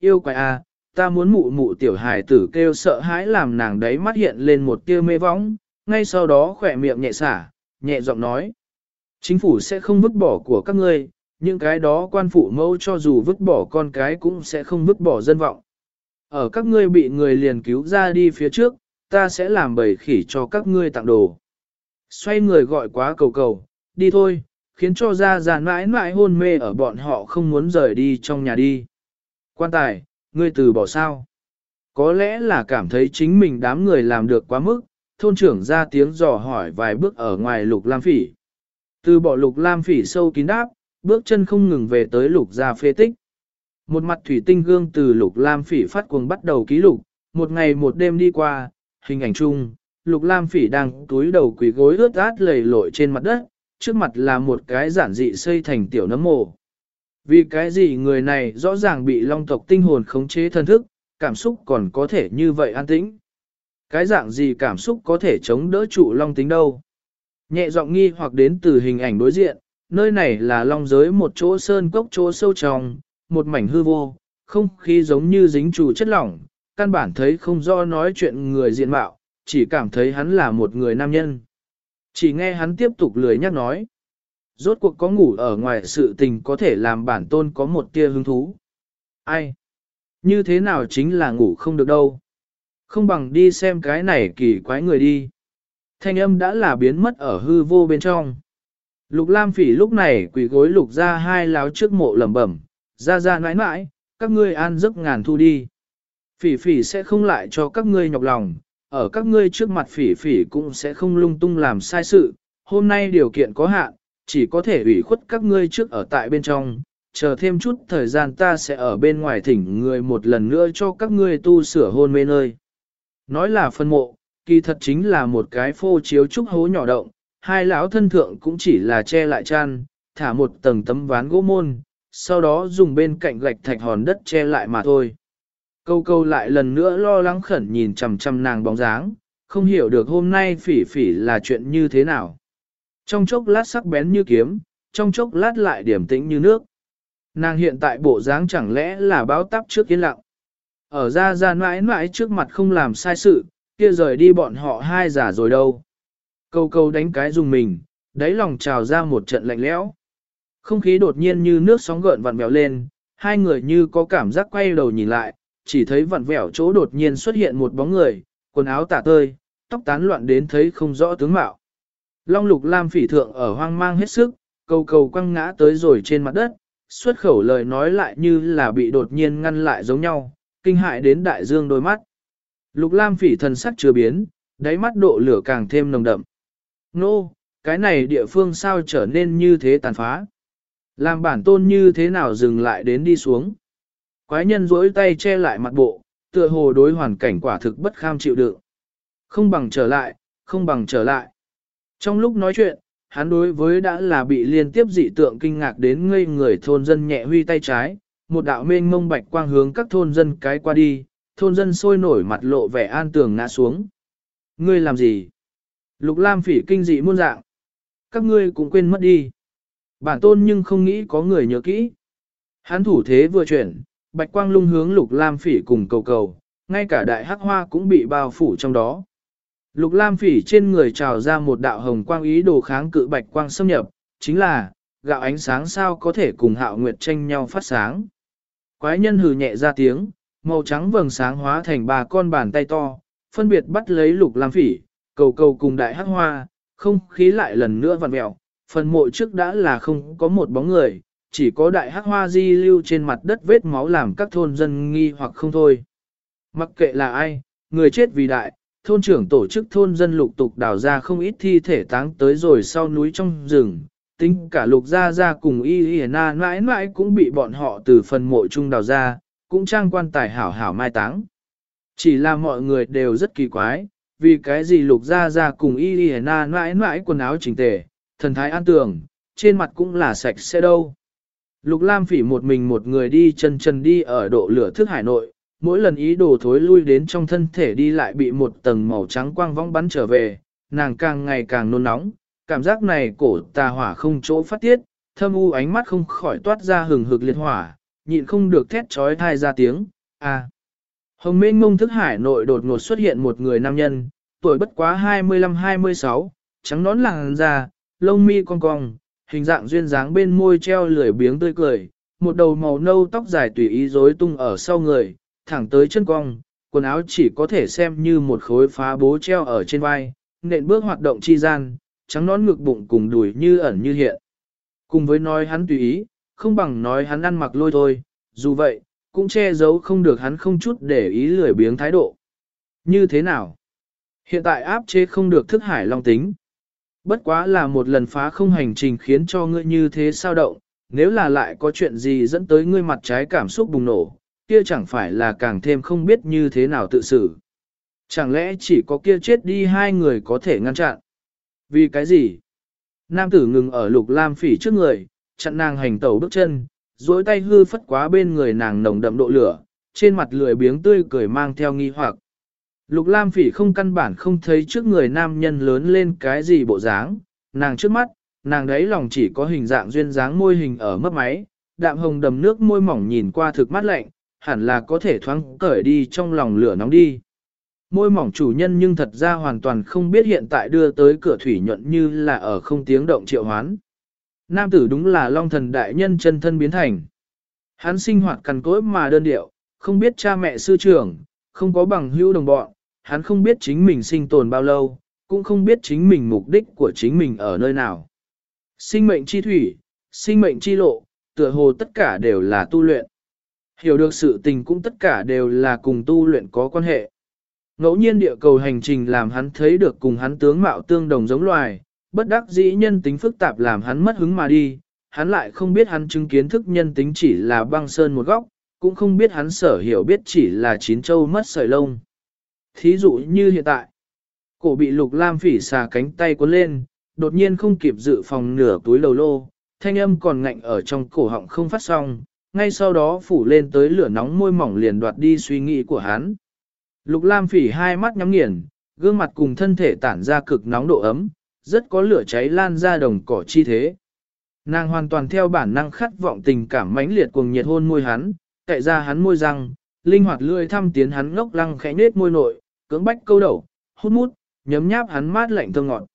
yêu quái a, ta muốn mụ mụ tiểu hài tử kêu sợ hãi làm nàng đấy mắt hiện lên một tia mê võng, ngay sau đó khỏe miệng nhẹ xả, nhẹ giọng nói. Chính phủ sẽ không vứt bỏ của các ngươi, những cái đó quan phụ mẫu cho dù vứt bỏ con cái cũng sẽ không vứt bỏ dân vọng. Ở các ngươi bị người liền cứu ra đi phía trước, ta sẽ làm bầy khỉ cho các ngươi tặng đồ. Xoay người gọi quá cầu cầu, đi thôi, khiến cho ra giàn mãi mãi hôn mê ở bọn họ không muốn rời đi trong nhà đi. Quan tài, ngươi từ bỏ sao? Có lẽ là cảm thấy chính mình đám người làm được quá mức, thôn trưởng ra tiếng dò hỏi vài bước ở ngoài lục lam phỉ. Từ bỏ lục lam phỉ sâu kín đáp, bước chân không ngừng về tới lục gia phê tích. Một mặt thủy tinh gương từ lục lam phỉ phát cuồng bắt đầu ký lục, một ngày một đêm đi qua, hình ảnh chung, lục lam phỉ đang túi đầu quỳ gối ướt át lầy lội trên mặt đất, trước mặt là một cái giản dị xây thành tiểu nấm mồ. Vì cái gì người này rõ ràng bị long tộc tinh hồn khống chế thân thức, cảm xúc còn có thể như vậy an tĩnh. Cái dạng gì cảm xúc có thể chống đỡ trụ long tính đâu. Nhẹ giọng nghi hoặc đến từ hình ảnh đối diện, nơi này là long giới một chỗ sơn cốc chỗ sâu trong, một mảnh hư vô, không khí giống như dính trụ chất lỏng, căn bản thấy không do nói chuyện người diện mạo, chỉ cảm thấy hắn là một người nam nhân. Chỉ nghe hắn tiếp tục lười nhắc nói. Rốt cuộc có ngủ ở ngoài sự tình có thể làm bản tôn có một tia hứng thú. Ai? Như thế nào chính là ngủ không được đâu. Không bằng đi xem cái này kỳ quái người đi. Thanh âm đã là biến mất ở hư vô bên trong. Lục Lam Phỉ lúc này quỳ gối lục ra hai láo trước mộ lẩm bẩm, ra ra nãi nãi, các ngươi an giấc ngàn thu đi. Phỉ phỉ sẽ không lại cho các ngươi nhọc lòng, ở các ngươi trước mặt phỉ phỉ cũng sẽ không lung tung làm sai sự, hôm nay điều kiện có hạn, chỉ có thể ủy khuất các ngươi trước ở tại bên trong, chờ thêm chút thời gian ta sẽ ở bên ngoài thỉnh người một lần nữa cho các ngươi tu sửa hôn mê nơi. Nói là phân mộ, kỳ thật chính là một cái phô chiếu trúc hố nhỏ động, hai lão thân thượng cũng chỉ là che lại chăn, thả một tầng tấm ván gỗ môn, sau đó dùng bên cạnh gạch thạch hòn đất che lại mà thôi. Câu câu lại lần nữa lo lắng khẩn nhìn chằm chằm nàng bóng dáng, không hiểu được hôm nay phỉ phỉ là chuyện như thế nào. Trong chốc lát sắc bén như kiếm, trong chốc lát lại điểm tĩnh như nước. Nàng hiện tại bộ dáng chẳng lẽ là báo táp trước yên lặng. Ở ra ra mãi mãi trước mặt không làm sai sự, kia rời đi bọn họ hai giả rồi đâu. Câu câu đánh cái dùng mình, đáy lòng trào ra một trận lạnh lẽo. Không khí đột nhiên như nước sóng gợn vặn vẹo lên, hai người như có cảm giác quay đầu nhìn lại, chỉ thấy vặn vẹo chỗ đột nhiên xuất hiện một bóng người, quần áo tả tơi, tóc tán loạn đến thấy không rõ tướng mạo. Long lục lam phỉ thượng ở hoang mang hết sức, cầu cầu quăng ngã tới rồi trên mặt đất, xuất khẩu lời nói lại như là bị đột nhiên ngăn lại giống nhau, kinh hại đến đại dương đôi mắt. Lục lam phỉ thần sắc chưa biến, đáy mắt độ lửa càng thêm nồng đậm. Nô, cái này địa phương sao trở nên như thế tàn phá? Làm bản tôn như thế nào dừng lại đến đi xuống? Quái nhân rỗi tay che lại mặt bộ, tựa hồ đối hoàn cảnh quả thực bất kham chịu đựng. Không bằng trở lại, không bằng trở lại. Trong lúc nói chuyện, hắn đối với đã là bị liên tiếp dị tượng kinh ngạc đến ngây người thôn dân nhẹ huy tay trái, một đạo mênh mông bạch quang hướng các thôn dân cái qua đi, thôn dân sôi nổi mặt lộ vẻ an tường ngã xuống. Ngươi làm gì? Lục Lam phỉ kinh dị muôn dạng. Các ngươi cũng quên mất đi. Bản tôn nhưng không nghĩ có người nhớ kỹ. Hắn thủ thế vừa chuyển, bạch quang lung hướng Lục Lam phỉ cùng cầu cầu, ngay cả đại hắc hoa cũng bị bao phủ trong đó. Lục Lam phỉ trên người trào ra một đạo hồng quang ý đồ kháng cự bạch quang xâm nhập, chính là, gạo ánh sáng sao có thể cùng hạo nguyệt tranh nhau phát sáng. Quái nhân hừ nhẹ ra tiếng, màu trắng vầng sáng hóa thành ba con bàn tay to, phân biệt bắt lấy lục lam phỉ, cầu cầu cùng đại hắc hoa, không khí lại lần nữa vặn vẹo. phần mộ trước đã là không có một bóng người, chỉ có đại hắc hoa di lưu trên mặt đất vết máu làm các thôn dân nghi hoặc không thôi. Mặc kệ là ai, người chết vì đại, thôn trưởng tổ chức thôn dân lục tục đào ra không ít thi thể táng tới rồi sau núi trong rừng, tính cả lục gia gia cùng y y na mãi mãi cũng bị bọn họ từ phần mộ chung đào ra, cũng trang quan tài hảo hảo mai táng. Chỉ là mọi người đều rất kỳ quái, vì cái gì lục gia gia cùng y y na mãi mãi quần áo chỉnh tề, thần thái an tường, trên mặt cũng là sạch sẽ đâu. Lục Lam phỉ một mình một người đi chân chân đi ở độ lửa thức hải nội, mỗi lần ý đồ thối lui đến trong thân thể đi lại bị một tầng màu trắng quang vong bắn trở về, nàng càng ngày càng nôn nóng, cảm giác này cổ tà hỏa không chỗ phát tiết, thâm u ánh mắt không khỏi toát ra hừng hực liệt hỏa, nhịn không được thét trói thai ra tiếng, à. Hồng mênh mông thức hải nội đột ngột xuất hiện một người nam nhân, tuổi bất quá 25-26, trắng nón làng da, lông mi cong cong, hình dạng duyên dáng bên môi treo lười biếng tươi cười, một đầu màu nâu tóc dài tùy ý rối tung ở sau người, thẳng tới chân cong, quần áo chỉ có thể xem như một khối phá bố treo ở trên vai, nện bước hoạt động chi gian, trắng nón ngực bụng cùng đùi như ẩn như hiện. Cùng với nói hắn tùy ý, không bằng nói hắn ăn mặc lôi thôi, dù vậy, cũng che giấu không được hắn không chút để ý lười biếng thái độ. Như thế nào? Hiện tại áp chế không được thức hải long tính. Bất quá là một lần phá không hành trình khiến cho ngươi như thế sao động, nếu là lại có chuyện gì dẫn tới ngươi mặt trái cảm xúc bùng nổ, kia chẳng phải là càng thêm không biết như thế nào tự xử. Chẳng lẽ chỉ có kia chết đi hai người có thể ngăn chặn? Vì cái gì? Nam tử ngừng ở lục lam phỉ trước người, chặn nàng hành tẩu bước chân, duỗi tay hư phất quá bên người nàng nồng đậm độ lửa, trên mặt lười biếng tươi cười mang theo nghi hoặc. Lục lam phỉ không căn bản không thấy trước người nam nhân lớn lên cái gì bộ dáng, nàng trước mắt, nàng đấy lòng chỉ có hình dạng duyên dáng môi hình ở mấp máy, đạm hồng đầm nước môi mỏng nhìn qua thực mắt lạnh, hẳn là có thể thoáng cởi đi trong lòng lửa nóng đi. Môi mỏng chủ nhân nhưng thật ra hoàn toàn không biết hiện tại đưa tới cửa thủy nhuận như là ở không tiếng động triệu hoán. Nam tử đúng là long thần đại nhân chân thân biến thành. Hắn sinh hoạt cằn cỗi mà đơn điệu, không biết cha mẹ sư trưởng, không có bằng hữu đồng bọn, hắn không biết chính mình sinh tồn bao lâu, cũng không biết chính mình mục đích của chính mình ở nơi nào. Sinh mệnh chi thủy, sinh mệnh chi lộ, tựa hồ tất cả đều là tu luyện. Hiểu được sự tình cũng tất cả đều là cùng tu luyện có quan hệ. Ngẫu nhiên địa cầu hành trình làm hắn thấy được cùng hắn tướng mạo tương đồng giống loài, bất đắc dĩ nhân tính phức tạp làm hắn mất hứng mà đi, hắn lại không biết hắn chứng kiến thức nhân tính chỉ là băng sơn một góc, cũng không biết hắn sở hiểu biết chỉ là chín châu mất sợi lông. Thí dụ như hiện tại, cổ bị lục lam phỉ xà cánh tay cuốn lên, đột nhiên không kịp dự phòng nửa túi lầu lô, thanh âm còn ngạnh ở trong cổ họng không phát xong, ngay sau đó phủ lên tới lửa nóng môi mỏng liền đoạt đi suy nghĩ của hắn. Lục lam phỉ hai mắt nhắm nghiền, gương mặt cùng thân thể tản ra cực nóng độ ấm, rất có lửa cháy lan ra đồng cỏ chi thế. Nàng hoàn toàn theo bản năng khát vọng tình cảm mãnh liệt cuồng nhiệt hôn môi hắn, tại ra hắn môi răng, linh hoạt lưỡi thăm tiến hắn ngốc lăng khẽ nết môi nội, cưỡng bách câu đầu, hút mút, nhấm nháp hắn mát lạnh thơm ngọt.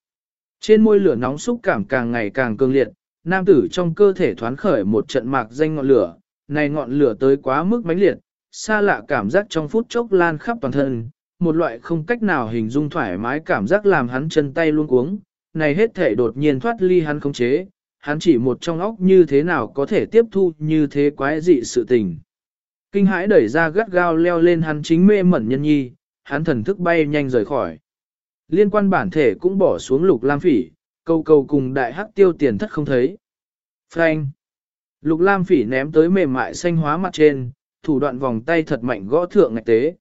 Trên môi lửa nóng xúc cảm càng ngày càng cương liệt, nam tử trong cơ thể thoán khởi một trận mạc danh ngọn lửa, này ngọn lửa tới quá mức mãnh liệt, xa lạ cảm giác trong phút chốc lan khắp toàn thân, một loại không cách nào hình dung thoải mái cảm giác làm hắn chân tay luôn cuống, này hết thể đột nhiên thoát ly hắn không chế, hắn chỉ một trong óc như thế nào có thể tiếp thu như thế quái dị sự tình. Kinh hãi đẩy ra gắt gao leo lên hắn chính mê mẩn nhân nhi, hắn thần thức bay nhanh rời khỏi. Liên quan bản thể cũng bỏ xuống lục lam phỉ, câu câu cùng đại hắc tiêu tiền thất không thấy. Frank! Lục lam phỉ ném tới mềm mại xanh hóa mặt trên, thủ đoạn vòng tay thật mạnh gõ thượng ngạch tế.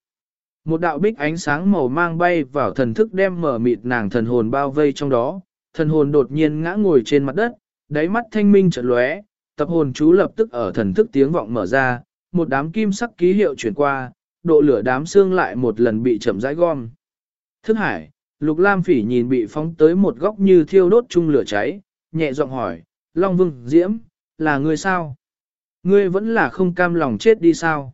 Một đạo bích ánh sáng màu mang bay vào thần thức đem mở mịt nàng thần hồn bao vây trong đó, thần hồn đột nhiên ngã ngồi trên mặt đất, đáy mắt thanh minh chợt lóe, tập hồn chú lập tức ở thần thức tiếng vọng mở ra, một đám kim sắc ký hiệu chuyển qua, độ lửa đám xương lại một lần bị chậm rãi gom. Thức hải, Lục Lam Phỉ nhìn bị phóng tới một góc như thiêu đốt chung lửa cháy, nhẹ giọng hỏi, Long Vương Diễm, là ngươi sao? Ngươi vẫn là không cam lòng chết đi sao?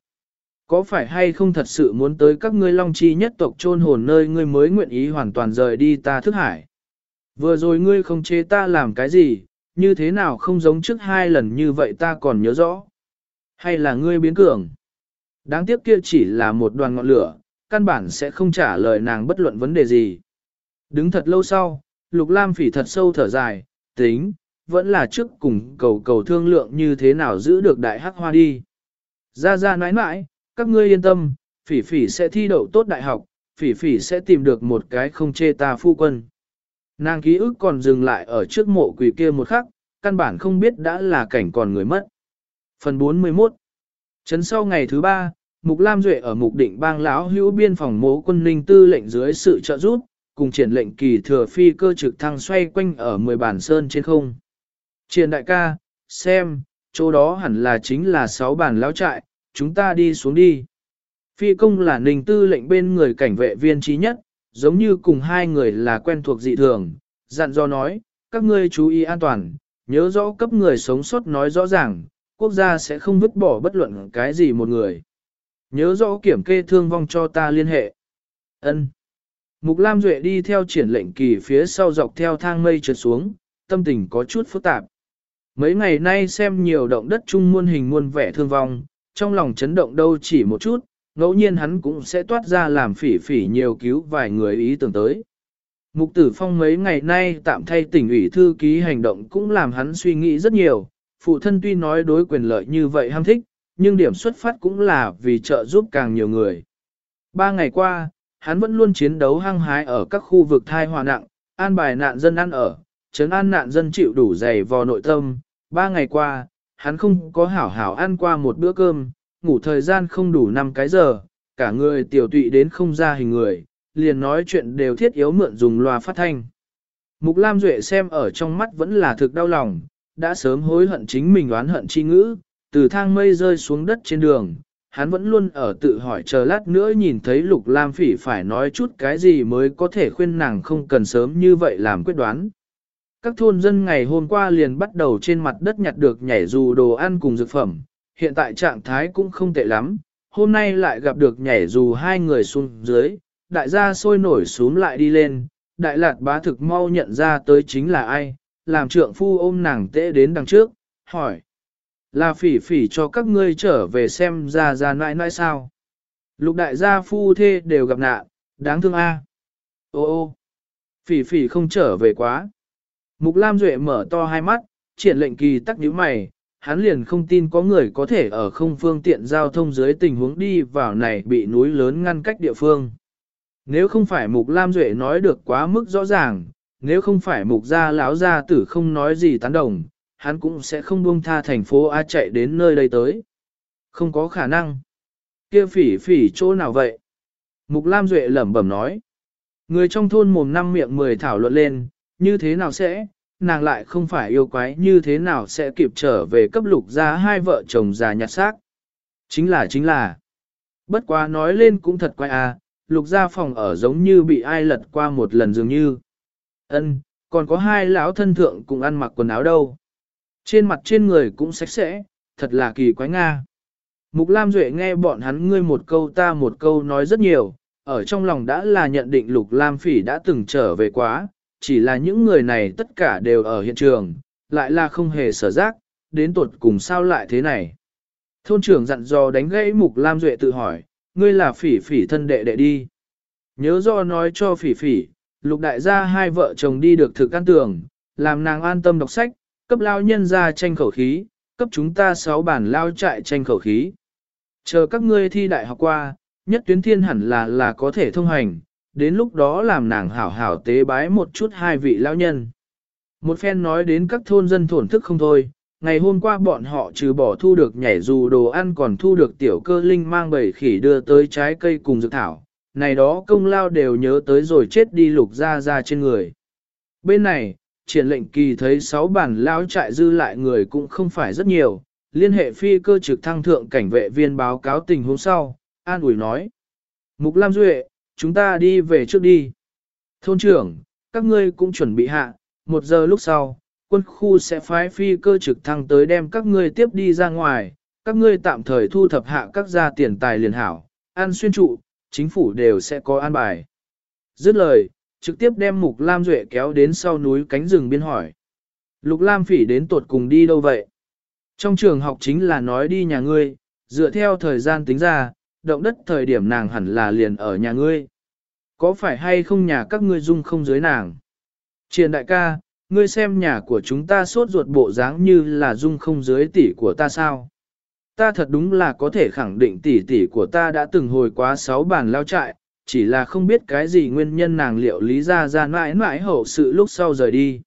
Có phải hay không thật sự muốn tới các ngươi Long Chi nhất tộc chôn hồn nơi ngươi mới nguyện ý hoàn toàn rời đi ta thức hải? Vừa rồi ngươi không chế ta làm cái gì, như thế nào không giống trước hai lần như vậy ta còn nhớ rõ? Hay là ngươi biến cường? Đáng tiếc kia chỉ là một đoàn ngọn lửa, căn bản sẽ không trả lời nàng bất luận vấn đề gì. Đứng thật lâu sau, Lục Lam phỉ thật sâu thở dài, tính, vẫn là trước cùng cầu cầu thương lượng như thế nào giữ được đại hắc hoa đi. Ra ra nãi nãi, các ngươi yên tâm, phỉ phỉ sẽ thi đậu tốt đại học, phỉ phỉ sẽ tìm được một cái không chê ta phu quân. Nàng ký ức còn dừng lại ở trước mộ quỷ kia một khắc, căn bản không biết đã là cảnh còn người mất. Phần 41 Chấn sau ngày thứ ba, Mục Lam Duệ ở mục định bang lão hữu biên phòng mố quân ninh tư lệnh dưới sự trợ giúp, cùng triển lệnh kỳ thừa phi cơ trực thăng xoay quanh ở 10 bản sơn trên không. Triển đại ca, xem, chỗ đó hẳn là chính là sáu bản lão trại, chúng ta đi xuống đi. Phi công là ninh tư lệnh bên người cảnh vệ viên trí nhất, giống như cùng hai người là quen thuộc dị thường, dặn do nói, các ngươi chú ý an toàn, nhớ rõ cấp người sống sót nói rõ ràng, quốc gia sẽ không vứt bỏ bất luận cái gì một người. Nhớ rõ kiểm kê thương vong cho ta liên hệ. Ân. Mục Lam Duệ đi theo triển lệnh kỳ phía sau dọc theo thang mây trượt xuống, tâm tình có chút phức tạp. Mấy ngày nay xem nhiều động đất chung muôn hình muôn vẻ thương vong, trong lòng chấn động đâu chỉ một chút, ngẫu nhiên hắn cũng sẽ toát ra làm phỉ phỉ nhiều cứu vài người ý tưởng tới. Mục tử phong mấy ngày nay tạm thay tỉnh ủy thư ký hành động cũng làm hắn suy nghĩ rất nhiều, phụ thân tuy nói đối quyền lợi như vậy ham thích, nhưng điểm xuất phát cũng là vì trợ giúp càng nhiều người. Ba ngày qua, hắn vẫn luôn chiến đấu hăng hái ở các khu vực thai hòa nặng, an bài nạn dân ăn ở, chấn an nạn dân chịu đủ dày vò nội tâm. Ba ngày qua, hắn không có hảo hảo ăn qua một bữa cơm, ngủ thời gian không đủ 5 cái giờ, cả người tiểu tụy đến không ra hình người, liền nói chuyện đều thiết yếu mượn dùng loa phát thanh. Mục Lam Duệ xem ở trong mắt vẫn là thực đau lòng, đã sớm hối hận chính mình oán hận chi ngữ, từ thang mây rơi xuống đất trên đường, hắn vẫn luôn ở tự hỏi chờ lát nữa nhìn thấy Lục Lam Phỉ phải nói chút cái gì mới có thể khuyên nàng không cần sớm như vậy làm quyết đoán. Các thôn dân ngày hôm qua liền bắt đầu trên mặt đất nhặt được nhảy dù đồ ăn cùng dược phẩm, hiện tại trạng thái cũng không tệ lắm, hôm nay lại gặp được nhảy dù hai người xuống dưới, đại gia sôi nổi xuống lại đi lên, đại lạt bá thực mau nhận ra tới chính là ai, làm trượng phu ôm nàng tễ đến đằng trước, hỏi. Là phỉ phỉ cho các ngươi trở về xem ra ra nãi nãi sao. Lục đại gia phu thê đều gặp nạn, đáng thương a. Ô ô, phỉ phỉ không trở về quá. Mục Lam Duệ mở to hai mắt, triển lệnh kỳ tắc nhíu mày, hắn liền không tin có người có thể ở không phương tiện giao thông dưới tình huống đi vào này bị núi lớn ngăn cách địa phương. Nếu không phải Mục Lam Duệ nói được quá mức rõ ràng, nếu không phải Mục gia lão gia tử không nói gì tán đồng, hắn cũng sẽ không buông tha thành phố A chạy đến nơi đây tới. Không có khả năng. Kia phỉ phỉ chỗ nào vậy? Mục Lam Duệ lẩm bẩm nói. Người trong thôn mồm năm miệng mười thảo luận lên, như thế nào sẽ, nàng lại không phải yêu quái như thế nào sẽ kịp trở về cấp lục ra hai vợ chồng già nhặt xác. Chính là chính là. Bất quá nói lên cũng thật quái à, lục ra phòng ở giống như bị ai lật qua một lần dường như. ân còn có hai lão thân thượng cùng ăn mặc quần áo đâu. Trên mặt trên người cũng sạch sẽ, thật là kỳ quái Nga. Mục Lam Duệ nghe bọn hắn ngươi một câu ta một câu nói rất nhiều, ở trong lòng đã là nhận định Lục Lam Phỉ đã từng trở về quá, chỉ là những người này tất cả đều ở hiện trường, lại là không hề sở giác, đến tuột cùng sao lại thế này. Thôn trưởng dặn dò đánh gãy Mục Lam Duệ tự hỏi, ngươi là phỉ phỉ thân đệ đệ đi. Nhớ do nói cho phỉ phỉ, Lục đại gia hai vợ chồng đi được thực căn tường, làm nàng an tâm đọc sách, cấp lao nhân ra tranh khẩu khí, cấp chúng ta sáu bản lao trại tranh khẩu khí. Chờ các ngươi thi đại học qua, nhất tuyến thiên hẳn là là có thể thông hành, đến lúc đó làm nàng hảo hảo tế bái một chút hai vị lão nhân. Một phen nói đến các thôn dân thổn thức không thôi, ngày hôm qua bọn họ trừ bỏ thu được nhảy dù đồ ăn còn thu được tiểu cơ linh mang bầy khỉ đưa tới trái cây cùng dược thảo, này đó công lao đều nhớ tới rồi chết đi lục ra ra trên người. Bên này, triển lệnh kỳ thấy sáu bản lao trại dư lại người cũng không phải rất nhiều, liên hệ phi cơ trực thăng thượng cảnh vệ viên báo cáo tình huống sau, an ủi nói. Mục Lam Duệ, chúng ta đi về trước đi. Thôn trưởng, các ngươi cũng chuẩn bị hạ, một giờ lúc sau, quân khu sẽ phái phi cơ trực thăng tới đem các ngươi tiếp đi ra ngoài, các ngươi tạm thời thu thập hạ các gia tiền tài liền hảo, an xuyên trụ, chính phủ đều sẽ có an bài. Dứt lời, trực tiếp đem Mục Lam Duệ kéo đến sau núi cánh rừng biên hỏi. Lục Lam Phỉ đến tuột cùng đi đâu vậy? Trong trường học chính là nói đi nhà ngươi, dựa theo thời gian tính ra, động đất thời điểm nàng hẳn là liền ở nhà ngươi. Có phải hay không nhà các ngươi dung không dưới nàng? Triền đại ca, ngươi xem nhà của chúng ta sốt ruột bộ dáng như là dung không dưới tỷ của ta sao? Ta thật đúng là có thể khẳng định tỷ tỷ của ta đã từng hồi quá sáu bàn lao trại, chỉ là không biết cái gì nguyên nhân nàng liệu lý ra ra mãi mãi hậu sự lúc sau rời đi.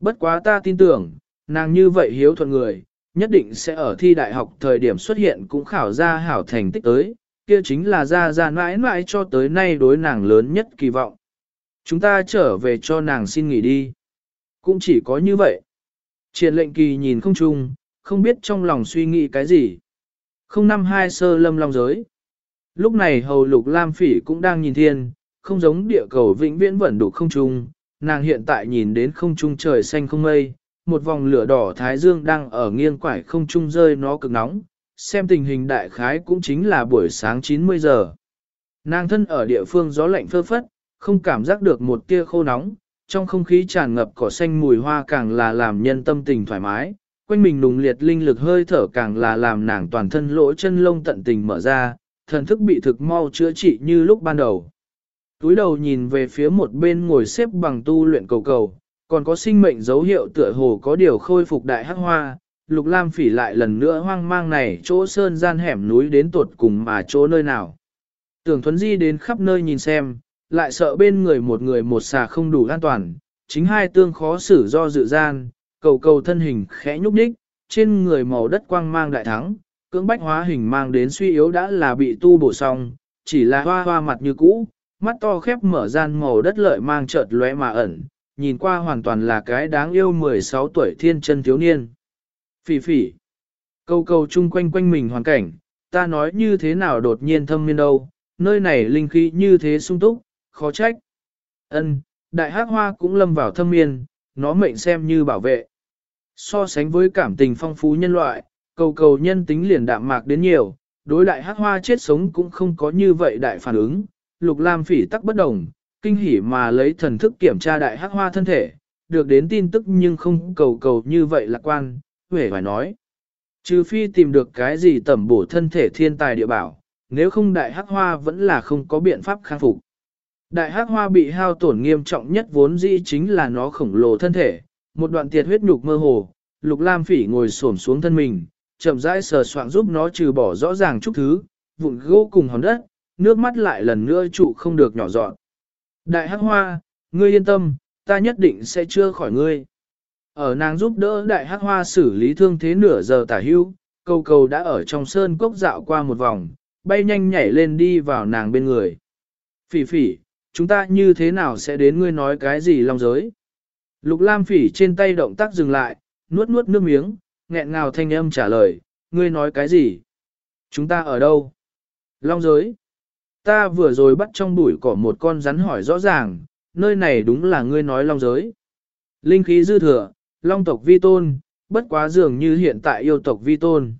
Bất quá ta tin tưởng, nàng như vậy hiếu thuận người, nhất định sẽ ở thi đại học thời điểm xuất hiện cũng khảo ra hảo thành tích tới, kia chính là ra ra mãi mãi cho tới nay đối nàng lớn nhất kỳ vọng. Chúng ta trở về cho nàng xin nghỉ đi. Cũng chỉ có như vậy. Triển lệnh kỳ nhìn không chung, không biết trong lòng suy nghĩ cái gì. Không năm hai sơ lâm long giới. Lúc này hầu lục lam phỉ cũng đang nhìn thiên, không giống địa cầu vĩnh viễn vẫn đủ không trung, nàng hiện tại nhìn đến không trung trời xanh không mây, một vòng lửa đỏ thái dương đang ở nghiêng quải không trung rơi nó cực nóng, xem tình hình đại khái cũng chính là buổi sáng 90 giờ. Nàng thân ở địa phương gió lạnh phơ phất, không cảm giác được một tia khô nóng, trong không khí tràn ngập cỏ xanh mùi hoa càng là làm nhân tâm tình thoải mái, quanh mình nùng liệt linh lực hơi thở càng là làm nàng toàn thân lỗ chân lông tận tình mở ra, thần thức bị thực mau chữa trị như lúc ban đầu. Túi đầu nhìn về phía một bên ngồi xếp bằng tu luyện cầu cầu, còn có sinh mệnh dấu hiệu tựa hồ có điều khôi phục đại hắc hoa, lục lam phỉ lại lần nữa hoang mang này chỗ sơn gian hẻm núi đến tuột cùng mà chỗ nơi nào. Tưởng thuấn di đến khắp nơi nhìn xem, lại sợ bên người một người một xà không đủ an toàn, chính hai tương khó xử do dự gian, cầu cầu thân hình khẽ nhúc nhích, trên người màu đất quang mang đại thắng, cưỡng bách hóa hình mang đến suy yếu đã là bị tu bổ xong, chỉ là hoa hoa mặt như cũ, mắt to khép mở gian màu đất lợi mang chợt lóe mà ẩn, nhìn qua hoàn toàn là cái đáng yêu 16 tuổi thiên chân thiếu niên. Phỉ phỉ, câu câu chung quanh quanh mình hoàn cảnh, ta nói như thế nào đột nhiên thâm miên đâu, nơi này linh khí như thế sung túc, khó trách. Ân, đại hắc hoa cũng lâm vào thâm miên, nó mệnh xem như bảo vệ. So sánh với cảm tình phong phú nhân loại, cầu cầu nhân tính liền đạm mạc đến nhiều, đối đại hắc hoa chết sống cũng không có như vậy đại phản ứng. Lục Lam phỉ tắc bất đồng, kinh hỉ mà lấy thần thức kiểm tra đại hắc hoa thân thể, được đến tin tức nhưng không cầu cầu như vậy lạc quan, huệ phải nói. Trừ phi tìm được cái gì tẩm bổ thân thể thiên tài địa bảo, nếu không đại hắc hoa vẫn là không có biện pháp khắc phục. Đại hắc hoa bị hao tổn nghiêm trọng nhất vốn dĩ chính là nó khổng lồ thân thể, một đoạn tiệt huyết nhục mơ hồ, lục lam phỉ ngồi xổm xuống thân mình, chậm rãi sờ soạng giúp nó trừ bỏ rõ ràng chút thứ, vụn gỗ cùng hòn đất, nước mắt lại lần nữa trụ không được nhỏ dọn. Đại hắc hoa, ngươi yên tâm, ta nhất định sẽ chưa khỏi ngươi. Ở nàng giúp đỡ đại hắc hoa xử lý thương thế nửa giờ tả hưu, cầu cầu đã ở trong sơn cốc dạo qua một vòng, bay nhanh nhảy lên đi vào nàng bên người. Phỉ phỉ, chúng ta như thế nào sẽ đến ngươi nói cái gì long giới? Lục Lam phỉ trên tay động tác dừng lại, nuốt nuốt nước miếng, nghẹn ngào thanh âm trả lời, ngươi nói cái gì? Chúng ta ở đâu? Long giới. Ta vừa rồi bắt trong bụi cỏ một con rắn hỏi rõ ràng, nơi này đúng là ngươi nói long giới. Linh khí dư thừa, long tộc vi tôn, bất quá dường như hiện tại yêu tộc vi tôn.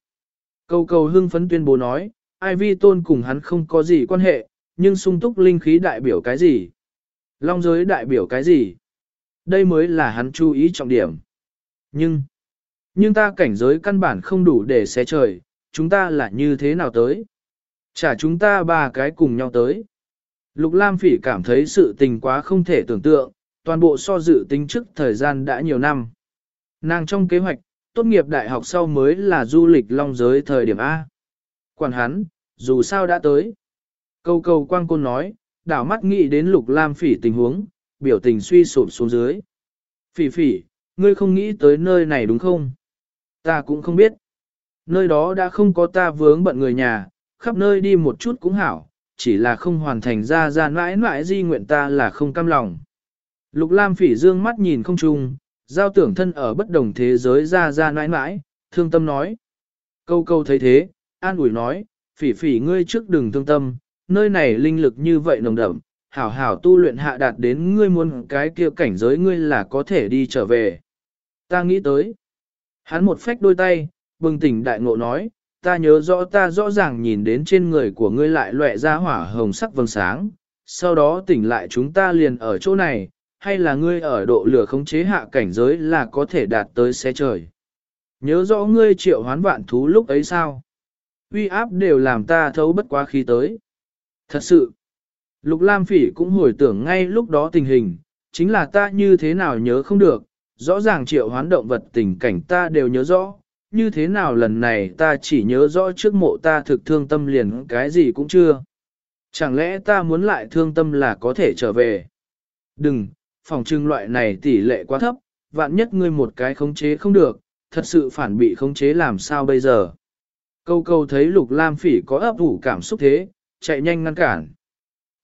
Câu cầu hưng phấn tuyên bố nói, ai vi tôn cùng hắn không có gì quan hệ, nhưng sung túc linh khí đại biểu cái gì? Long giới đại biểu cái gì? Đây mới là hắn chú ý trọng điểm. Nhưng, nhưng ta cảnh giới căn bản không đủ để xé trời, chúng ta là như thế nào tới? Chả chúng ta ba cái cùng nhau tới. Lục Lam Phỉ cảm thấy sự tình quá không thể tưởng tượng, toàn bộ so dự tính trước thời gian đã nhiều năm. Nàng trong kế hoạch, tốt nghiệp đại học sau mới là du lịch long giới thời điểm A. Quản hắn, dù sao đã tới. Câu cầu quang côn nói, đảo mắt nghĩ đến lục lam phỉ tình huống, biểu tình suy sụp xuống dưới. Phỉ phỉ, ngươi không nghĩ tới nơi này đúng không? Ta cũng không biết. Nơi đó đã không có ta vướng bận người nhà, khắp nơi đi một chút cũng hảo, chỉ là không hoàn thành ra ra mãi mãi di nguyện ta là không cam lòng. Lục Lam phỉ dương mắt nhìn không trung, giao tưởng thân ở bất đồng thế giới ra ra mãi mãi, thương tâm nói. Câu câu thấy thế, an ủi nói, phỉ phỉ ngươi trước đừng thương tâm, nơi này linh lực như vậy nồng đậm, hảo hảo tu luyện hạ đạt đến ngươi muốn cái kia cảnh giới ngươi là có thể đi trở về. Ta nghĩ tới. Hắn một phách đôi tay, bừng tỉnh đại ngộ nói, ta nhớ rõ ta rõ ràng nhìn đến trên người của ngươi lại lóe ra hỏa hồng sắc vầng sáng, sau đó tỉnh lại chúng ta liền ở chỗ này, hay là ngươi ở độ lửa khống chế hạ cảnh giới là có thể đạt tới xe trời. Nhớ rõ ngươi triệu hoán vạn thú lúc ấy sao? Uy áp đều làm ta thấu bất quá khí tới. Thật sự, Lục Lam Phỉ cũng hồi tưởng ngay lúc đó tình hình, chính là ta như thế nào nhớ không được, rõ ràng triệu hoán động vật tình cảnh ta đều nhớ rõ, như thế nào lần này ta chỉ nhớ rõ trước mộ ta thực thương tâm liền cái gì cũng chưa. Chẳng lẽ ta muốn lại thương tâm là có thể trở về? Đừng, phòng trưng loại này tỷ lệ quá thấp, vạn nhất ngươi một cái khống chế không được, thật sự phản bị khống chế làm sao bây giờ? Câu câu thấy lục lam phỉ có ấp ủ cảm xúc thế, chạy nhanh ngăn cản.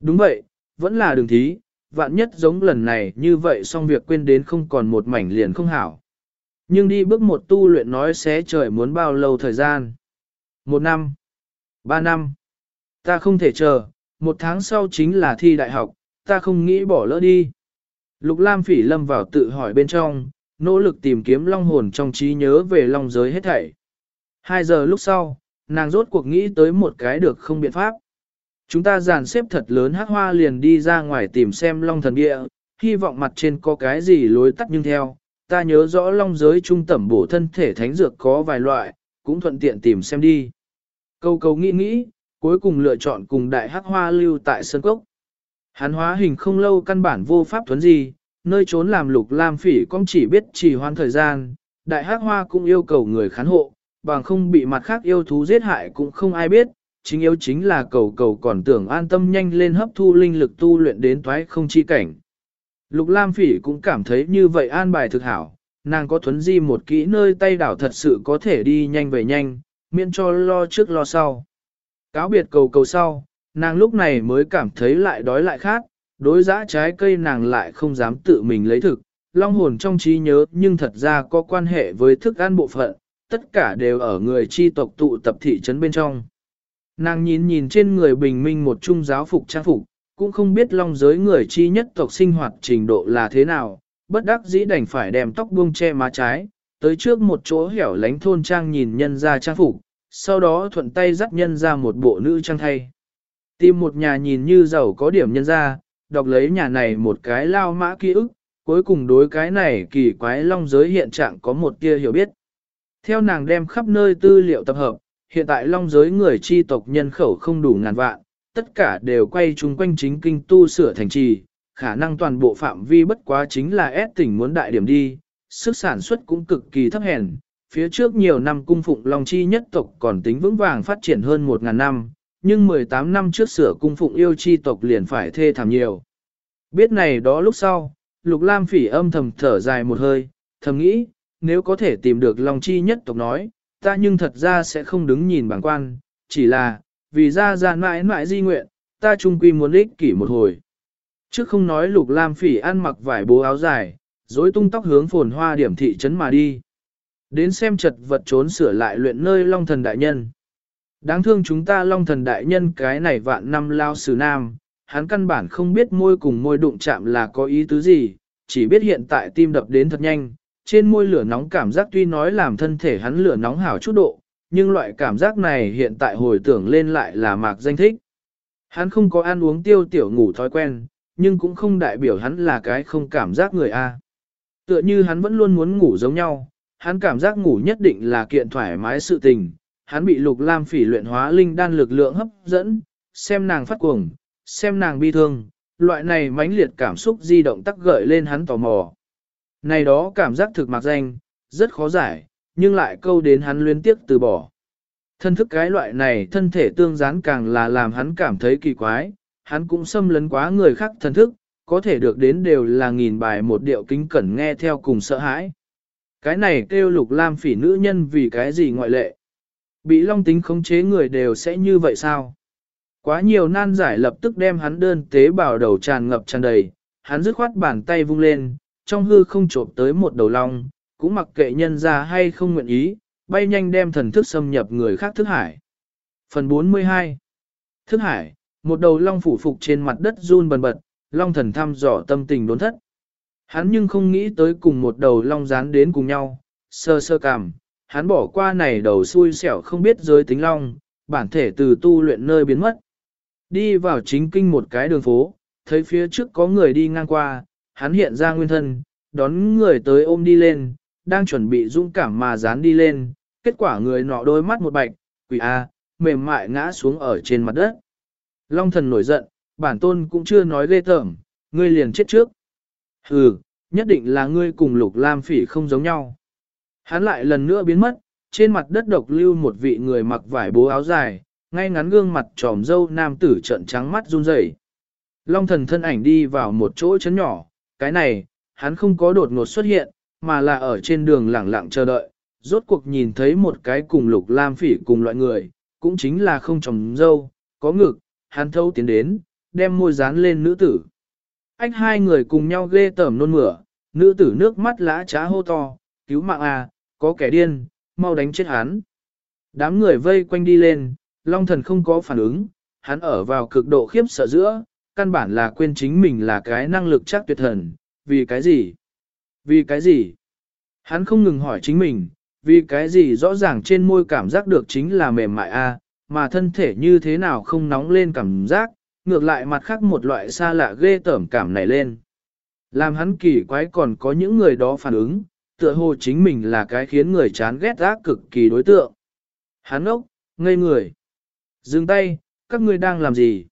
Đúng vậy, vẫn là đường thí, vạn nhất giống lần này như vậy xong việc quên đến không còn một mảnh liền không hảo. Nhưng đi bước một tu luyện nói xé trời muốn bao lâu thời gian. Một năm, ba năm, ta không thể chờ, một tháng sau chính là thi đại học, ta không nghĩ bỏ lỡ đi. Lục Lam phỉ lâm vào tự hỏi bên trong, nỗ lực tìm kiếm long hồn trong trí nhớ về long giới hết thảy. Hai giờ lúc sau, nàng rốt cuộc nghĩ tới một cái được không biện pháp. Chúng ta dàn xếp thật lớn hát hoa liền đi ra ngoài tìm xem long thần địa, hy vọng mặt trên có cái gì lối tắt nhưng theo. Ta nhớ rõ long giới trung tẩm bổ thân thể thánh dược có vài loại, cũng thuận tiện tìm xem đi. Câu câu nghĩ nghĩ, cuối cùng lựa chọn cùng đại hắc hoa lưu tại Sơn Cốc. Hắn hóa hình không lâu căn bản vô pháp thuấn gì, nơi trốn làm lục lam phỉ cũng chỉ biết chỉ hoan thời gian, đại hắc hoa cũng yêu cầu người khán hộ, bằng không bị mặt khác yêu thú giết hại cũng không ai biết, chính yếu chính là cầu cầu còn tưởng an tâm nhanh lên hấp thu linh lực tu luyện đến toái không chi cảnh. Lục Lam Phỉ cũng cảm thấy như vậy an bài thực hảo, nàng có thuấn di một kỹ nơi tay đảo thật sự có thể đi nhanh về nhanh, miễn cho lo trước lo sau. Cáo biệt cầu cầu sau, nàng lúc này mới cảm thấy lại đói lại khát, đối dã trái cây nàng lại không dám tự mình lấy thực, long hồn trong trí nhớ nhưng thật ra có quan hệ với thức ăn bộ phận, tất cả đều ở người chi tộc tụ tập thị trấn bên trong. Nàng nhìn nhìn trên người bình minh một trung giáo phục trang phục, cũng không biết long giới người chi nhất tộc sinh hoạt trình độ là thế nào, bất đắc dĩ đành phải đem tóc buông che má trái, tới trước một chỗ hẻo lánh thôn trang nhìn nhân ra trang phục, sau đó thuận tay dắt nhân ra một bộ nữ trang thay. Tìm một nhà nhìn như giàu có điểm nhân ra, đọc lấy nhà này một cái lao mã ký ức, cuối cùng đối cái này kỳ quái long giới hiện trạng có một tia hiểu biết. Theo nàng đem khắp nơi tư liệu tập hợp, hiện tại long giới người chi tộc nhân khẩu không đủ ngàn vạn, tất cả đều quay chung quanh chính kinh tu sửa thành trì, khả năng toàn bộ phạm vi bất quá chính là ép tỉnh muốn đại điểm đi, sức sản xuất cũng cực kỳ thấp hèn. Phía trước nhiều năm cung phụng Long Chi nhất tộc còn tính vững vàng phát triển hơn 1.000 năm, nhưng 18 năm trước sửa cung phụng yêu chi tộc liền phải thê thảm nhiều. Biết này đó lúc sau, Lục Lam phỉ âm thầm thở dài một hơi, thầm nghĩ, nếu có thể tìm được Long Chi nhất tộc nói, ta nhưng thật ra sẽ không đứng nhìn bảng quan, chỉ là, vì ra ra mãi mãi di nguyện, ta chung quy muốn ích kỷ một hồi. Trước không nói lục lam phỉ ăn mặc vải bố áo dài, dối tung tóc hướng phồn hoa điểm thị trấn mà đi. Đến xem chật vật trốn sửa lại luyện nơi long thần đại nhân. Đáng thương chúng ta long thần đại nhân cái này vạn năm lao sử nam, hắn căn bản không biết môi cùng môi đụng chạm là có ý tứ gì, chỉ biết hiện tại tim đập đến thật nhanh, trên môi lửa nóng cảm giác tuy nói làm thân thể hắn lửa nóng hảo chút độ, nhưng loại cảm giác này hiện tại hồi tưởng lên lại là mạc danh thích. Hắn không có ăn uống tiêu tiểu ngủ thói quen, nhưng cũng không đại biểu hắn là cái không cảm giác người A. Tựa như hắn vẫn luôn muốn ngủ giống nhau, hắn cảm giác ngủ nhất định là kiện thoải mái sự tình, hắn bị lục lam phỉ luyện hóa linh đan lực lượng hấp dẫn, xem nàng phát cuồng, xem nàng bi thương, loại này mãnh liệt cảm xúc di động tắc gợi lên hắn tò mò. Này đó cảm giác thực mạc danh, rất khó giải, nhưng lại câu đến hắn luyến tiếc từ bỏ. Thân thức cái loại này thân thể tương gián càng là làm hắn cảm thấy kỳ quái, hắn cũng xâm lấn quá người khác thân thức, có thể được đến đều là nghìn bài một điệu kính cẩn nghe theo cùng sợ hãi. Cái này kêu lục lam phỉ nữ nhân vì cái gì ngoại lệ. Bị long tính khống chế người đều sẽ như vậy sao? Quá nhiều nan giải lập tức đem hắn đơn tế bào đầu tràn ngập tràn đầy, hắn dứt khoát bàn tay vung lên, trong hư không trộm tới một đầu long, cũng mặc kệ nhân ra hay không nguyện ý, bay nhanh đem thần thức xâm nhập người khác thức hải. Phần 42 Thức hải, một đầu long phủ phục trên mặt đất run bần bật, long thần thăm dò tâm tình đốn thất. Hắn nhưng không nghĩ tới cùng một đầu long dán đến cùng nhau, sơ sơ cảm, hắn bỏ qua này đầu xui xẻo không biết giới tính long, bản thể từ tu luyện nơi biến mất. Đi vào chính kinh một cái đường phố, thấy phía trước có người đi ngang qua, hắn hiện ra nguyên thân, đón người tới ôm đi lên, đang chuẩn bị dũng cảm mà dán đi lên, kết quả người nọ đôi mắt một bạch, quỷ A, mềm mại ngã xuống ở trên mặt đất. Long thần nổi giận, bản tôn cũng chưa nói ghê tởm, ngươi liền chết trước. Hừ, nhất định là ngươi cùng lục lam phỉ không giống nhau. Hắn lại lần nữa biến mất, trên mặt đất độc lưu một vị người mặc vải bố áo dài, ngay ngắn gương mặt tròm dâu nam tử trận trắng mắt run rẩy. Long thần thân ảnh đi vào một chỗ chấn nhỏ, cái này, hắn không có đột ngột xuất hiện, mà là ở trên đường lẳng lặng chờ đợi, rốt cuộc nhìn thấy một cái cùng lục lam phỉ cùng loại người, cũng chính là không trồng dâu, có ngực, hắn thâu tiến đến, đem môi dán lên nữ tử. Anh hai người cùng nhau ghê tởm nôn mửa, nữ tử nước mắt lã trá hô to, cứu mạng à, có kẻ điên, mau đánh chết hắn. Đám người vây quanh đi lên, long thần không có phản ứng, hắn ở vào cực độ khiếp sợ giữa, căn bản là quên chính mình là cái năng lực chắc tuyệt thần, vì cái gì? Vì cái gì? Hắn không ngừng hỏi chính mình, vì cái gì rõ ràng trên môi cảm giác được chính là mềm mại a, mà thân thể như thế nào không nóng lên cảm giác, ngược lại mặt khác một loại xa lạ ghê tởm cảm này lên. Làm hắn kỳ quái còn có những người đó phản ứng, tựa hồ chính mình là cái khiến người chán ghét ác cực kỳ đối tượng. Hắn ốc, ngây người. Dừng tay, các ngươi đang làm gì?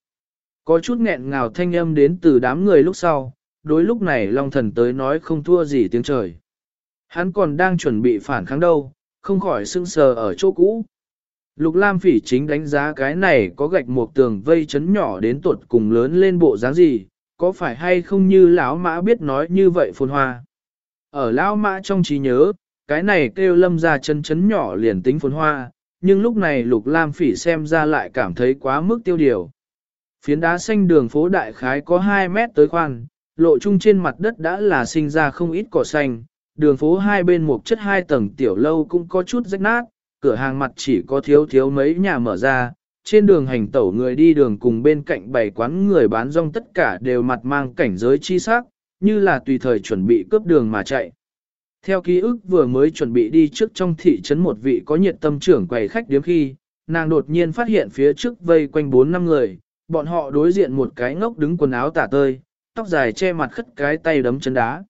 Có chút nghẹn ngào thanh âm đến từ đám người lúc sau, đối lúc này Long Thần tới nói không thua gì tiếng trời. Hắn còn đang chuẩn bị phản kháng đâu, không khỏi sưng sờ ở chỗ cũ. Lục Lam Phỉ chính đánh giá cái này có gạch một tường vây chấn nhỏ đến tuột cùng lớn lên bộ dáng gì, có phải hay không như lão mã biết nói như vậy phồn hoa. Ở lão mã trong trí nhớ, cái này kêu lâm ra chân chấn nhỏ liền tính phồn hoa, nhưng lúc này Lục Lam Phỉ xem ra lại cảm thấy quá mức tiêu điều. Phiến đá xanh đường phố đại khái có 2 mét tới khoan, lộ trung trên mặt đất đã là sinh ra không ít cỏ xanh, đường phố hai bên một chất hai tầng tiểu lâu cũng có chút rách nát, cửa hàng mặt chỉ có thiếu thiếu mấy nhà mở ra, trên đường hành tẩu người đi đường cùng bên cạnh bảy quán người bán rong tất cả đều mặt mang cảnh giới chi sắc, như là tùy thời chuẩn bị cướp đường mà chạy. Theo ký ức vừa mới chuẩn bị đi trước trong thị trấn một vị có nhiệt tâm trưởng quầy khách điếm khi, nàng đột nhiên phát hiện phía trước vây quanh bốn năm người, bọn họ đối diện một cái ngốc đứng quần áo tả tơi, tóc dài che mặt khất cái tay đấm chân đá.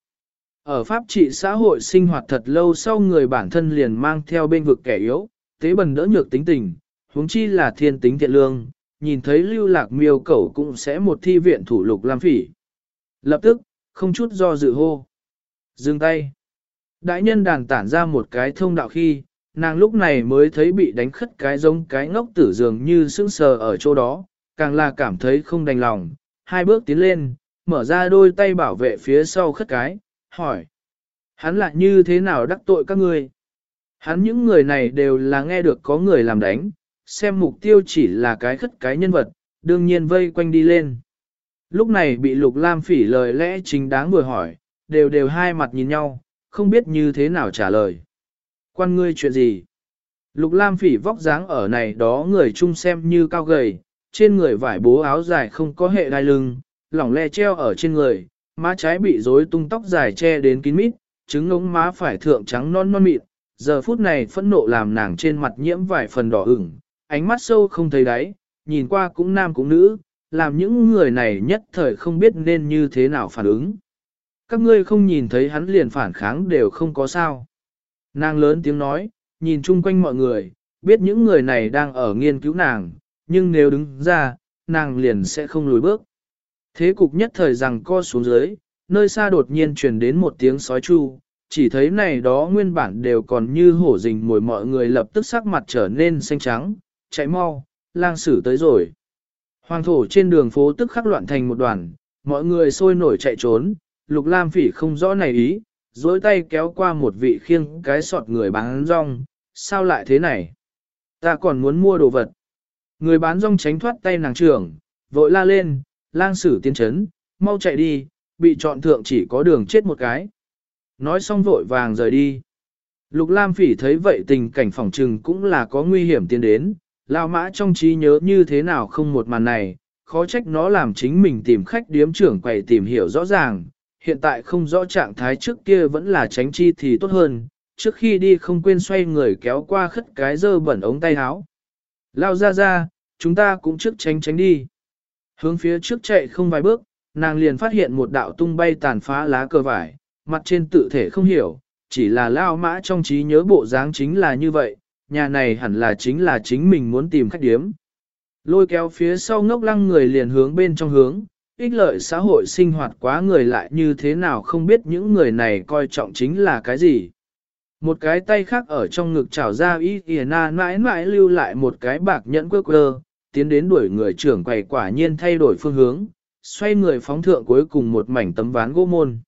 Ở pháp trị xã hội sinh hoạt thật lâu sau người bản thân liền mang theo bên vực kẻ yếu, tế bần đỡ nhược tính tình, huống chi là thiên tính thiện lương, nhìn thấy lưu lạc miêu cẩu cũng sẽ một thi viện thủ lục làm phỉ. Lập tức, không chút do dự hô. Dừng tay. Đại nhân đàn tản ra một cái thông đạo khi, nàng lúc này mới thấy bị đánh khất cái giống cái ngốc tử dường như sững sờ ở chỗ đó, càng là cảm thấy không đành lòng, hai bước tiến lên, mở ra đôi tay bảo vệ phía sau khất cái, hỏi. Hắn lại như thế nào đắc tội các ngươi? Hắn những người này đều là nghe được có người làm đánh, xem mục tiêu chỉ là cái khất cái nhân vật, đương nhiên vây quanh đi lên. Lúc này bị Lục Lam phỉ lời lẽ chính đáng vừa hỏi, đều đều hai mặt nhìn nhau, không biết như thế nào trả lời. Quan ngươi chuyện gì? Lục Lam phỉ vóc dáng ở này đó người chung xem như cao gầy, trên người vải bố áo dài không có hệ đai lưng, lỏng le treo ở trên người, má trái bị rối tung tóc dài che đến kín mít, trứng ngống má phải thượng trắng non non mịn, giờ phút này phẫn nộ làm nàng trên mặt nhiễm vài phần đỏ ửng, ánh mắt sâu không thấy đáy, nhìn qua cũng nam cũng nữ, làm những người này nhất thời không biết nên như thế nào phản ứng. Các ngươi không nhìn thấy hắn liền phản kháng đều không có sao. Nàng lớn tiếng nói, nhìn chung quanh mọi người, biết những người này đang ở nghiên cứu nàng, nhưng nếu đứng ra, nàng liền sẽ không lùi bước. Thế cục nhất thời rằng co xuống dưới, nơi xa đột nhiên truyền đến một tiếng sói chu, chỉ thấy này đó nguyên bản đều còn như hổ rình mồi mọi người lập tức sắc mặt trở nên xanh trắng, chạy mau, lang sử tới rồi. Hoàng thổ trên đường phố tức khắc loạn thành một đoàn, mọi người sôi nổi chạy trốn, lục lam phỉ không rõ này ý, dối tay kéo qua một vị khiêng cái sọt người bán rong, sao lại thế này? Ta còn muốn mua đồ vật. Người bán rong tránh thoát tay nàng trưởng, vội la lên, lang sử tiên chấn, mau chạy đi, bị chọn thượng chỉ có đường chết một cái. Nói xong vội vàng rời đi. Lục Lam Phỉ thấy vậy tình cảnh phòng trừng cũng là có nguy hiểm tiến đến, lao mã trong trí nhớ như thế nào không một màn này, khó trách nó làm chính mình tìm khách điếm trưởng quầy tìm hiểu rõ ràng, hiện tại không rõ trạng thái trước kia vẫn là tránh chi thì tốt hơn, trước khi đi không quên xoay người kéo qua khất cái dơ bẩn ống tay áo. Lao ra ra, chúng ta cũng trước tránh tránh đi. Hướng phía trước chạy không vài bước, nàng liền phát hiện một đạo tung bay tàn phá lá cờ vải, mặt trên tự thể không hiểu, chỉ là lao mã trong trí nhớ bộ dáng chính là như vậy, nhà này hẳn là chính là chính mình muốn tìm khách điếm. Lôi kéo phía sau ngốc lăng người liền hướng bên trong hướng, ích lợi xã hội sinh hoạt quá người lại như thế nào không biết những người này coi trọng chính là cái gì. Một cái tay khác ở trong ngực trào ra y kìa na mãi mãi lưu lại một cái bạc nhẫn quơ quơ, tiến đến đuổi người trưởng quầy quả nhiên thay đổi phương hướng, xoay người phóng thượng cuối cùng một mảnh tấm ván gỗ môn.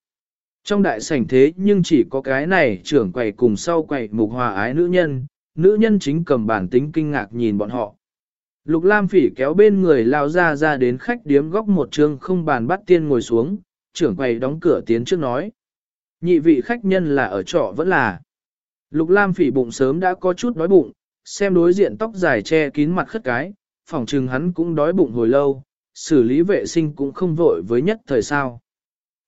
Trong đại sảnh thế nhưng chỉ có cái này trưởng quầy cùng sau quầy mục hòa ái nữ nhân, nữ nhân chính cầm bản tính kinh ngạc nhìn bọn họ. Lục Lam Phỉ kéo bên người lao ra ra đến khách điếm góc một trường không bàn bắt tiên ngồi xuống, trưởng quầy đóng cửa tiến trước nói. Nhị vị khách nhân là ở trọ vẫn là. Lục Lam Phỉ bụng sớm đã có chút đói bụng, xem đối diện tóc dài che kín mặt khất cái, phỏng chừng hắn cũng đói bụng hồi lâu, xử lý vệ sinh cũng không vội với nhất thời sao.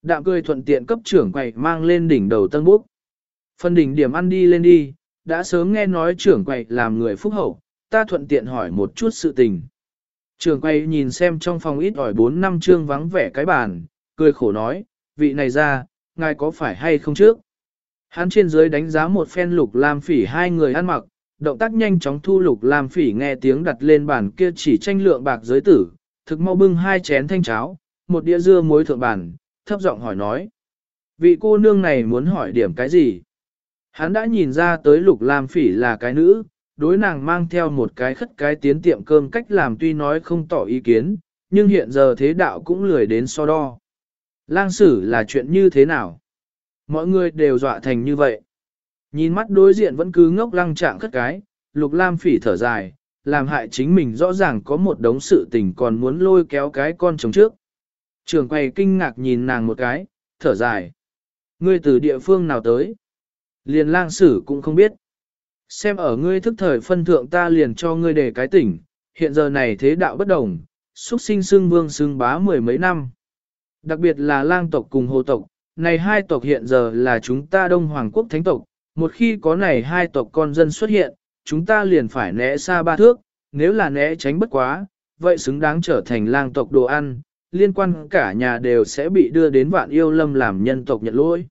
Đạm cười thuận tiện cấp trưởng quầy mang lên đỉnh đầu tân búc. Phần đỉnh điểm ăn đi lên đi, đã sớm nghe nói trưởng quầy làm người phúc hậu, ta thuận tiện hỏi một chút sự tình. Trưởng quầy nhìn xem trong phòng ít ỏi 4 năm trương vắng vẻ cái bàn, cười khổ nói, vị này ra, ngài có phải hay không trước? Hắn trên dưới đánh giá một phen lục lam phỉ hai người ăn mặc, động tác nhanh chóng thu lục lam phỉ nghe tiếng đặt lên bàn kia chỉ tranh lượng bạc giới tử, thực mau bưng hai chén thanh cháo, một đĩa dưa muối thượng bàn, thấp giọng hỏi nói. Vị cô nương này muốn hỏi điểm cái gì? Hắn đã nhìn ra tới lục lam phỉ là cái nữ, đối nàng mang theo một cái khất cái tiến tiệm cơm cách làm tuy nói không tỏ ý kiến, nhưng hiện giờ thế đạo cũng lười đến so đo. Lang sử là chuyện như thế nào? Mọi người đều dọa thành như vậy. Nhìn mắt đối diện vẫn cứ ngốc lăng trạng khất cái, lục lam phỉ thở dài, làm hại chính mình rõ ràng có một đống sự tình còn muốn lôi kéo cái con chồng trước. Trường quay kinh ngạc nhìn nàng một cái, thở dài. Ngươi từ địa phương nào tới? Liền lang sử cũng không biết. Xem ở ngươi thức thời phân thượng ta liền cho ngươi để cái tỉnh, hiện giờ này thế đạo bất đồng, xuất sinh xưng vương xưng bá mười mấy năm. Đặc biệt là lang tộc cùng hồ tộc, này hai tộc hiện giờ là chúng ta Đông Hoàng quốc thánh tộc, một khi có này hai tộc con dân xuất hiện, chúng ta liền phải né xa ba thước, nếu là né tránh bất quá, vậy xứng đáng trở thành lang tộc đồ ăn, liên quan cả nhà đều sẽ bị đưa đến vạn yêu lâm làm nhân tộc nhận lỗi.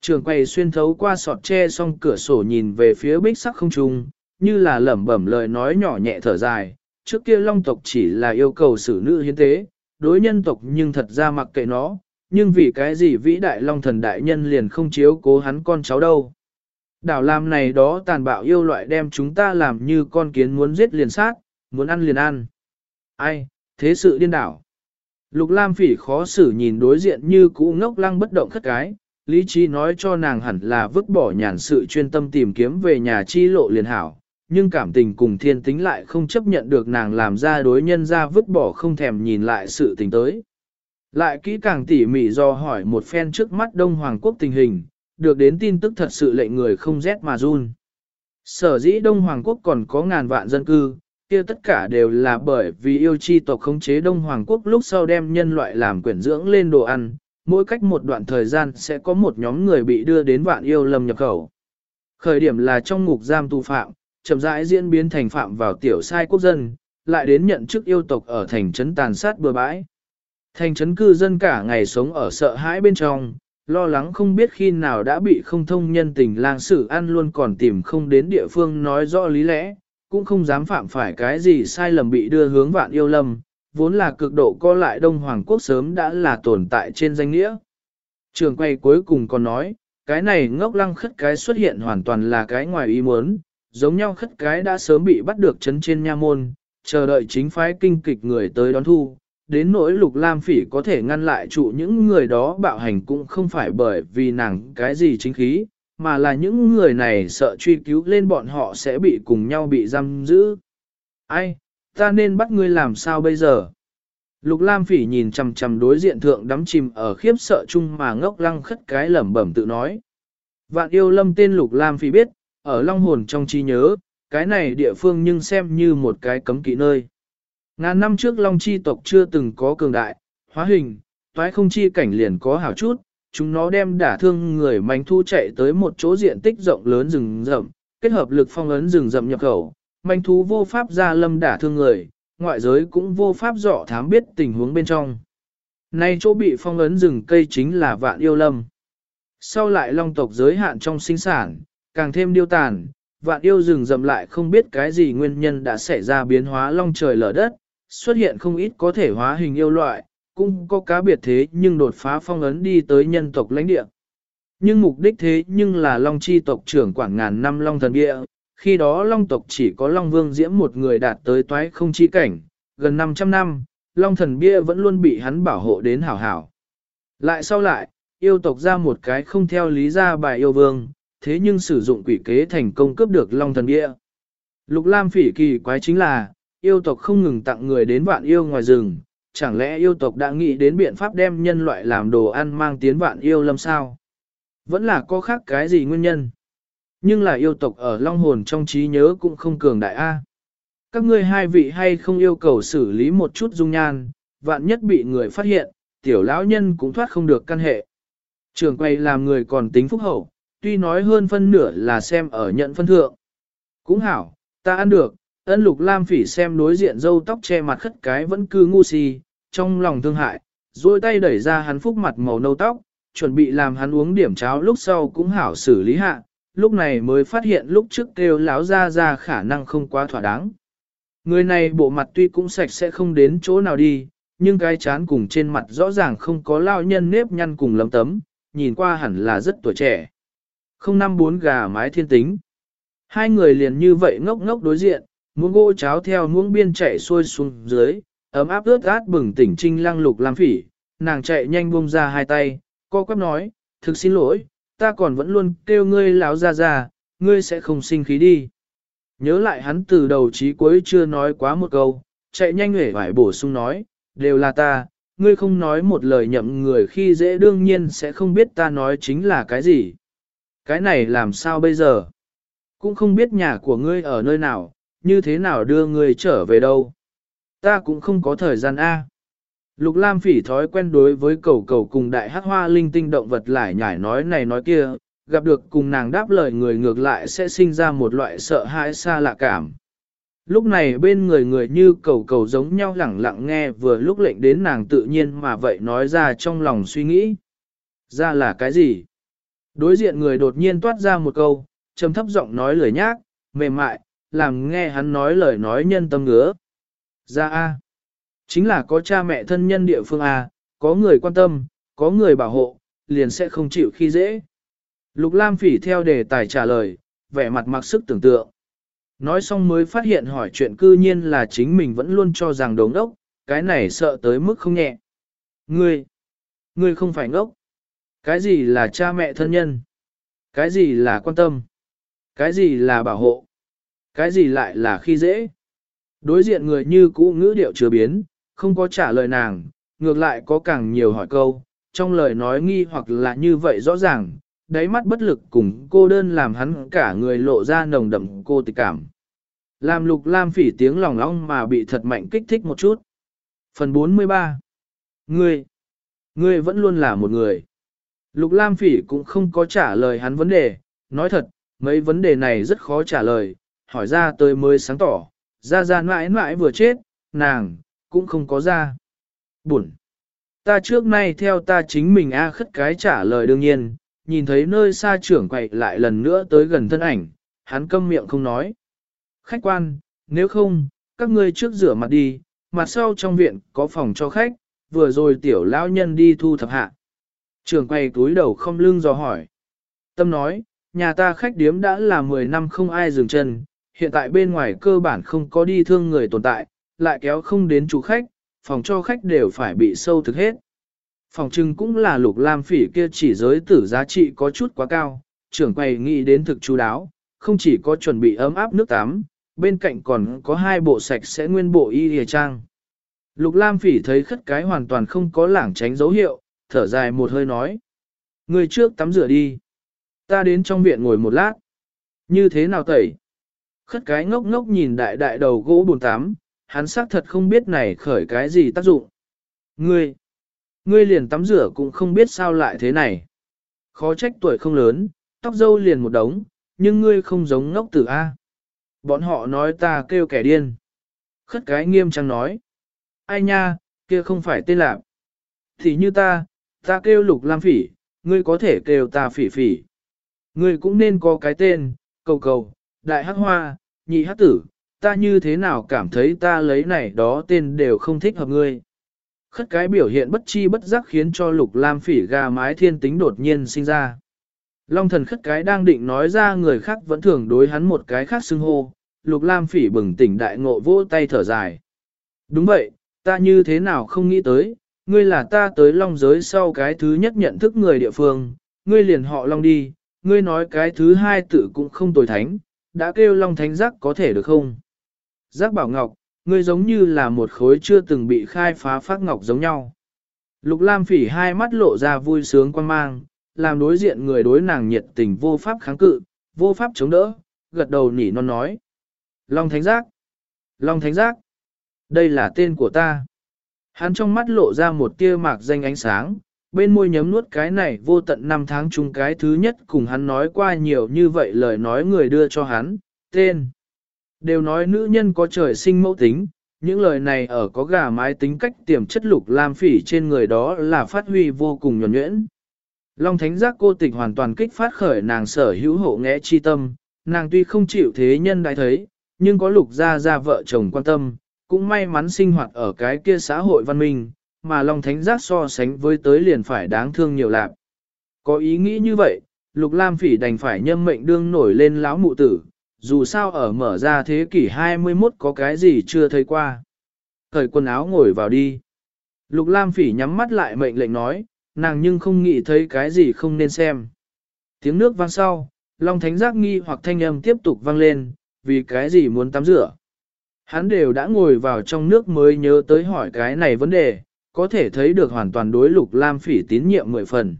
Trường quay xuyên thấu qua sọt tre xong cửa sổ nhìn về phía bích sắc không trung, như là lẩm bẩm lời nói nhỏ nhẹ thở dài, trước kia long tộc chỉ là yêu cầu xử nữ hiến tế, đối nhân tộc nhưng thật ra mặc kệ nó, nhưng vì cái gì vĩ đại long thần đại nhân liền không chiếu cố hắn con cháu đâu. Đảo làm này đó tàn bạo yêu loại đem chúng ta làm như con kiến muốn giết liền sát, muốn ăn liền ăn. Ai, thế sự điên đảo. Lục Lam phỉ khó xử nhìn đối diện như cũ ngốc lăng bất động khất cái, lý trí nói cho nàng hẳn là vứt bỏ nhàn sự chuyên tâm tìm kiếm về nhà chi lộ liền hảo, nhưng cảm tình cùng thiên tính lại không chấp nhận được nàng làm ra đối nhân ra vứt bỏ không thèm nhìn lại sự tình tới. Lại kỹ càng tỉ mỉ do hỏi một phen trước mắt Đông Hoàng Quốc tình hình, được đến tin tức thật sự lệnh người không rét mà run. Sở dĩ Đông Hoàng Quốc còn có ngàn vạn dân cư, kia tất cả đều là bởi vì yêu chi tộc khống chế Đông Hoàng Quốc lúc sau đem nhân loại làm quyển dưỡng lên đồ ăn, mỗi cách một đoạn thời gian sẽ có một nhóm người bị đưa đến vạn yêu lâm nhập khẩu. Khởi điểm là trong ngục giam tù phạm, chậm rãi diễn biến thành phạm vào tiểu sai quốc dân, lại đến nhận chức yêu tộc ở thành trấn tàn sát bừa bãi. Thành trấn cư dân cả ngày sống ở sợ hãi bên trong, lo lắng không biết khi nào đã bị không thông nhân tình lang sử ăn luôn còn tìm không đến địa phương nói rõ lý lẽ, cũng không dám phạm phải cái gì sai lầm bị đưa hướng vạn yêu lâm, vốn là cực độ co lại Đông Hoàng Quốc sớm đã là tồn tại trên danh nghĩa. Trường quay cuối cùng còn nói, cái này ngốc lăng khất cái xuất hiện hoàn toàn là cái ngoài ý muốn, giống nhau khất cái đã sớm bị bắt được chấn trên nha môn, chờ đợi chính phái kinh kịch người tới đón thu. Đến nỗi lục lam phỉ có thể ngăn lại trụ những người đó bạo hành cũng không phải bởi vì nàng cái gì chính khí, mà là những người này sợ truy cứu lên bọn họ sẽ bị cùng nhau bị giam giữ. Ai, ta nên bắt ngươi làm sao bây giờ? Lục Lam Phỉ nhìn chằm chằm đối diện thượng đắm chìm ở khiếp sợ chung mà ngốc lăng khất cái lẩm bẩm tự nói. Vạn yêu lâm tên Lục Lam Phỉ biết, ở long hồn trong trí nhớ, cái này địa phương nhưng xem như một cái cấm kỵ nơi. Ngàn năm trước long chi tộc chưa từng có cường đại, hóa hình, toái không chi cảnh liền có hảo chút, chúng nó đem đả thương người manh thu chạy tới một chỗ diện tích rộng lớn rừng rậm, kết hợp lực phong ấn rừng rậm nhập khẩu, manh thú vô pháp ra lâm đả thương người, ngoại giới cũng vô pháp dọ thám biết tình huống bên trong. Nay chỗ bị phong ấn rừng cây chính là vạn yêu lâm. Sau lại long tộc giới hạn trong sinh sản, càng thêm điêu tàn, vạn yêu rừng rậm lại không biết cái gì nguyên nhân đã xảy ra biến hóa long trời lở đất, xuất hiện không ít có thể hóa hình yêu loại, cũng có cá biệt thế nhưng đột phá phong ấn đi tới nhân tộc lãnh địa. Nhưng mục đích thế nhưng là long chi tộc trưởng quản ngàn năm long thần địa, khi đó long tộc chỉ có long vương diễm một người đạt tới toái không chi cảnh, gần 500 năm, long thần bia vẫn luôn bị hắn bảo hộ đến hảo hảo. Lại sau lại, yêu tộc ra một cái không theo lý ra bài yêu vương, thế nhưng sử dụng quỷ kế thành công cướp được long thần bia. Lục Lam phỉ kỳ quái chính là, yêu tộc không ngừng tặng người đến vạn yêu ngoài rừng, chẳng lẽ yêu tộc đã nghĩ đến biện pháp đem nhân loại làm đồ ăn mang tiến vạn yêu lâm sao? Vẫn là có khác cái gì nguyên nhân? Nhưng là yêu tộc ở long hồn trong trí nhớ cũng không cường đại A. Các ngươi hai vị hay không yêu cầu xử lý một chút dung nhan, vạn nhất bị người phát hiện, tiểu lão nhân cũng thoát không được căn hệ. Trường quay làm người còn tính phúc hậu, tuy nói hơn phân nửa là xem ở nhận phân thượng. Cũng hảo, ta ăn được, ân lục lam phỉ xem đối diện dâu tóc che mặt khất cái vẫn cứ ngu si, trong lòng thương hại, dôi tay đẩy ra hắn phúc mặt màu nâu tóc, chuẩn bị làm hắn uống điểm cháo lúc sau cũng hảo xử lý hạ, lúc này mới phát hiện lúc trước kêu láo ra ra khả năng không quá thỏa đáng. Người này bộ mặt tuy cũng sạch sẽ không đến chỗ nào đi, nhưng cái chán cùng trên mặt rõ ràng không có lao nhân nếp nhăn cùng lấm tấm, nhìn qua hẳn là rất tuổi trẻ. Không năm bốn gà mái thiên tính. Hai người liền như vậy ngốc ngốc đối diện, muỗng gỗ cháo theo muỗng biên chạy xuôi xuống dưới, ấm áp ướt át bừng tỉnh trinh lăng lục làm phỉ, nàng chạy nhanh buông ra hai tay, co quắp nói, thực xin lỗi, ta còn vẫn luôn kêu ngươi láo ra ra, ngươi sẽ không sinh khí đi. Nhớ lại hắn từ đầu chí cuối chưa nói quá một câu, chạy nhanh hể vải bổ sung nói, đều là ta, ngươi không nói một lời nhậm người khi dễ đương nhiên sẽ không biết ta nói chính là cái gì. Cái này làm sao bây giờ? Cũng không biết nhà của ngươi ở nơi nào, như thế nào đưa ngươi trở về đâu. Ta cũng không có thời gian A. Lục Lam phỉ thói quen đối với cầu cầu cùng đại hắc hoa linh tinh động vật lại nhải nói này nói kia, gặp được cùng nàng đáp lời người ngược lại sẽ sinh ra một loại sợ hãi xa lạ cảm. Lúc này bên người người như cầu cầu giống nhau lẳng lặng nghe vừa lúc lệnh đến nàng tự nhiên mà vậy nói ra trong lòng suy nghĩ. Ra là cái gì? Đối diện người đột nhiên toát ra một câu, trầm thấp giọng nói lời nhác, mềm mại, làm nghe hắn nói lời nói nhân tâm ngứa. Ra A. Chính là có cha mẹ thân nhân địa phương A, có người quan tâm, có người bảo hộ, liền sẽ không chịu khi dễ. Lục Lam Phỉ theo đề tài trả lời, vẻ mặt mặc sức tưởng tượng. Nói xong mới phát hiện hỏi chuyện cư nhiên là chính mình vẫn luôn cho rằng đống ốc, cái này sợ tới mức không nhẹ. Ngươi, ngươi không phải ngốc. Cái gì là cha mẹ thân nhân? Cái gì là quan tâm? Cái gì là bảo hộ? Cái gì lại là khi dễ? Đối diện người như cũ ngữ điệu chưa biến, không có trả lời nàng, ngược lại có càng nhiều hỏi câu, trong lời nói nghi hoặc là như vậy rõ ràng, đáy mắt bất lực cùng cô đơn làm hắn cả người lộ ra nồng đậm cô tịch cảm. Làm lục lam phỉ tiếng lòng long mà bị thật mạnh kích thích một chút. Phần 43 Ngươi, ngươi vẫn luôn là một người. Lục lam phỉ cũng không có trả lời hắn vấn đề, nói thật, mấy vấn đề này rất khó trả lời, hỏi ra tới mới sáng tỏ, ra ra mãi mãi vừa chết, nàng, cũng không có ra. Buồn. Ta trước nay theo ta chính mình A khất cái trả lời đương nhiên, nhìn thấy nơi xa trưởng quậy lại lần nữa tới gần thân ảnh, hắn câm miệng không nói. Khách quan, nếu không, các ngươi trước rửa mặt đi, mặt sau trong viện có phòng cho khách, vừa rồi tiểu lão nhân đi thu thập hạ. Trưởng quay túi đầu không lưng dò hỏi. Tâm nói, nhà ta khách điếm đã là 10 năm không ai dừng chân, hiện tại bên ngoài cơ bản không có đi thương người tồn tại, lại kéo không đến chủ khách, phòng cho khách đều phải bị sâu thực hết. Phòng trưng cũng là lục lam phỉ kia chỉ giới tử giá trị có chút quá cao, trưởng quầy nghĩ đến thực chú đáo, không chỉ có chuẩn bị ấm áp nước tắm, bên cạnh còn có hai bộ sạch sẽ nguyên bộ y hề trang. Lục lam phỉ thấy khất cái hoàn toàn không có lảng tránh dấu hiệu, thở dài một hơi nói. Người trước tắm rửa đi. Ta đến trong viện ngồi một lát. Như thế nào tẩy? Khất cái ngốc ngốc nhìn đại đại đầu gỗ bồn tắm, hắn xác thật không biết này khởi cái gì tác dụng. Ngươi, ngươi liền tắm rửa cũng không biết sao lại thế này. Khó trách tuổi không lớn, tóc dâu liền một đống, nhưng ngươi không giống ngốc tử A. Bọn họ nói ta kêu kẻ điên. Khất cái nghiêm trang nói. Ai nha, kia không phải tên lạc. Thì như ta, ta kêu lục lam phỉ, ngươi có thể kêu ta phỉ phỉ. Ngươi cũng nên có cái tên, cầu cầu, đại hắc hoa, nhị hắc tử, ta như thế nào cảm thấy ta lấy này đó tên đều không thích hợp ngươi. Khất cái biểu hiện bất chi bất giác khiến cho lục lam phỉ gà mái thiên tính đột nhiên sinh ra. Long thần khất cái đang định nói ra người khác vẫn thường đối hắn một cái khác xưng hô, lục lam phỉ bừng tỉnh đại ngộ vỗ tay thở dài. Đúng vậy, ta như thế nào không nghĩ tới, ngươi là ta tới long giới sau cái thứ nhất nhận thức người địa phương, ngươi liền họ long đi, ngươi nói cái thứ hai tự cũng không tồi thánh, đã kêu long thánh giác có thể được không? Giác bảo ngọc, ngươi giống như là một khối chưa từng bị khai phá phát ngọc giống nhau. Lục Lam phỉ hai mắt lộ ra vui sướng quan mang, làm đối diện người đối nàng nhiệt tình vô pháp kháng cự, vô pháp chống đỡ, gật đầu nỉ non nói. Long Thánh Giác! Long Thánh Giác! Đây là tên của ta. Hắn trong mắt lộ ra một tia mạc danh ánh sáng, bên môi nhấm nuốt cái này vô tận năm tháng chung cái thứ nhất cùng hắn nói qua nhiều như vậy lời nói người đưa cho hắn, tên. Đều nói nữ nhân có trời sinh mẫu tính, những lời này ở có gà mái tính cách tiềm chất lục lam phỉ trên người đó là phát huy vô cùng nhuẩn nhuyễn. Long thánh giác cô tịch hoàn toàn kích phát khởi nàng sở hữu hộ nghẽ chi tâm, nàng tuy không chịu thế nhân đại thấy, nhưng có lục gia gia vợ chồng quan tâm, cũng may mắn sinh hoạt ở cái kia xã hội văn minh, mà Long Thánh Giác so sánh với tới liền phải đáng thương nhiều lạc. Có ý nghĩ như vậy, Lục Lam Phỉ đành phải nhâm mệnh đương nổi lên lão mụ tử, dù sao ở mở ra thế kỷ 21 có cái gì chưa thấy qua. Cởi quần áo ngồi vào đi. Lục Lam Phỉ nhắm mắt lại mệnh lệnh nói, nàng nhưng không nghĩ thấy cái gì không nên xem. Tiếng nước vang sau, Long Thánh Giác nghi hoặc thanh âm tiếp tục vang lên, vì cái gì muốn tắm rửa. Hắn đều đã ngồi vào trong nước mới nhớ tới hỏi cái này vấn đề, có thể thấy được hoàn toàn đối lục lam phỉ tín nhiệm mười phần.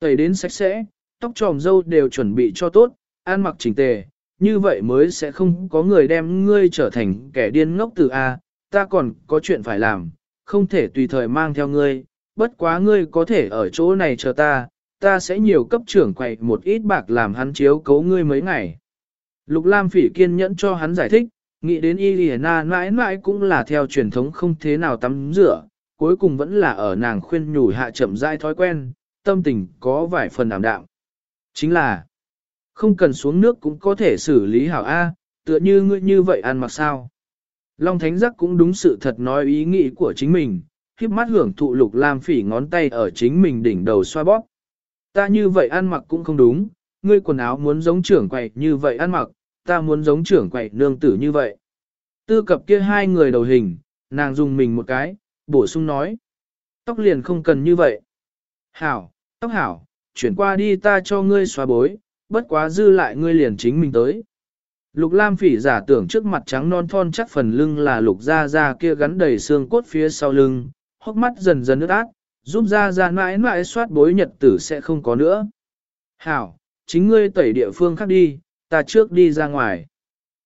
Tẩy đến sạch sẽ, tóc tròm dâu đều chuẩn bị cho tốt, ăn mặc chỉnh tề, như vậy mới sẽ không có người đem ngươi trở thành kẻ điên ngốc từ A, ta còn có chuyện phải làm, không thể tùy thời mang theo ngươi, bất quá ngươi có thể ở chỗ này chờ ta, ta sẽ nhiều cấp trưởng quậy một ít bạc làm hắn chiếu cấu ngươi mấy ngày. Lục Lam Phỉ kiên nhẫn cho hắn giải thích, nghĩ đến Iliana mãi mãi cũng là theo truyền thống không thế nào tắm rửa, cuối cùng vẫn là ở nàng khuyên nhủ hạ chậm rãi thói quen, tâm tình có vài phần ảm đạm. Chính là, không cần xuống nước cũng có thể xử lý hảo A, tựa như ngươi như vậy ăn mặc sao. Long Thánh Giác cũng đúng sự thật nói ý nghĩ của chính mình, khiếp mắt hưởng thụ lục lam phỉ ngón tay ở chính mình đỉnh đầu xoa bóp. Ta như vậy ăn mặc cũng không đúng, ngươi quần áo muốn giống trưởng quầy như vậy ăn mặc, ta muốn giống trưởng quầy nương tử như vậy. Tư cập kia hai người đầu hình, nàng dùng mình một cái, bổ sung nói. Tóc liền không cần như vậy. Hảo, tóc hảo, chuyển qua đi ta cho ngươi xóa bối, bất quá dư lại ngươi liền chính mình tới. Lục Lam phỉ giả tưởng trước mặt trắng non thon chắc phần lưng là lục da da kia gắn đầy xương cốt phía sau lưng, hốc mắt dần dần ướt át, giúp da da mãi mãi soát bối nhật tử sẽ không có nữa. Hảo, chính ngươi tẩy địa phương khác đi, ta trước đi ra ngoài.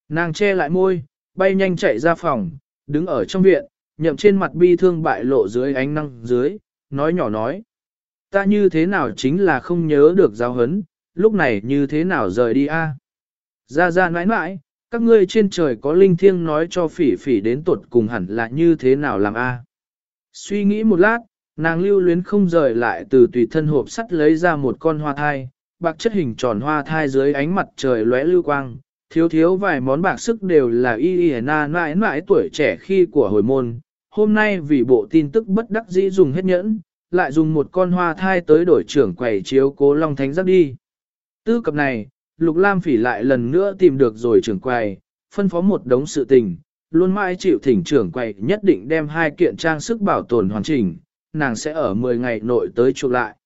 Nàng che lại môi, bay nhanh chạy ra phòng, đứng ở trong viện, nhậm trên mặt bi thương bại lộ dưới ánh năng dưới, nói nhỏ nói. Ta như thế nào chính là không nhớ được giáo hấn, lúc này như thế nào rời đi a? Ra ra nãi nãi, các ngươi trên trời có linh thiêng nói cho phỉ phỉ đến tuột cùng hẳn là như thế nào làm a? Suy nghĩ một lát, nàng lưu luyến không rời lại từ tùy thân hộp sắt lấy ra một con hoa thai, bạc chất hình tròn hoa thai dưới ánh mặt trời lóe lưu quang, thiếu thiếu vài món bạc sức đều là y y na mãi mãi tuổi trẻ khi của hồi môn, hôm nay vì bộ tin tức bất đắc dĩ dùng hết nhẫn, lại dùng một con hoa thai tới đổi trưởng quầy chiếu cố Long Thánh Giác đi. Tư cập này, Lục Lam Phỉ lại lần nữa tìm được rồi trưởng quầy, phân phó một đống sự tình, luôn mãi chịu thỉnh trưởng quầy nhất định đem hai kiện trang sức bảo tồn hoàn chỉnh, nàng sẽ ở 10 ngày nội tới chụp lại.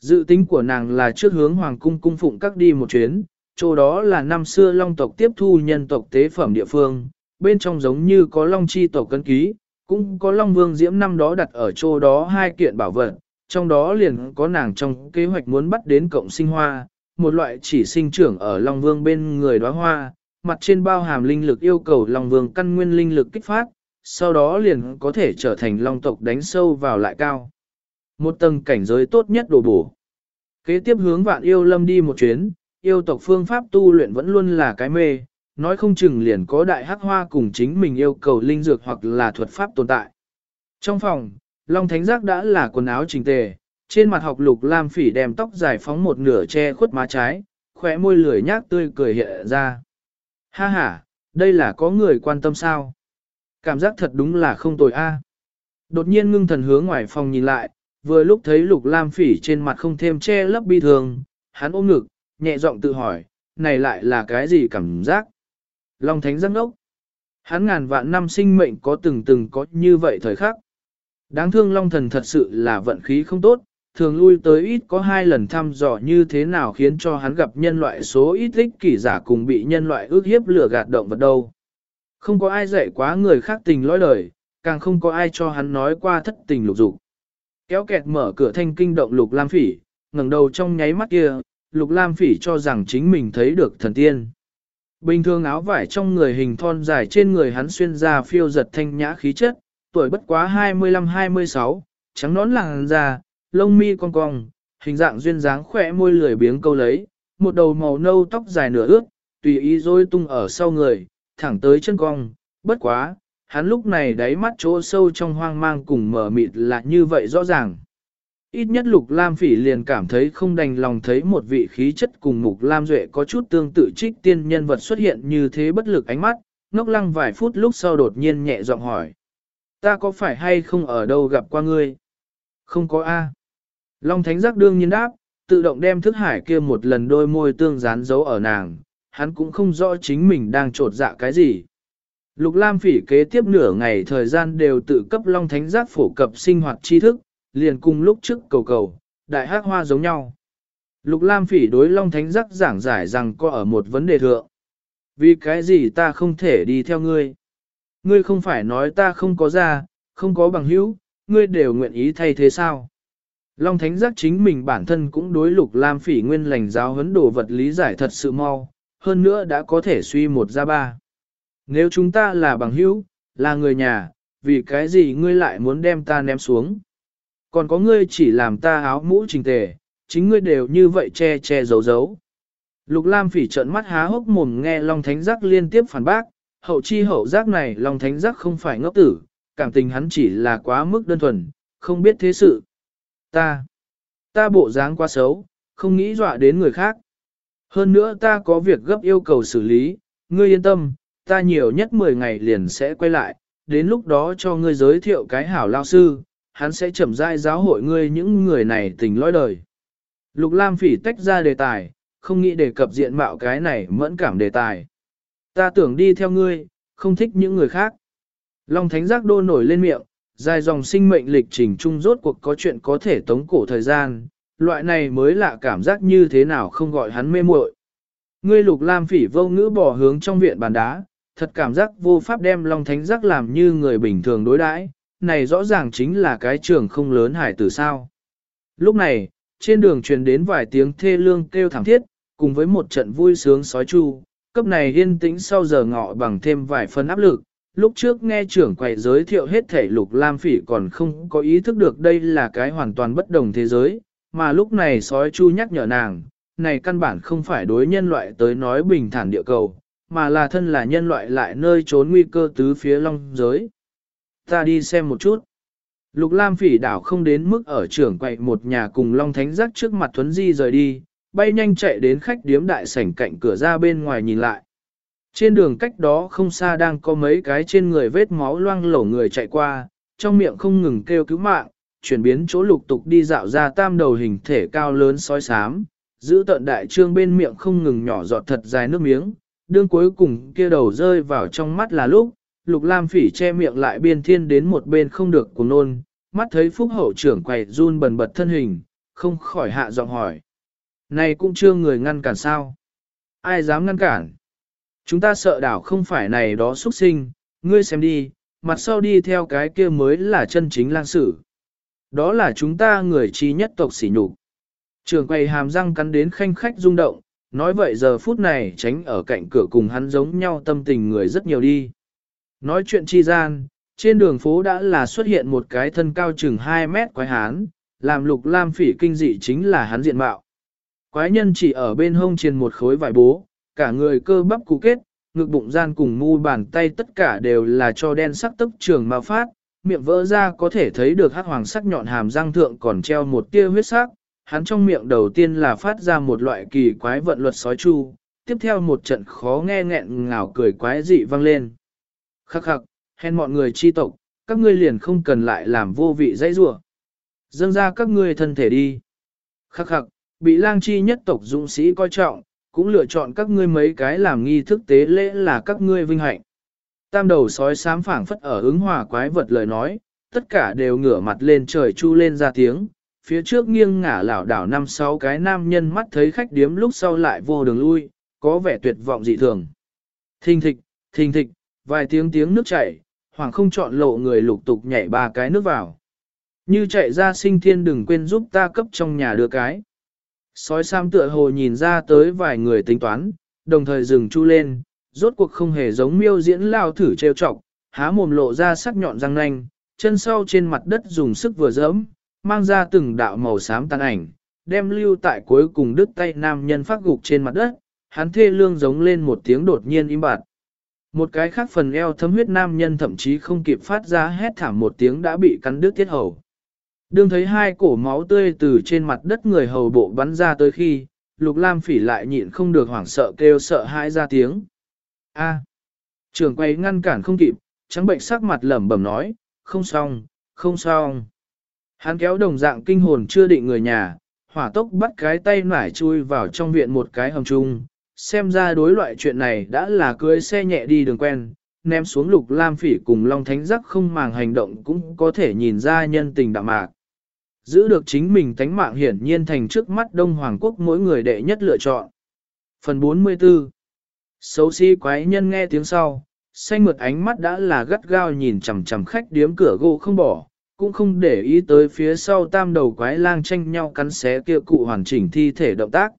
Dự tính của nàng là trước hướng Hoàng cung cung phụng các đi một chuyến, chỗ đó là năm xưa Long tộc tiếp thu nhân tộc tế phẩm địa phương, bên trong giống như có Long chi tộc cân ký, cũng có Long Vương Diễm năm đó đặt ở chỗ đó hai kiện bảo vật, trong đó liền có nàng trong kế hoạch muốn bắt đến cộng sinh hoa, một loại chỉ sinh trưởng ở Long Vương bên người đóa hoa, mặt trên bao hàm linh lực yêu cầu Long Vương căn nguyên linh lực kích phát, sau đó liền có thể trở thành Long tộc đánh sâu vào lại cao. Một tầng cảnh giới tốt nhất đồ bổ. Kế tiếp hướng vạn yêu lâm đi một chuyến, yêu tộc phương pháp tu luyện vẫn luôn là cái mê, nói không chừng liền có đại hắc hoa cùng chính mình yêu cầu linh dược hoặc là thuật pháp tồn tại. Trong phòng, Long Thánh Giác đã là quần áo chỉnh tề, trên mặt học lục lam phỉ đem tóc dài phóng một nửa che khuất má trái, khóe môi lười nhác tươi cười hiện ra. Ha ha, đây là có người quan tâm sao? Cảm giác thật đúng là không tồi a. À. Đột nhiên ngưng thần hướng ngoài phòng nhìn lại, vừa lúc thấy lục lam phỉ trên mặt không thêm che lấp bi thường, hắn ôm ngực, nhẹ giọng tự hỏi, này lại là cái gì cảm giác? Long Thánh giác ngốc. Hắn ngàn vạn năm sinh mệnh có từng từng có như vậy thời khắc. Đáng thương Long Thần thật sự là vận khí không tốt, thường lui tới ít có hai lần thăm dò như thế nào khiến cho hắn gặp nhân loại số ít ích kỷ giả cùng bị nhân loại ước hiếp lừa gạt động vật đâu. Không có ai dạy quá người khác tình lõi lời, càng không có ai cho hắn nói qua thất tình lục dục. Kéo kẹt mở cửa thanh kinh động lục lam phỉ, ngẩng đầu trong nháy mắt kia, lục lam phỉ cho rằng chính mình thấy được thần tiên. Bình thường áo vải trong người hình thon dài trên người hắn xuyên ra phiêu giật thanh nhã khí chất, tuổi bất quá 25-26, trắng nón làn da, lông mi cong cong, hình dạng duyên dáng khỏe môi lười biếng câu lấy, một đầu màu nâu tóc dài nửa ướt, tùy ý rối tung ở sau người, thẳng tới chân cong, bất quá, hắn lúc này đáy mắt chỗ sâu trong hoang mang cùng mở mịt là như vậy rõ ràng. Ít nhất Lục Lam Phỉ liền cảm thấy không đành lòng thấy một vị khí chất cùng Mục Lam Duệ có chút tương tự trích tiên nhân vật xuất hiện như thế bất lực ánh mắt, ngốc lăng vài phút lúc sau đột nhiên nhẹ giọng hỏi. Ta có phải hay không ở đâu gặp qua ngươi? Không có A. Long Thánh Giác đương nhiên đáp, tự động đem thức hải kia một lần đôi môi tương dán dấu ở nàng, hắn cũng không rõ chính mình đang trột dạ cái gì. Lục Lam Phỉ kế tiếp nửa ngày thời gian đều tự cấp Long Thánh Giác phổ cập sinh hoạt tri thức, liền cùng lúc trước cầu cầu, đại hắc hoa giống nhau. Lục Lam Phỉ đối Long Thánh Giác giảng giải rằng có ở một vấn đề thượng. Vì cái gì ta không thể đi theo ngươi? Ngươi không phải nói ta không có gia không có bằng hữu, ngươi đều nguyện ý thay thế sao? Long Thánh Giác chính mình bản thân cũng đối Lục Lam Phỉ nguyên lành giáo huấn đồ vật lý giải thật sự mau, hơn nữa đã có thể suy một ra ba. Nếu chúng ta là bằng hữu, là người nhà, vì cái gì ngươi lại muốn đem ta ném xuống? Còn có ngươi chỉ làm ta áo mũ trình tề, chính ngươi đều như vậy che che giấu giấu. Lục Lam phỉ trợn mắt há hốc mồm nghe Long Thánh Giác liên tiếp phản bác, hậu chi hậu giác này Long Thánh Giác không phải ngốc tử, cảm tình hắn chỉ là quá mức đơn thuần, không biết thế sự. Ta, ta bộ dáng quá xấu, không nghĩ dọa đến người khác. Hơn nữa ta có việc gấp yêu cầu xử lý, ngươi yên tâm, ta nhiều nhất 10 ngày liền sẽ quay lại, đến lúc đó cho ngươi giới thiệu cái hảo lao sư, hắn sẽ chậm rãi giáo hội ngươi những người này tình lõi đời. Lục Lam phỉ tách ra đề tài, không nghĩ đề cập diện mạo cái này mẫn cảm đề tài. Ta tưởng đi theo ngươi, không thích những người khác. Long Thánh Giác đô nổi lên miệng, dài dòng sinh mệnh lịch trình chung rốt cuộc có chuyện có thể tống cổ thời gian, loại này mới lạ cảm giác như thế nào không gọi hắn mê muội. Ngươi lục lam phỉ vô ngữ bỏ hướng trong viện bàn đá, thật cảm giác vô pháp đem Long Thánh Giác làm như người bình thường đối đãi, này rõ ràng chính là cái trường không lớn hải tử sao. Lúc này, trên đường truyền đến vài tiếng thê lương kêu thảm thiết, cùng với một trận vui sướng sói chu, cấp này yên tĩnh sau giờ ngọ bằng thêm vài phần áp lực. Lúc trước nghe trưởng quầy giới thiệu hết thể lục lam phỉ còn không có ý thức được đây là cái hoàn toàn bất đồng thế giới, mà lúc này sói chu nhắc nhở nàng, này căn bản không phải đối nhân loại tới nói bình thản địa cầu, mà là thân là nhân loại lại nơi trốn nguy cơ tứ phía long giới. Ta đi xem một chút. Lục Lam phỉ đảo không đến mức ở trưởng quậy một nhà cùng Long Thánh Giác trước mặt Thuấn Di rời đi, bay nhanh chạy đến khách điếm đại sảnh cạnh cửa ra bên ngoài nhìn lại. Trên đường cách đó không xa đang có mấy cái trên người vết máu loang lổ người chạy qua, trong miệng không ngừng kêu cứu mạng, chuyển biến chỗ lục tục đi dạo ra tam đầu hình thể cao lớn sói xám, giữ tận đại trương bên miệng không ngừng nhỏ giọt thật dài nước miếng, đương cuối cùng kia đầu rơi vào trong mắt là lúc, lục lam phỉ che miệng lại biên thiên đến một bên không được cùng nôn, mắt thấy phúc hậu trưởng quầy run bần bật thân hình, không khỏi hạ giọng hỏi. Này cũng chưa người ngăn cản sao? Ai dám ngăn cản? Chúng ta sợ đảo không phải này đó xuất sinh, ngươi xem đi, mặt sau đi theo cái kia mới là chân chính lang sử. Đó là chúng ta người trí nhất tộc sỉ nhục. Trường quầy hàm răng cắn đến khanh khách rung động, nói vậy giờ phút này tránh ở cạnh cửa cùng hắn giống nhau tâm tình người rất nhiều đi. Nói chuyện chi gian, trên đường phố đã là xuất hiện một cái thân cao chừng 2 mét quái hán, làm lục lam phỉ kinh dị chính là hắn diện mạo. Quái nhân chỉ ở bên hông trên một khối vải bố, cả người cơ bắp cụ kết, ngực bụng gian cùng mu bàn tay tất cả đều là cho đen sắc tức trường màu phát, miệng vỡ ra có thể thấy được hắc hoàng sắc nhọn hàm răng thượng còn treo một tia huyết sắc, hắn trong miệng đầu tiên là phát ra một loại kỳ quái vận luật sói chu, tiếp theo một trận khó nghe nghẹn ngào cười quái dị vang lên. Khắc khắc, hèn mọi người chi tộc, các ngươi liền không cần lại làm vô vị dãy rủa. Dâng ra các ngươi thân thể đi. Khắc khắc, bị lang chi nhất tộc dũng sĩ coi trọng, cũng lựa chọn các ngươi mấy cái làm nghi thức tế lễ là các ngươi vinh hạnh. Tam đầu sói sám phảng phất ở ứng hòa quái vật lời nói, tất cả đều ngửa mặt lên trời chu lên ra tiếng, phía trước nghiêng ngả lảo đảo năm sáu cái nam nhân mắt thấy khách điếm lúc sau lại vô đường lui, có vẻ tuyệt vọng dị thường. Thình thịch, thình thịch, vài tiếng tiếng nước chảy, hoàng không chọn lộ người lục tục nhảy ba cái nước vào. Như chạy ra sinh thiên đừng quên giúp ta cấp trong nhà đưa cái. Sói sam tựa hồ nhìn ra tới vài người tính toán, đồng thời dừng chu lên, rốt cuộc không hề giống miêu diễn lao thử trêu chọc, há mồm lộ ra sắc nhọn răng nanh, chân sau trên mặt đất dùng sức vừa dẫm, mang ra từng đạo màu xám tàn ảnh, đem lưu tại cuối cùng đứt tay nam nhân phát gục trên mặt đất, hắn thê lương giống lên một tiếng đột nhiên im bặt. Một cái khác phần eo thấm huyết nam nhân thậm chí không kịp phát ra hét thảm một tiếng đã bị cắn đứt tiết hầu. Đương thấy hai cổ máu tươi từ trên mặt đất người hầu bộ bắn ra tới khi, Lục Lam phỉ lại nhịn không được hoảng sợ kêu sợ hãi ra tiếng. A. Trường quay ngăn cản không kịp, trắng bệnh sắc mặt lẩm bẩm nói, không xong, không xong. Hắn kéo đồng dạng kinh hồn chưa định người nhà, hỏa tốc bắt cái tay nải chui vào trong viện một cái hầm chung, xem ra đối loại chuyện này đã là cưới xe nhẹ đi đường quen, ném xuống lục lam phỉ cùng long thánh giác không màng hành động cũng có thể nhìn ra nhân tình đạm mạc. Giữ được chính mình tánh mạng hiển nhiên thành trước mắt Đông Hoàng Quốc mỗi người đệ nhất lựa chọn. Phần 44 Xấu xí si quái nhân nghe tiếng sau, xanh mượt ánh mắt đã là gắt gao nhìn chằm chằm khách điếm cửa gỗ không bỏ, cũng không để ý tới phía sau tam đầu quái lang tranh nhau cắn xé kia cụ hoàn chỉnh thi thể động tác.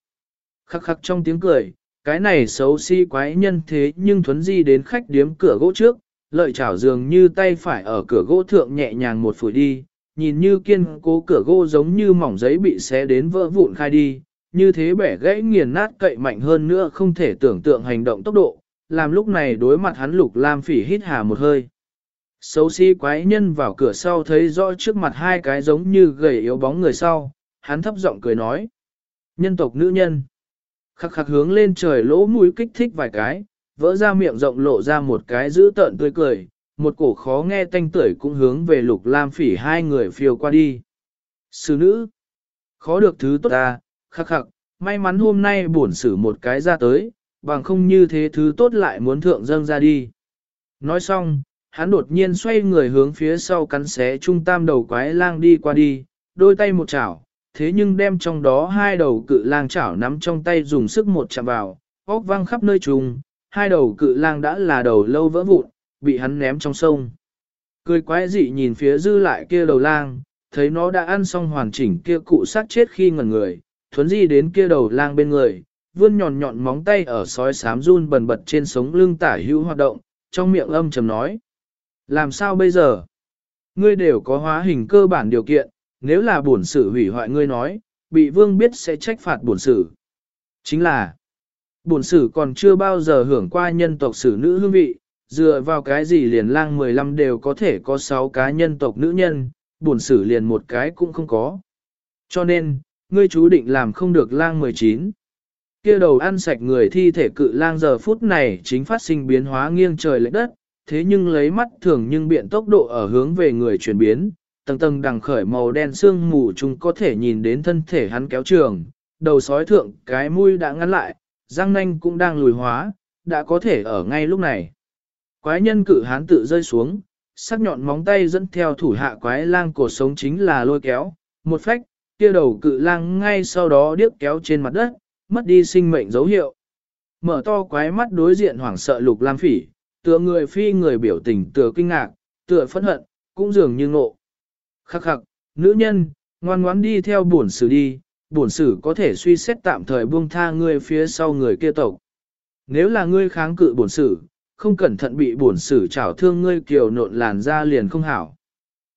Khắc khắc trong tiếng cười, cái này xấu xí si quái nhân thế nhưng thuấn di đến khách điếm cửa gỗ trước, lợi chảo dường như tay phải ở cửa gỗ thượng nhẹ nhàng một phủi đi, nhìn như kiên cố cửa gỗ giống như mỏng giấy bị xé đến vỡ vụn khai đi, như thế bẻ gãy nghiền nát cậy mạnh hơn nữa không thể tưởng tượng hành động tốc độ, làm lúc này đối mặt hắn lục lam phỉ hít hà một hơi. Xấu xí si quái nhân vào cửa sau thấy rõ trước mặt hai cái giống như gầy yếu bóng người sau, hắn thấp giọng cười nói. Nhân tộc nữ nhân. Khắc khắc hướng lên trời lỗ mũi kích thích vài cái, vỡ ra miệng rộng lộ ra một cái giữ tợn tươi cười, một cổ khó nghe tanh tưởi cũng hướng về lục lam phỉ hai người phiêu qua đi. Sư nữ. Khó được thứ tốt ta, khắc khắc, may mắn hôm nay bổn xử một cái ra tới, bằng không như thế thứ tốt lại muốn thượng dâng ra đi. Nói xong, hắn đột nhiên xoay người hướng phía sau cắn xé trung tam đầu quái lang đi qua đi, đôi tay một chảo, thế nhưng đem trong đó hai đầu cự lang chảo nắm trong tay dùng sức một chạm vào, óc văng khắp nơi trùng, hai đầu cự lang đã là đầu lâu vỡ vụn, bị hắn ném trong sông. Cười quái dị nhìn phía dư lại kia đầu lang, thấy nó đã ăn xong hoàn chỉnh kia cụ sát chết khi ngẩn người, thuấn di đến kia đầu lang bên người, vươn nhọn nhọn móng tay ở sói sám run bần bật trên sống lưng tả hữu hoạt động, trong miệng âm trầm nói. Làm sao bây giờ? Ngươi đều có hóa hình cơ bản điều kiện, nếu là bổn sự hủy hoại ngươi nói, bị vương biết sẽ trách phạt bổn sự. Chính là, bổn sự còn chưa bao giờ hưởng qua nhân tộc sử nữ hương vị, dựa vào cái gì liền lang 15 đều có thể có 6 cá nhân tộc nữ nhân, bổn sự liền một cái cũng không có. Cho nên, ngươi chú định làm không được lang 19 kia đầu ăn sạch người thi thể cự lang giờ phút này chính phát sinh biến hóa nghiêng trời lệch đất, thế nhưng lấy mắt thường nhưng biện tốc độ ở hướng về người chuyển biến, tầng tầng đằng khởi màu đen sương mù chúng có thể nhìn đến thân thể hắn kéo trường, đầu sói thượng cái mũi đã ngắn lại, răng nanh cũng đang lùi hóa, đã có thể ở ngay lúc này. Quái nhân cử hắn tự rơi xuống, sắc nhọn móng tay dẫn theo thủ hạ quái lang cổ sống chính là lôi kéo, một phách, kia đầu cự lang ngay sau đó điếc kéo trên mặt đất, mất đi sinh mệnh dấu hiệu. Mở to quái mắt đối diện hoảng sợ lục lam phỉ, tựa người phi người biểu tình tựa kinh ngạc, tựa phẫn hận, cũng dường như ngộ. Khắc khắc, nữ nhân, ngoan ngoãn đi theo bổn sử đi, bổn sử có thể suy xét tạm thời buông tha ngươi phía sau người kia tộc. Nếu là ngươi kháng cự bổn sử, không cẩn thận bị bổn sử trảo thương ngươi kiều nộn làn da liền không hảo.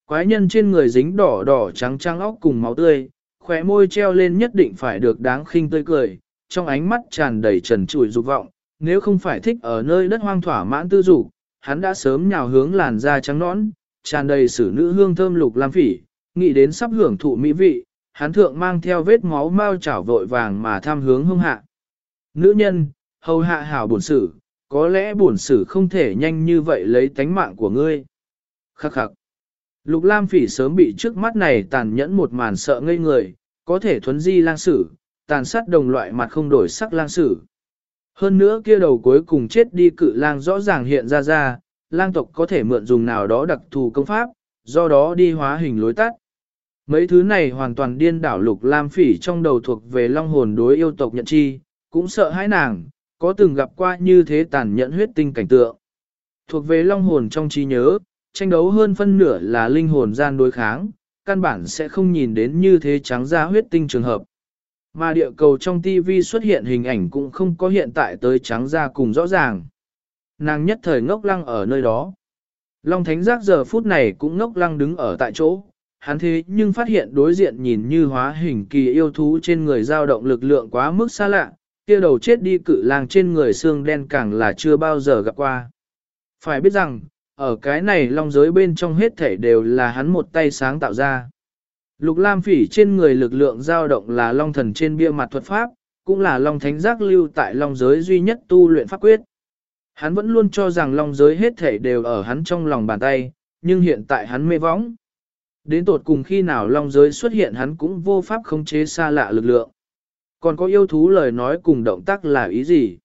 Quái nhân trên người dính đỏ đỏ trắng trắng óc cùng máu tươi, khóe môi treo lên nhất định phải được đáng khinh tươi cười, trong ánh mắt tràn đầy trần trụi dục vọng, nếu không phải thích ở nơi đất hoang thỏa mãn tư dục, hắn đã sớm nhào hướng làn da trắng nõn, tràn đầy sử nữ hương thơm lục lam phỉ, nghĩ đến sắp hưởng thụ mỹ vị, hắn thượng mang theo vết máu mau chảo vội vàng mà tham hướng hung hạ. Nữ nhân, hầu hạ hảo bổn sử, có lẽ bổn sử không thể nhanh như vậy lấy tánh mạng của ngươi. Khắc khắc. Lục Lam Phỉ sớm bị trước mắt này tàn nhẫn một màn sợ ngây người, có thể thuấn di lang sử, tàn sát đồng loại mặt không đổi sắc lang sử. Hơn nữa kia đầu cuối cùng chết đi cự lang rõ ràng hiện ra ra, lang tộc có thể mượn dùng nào đó đặc thù công pháp, do đó đi hóa hình lối tắt. Mấy thứ này hoàn toàn điên đảo lục lam phỉ trong đầu thuộc về long hồn đối yêu tộc nhận chi, cũng sợ hãi nàng, có từng gặp qua như thế tàn nhẫn huyết tinh cảnh tượng. Thuộc về long hồn trong trí nhớ, tranh đấu hơn phân nửa là linh hồn gian đối kháng, căn bản sẽ không nhìn đến như thế trắng ra huyết tinh trường hợp. Mà địa cầu trong TV xuất hiện hình ảnh cũng không có hiện tại tới trắng ra cùng rõ ràng. Nàng nhất thời ngốc lăng ở nơi đó. Long Thánh Giác giờ phút này cũng ngốc lăng đứng ở tại chỗ, hắn thế nhưng phát hiện đối diện nhìn như hóa hình kỳ yêu thú trên người dao động lực lượng quá mức xa lạ, kia đầu chết đi cự lang trên người xương đen càng là chưa bao giờ gặp qua. Phải biết rằng, ở cái này long giới bên trong hết thể đều là hắn một tay sáng tạo ra. Lục Lam Phỉ trên người lực lượng dao động là long thần trên bia mặt thuật pháp, cũng là long thánh giác lưu tại long giới duy nhất tu luyện pháp quyết. Hắn vẫn luôn cho rằng long giới hết thể đều ở hắn trong lòng bàn tay, nhưng hiện tại hắn mê võng. Đến tột cùng khi nào long giới xuất hiện hắn cũng vô pháp khống chế xa lạ lực lượng. Còn có yêu thú lời nói cùng động tác là ý gì?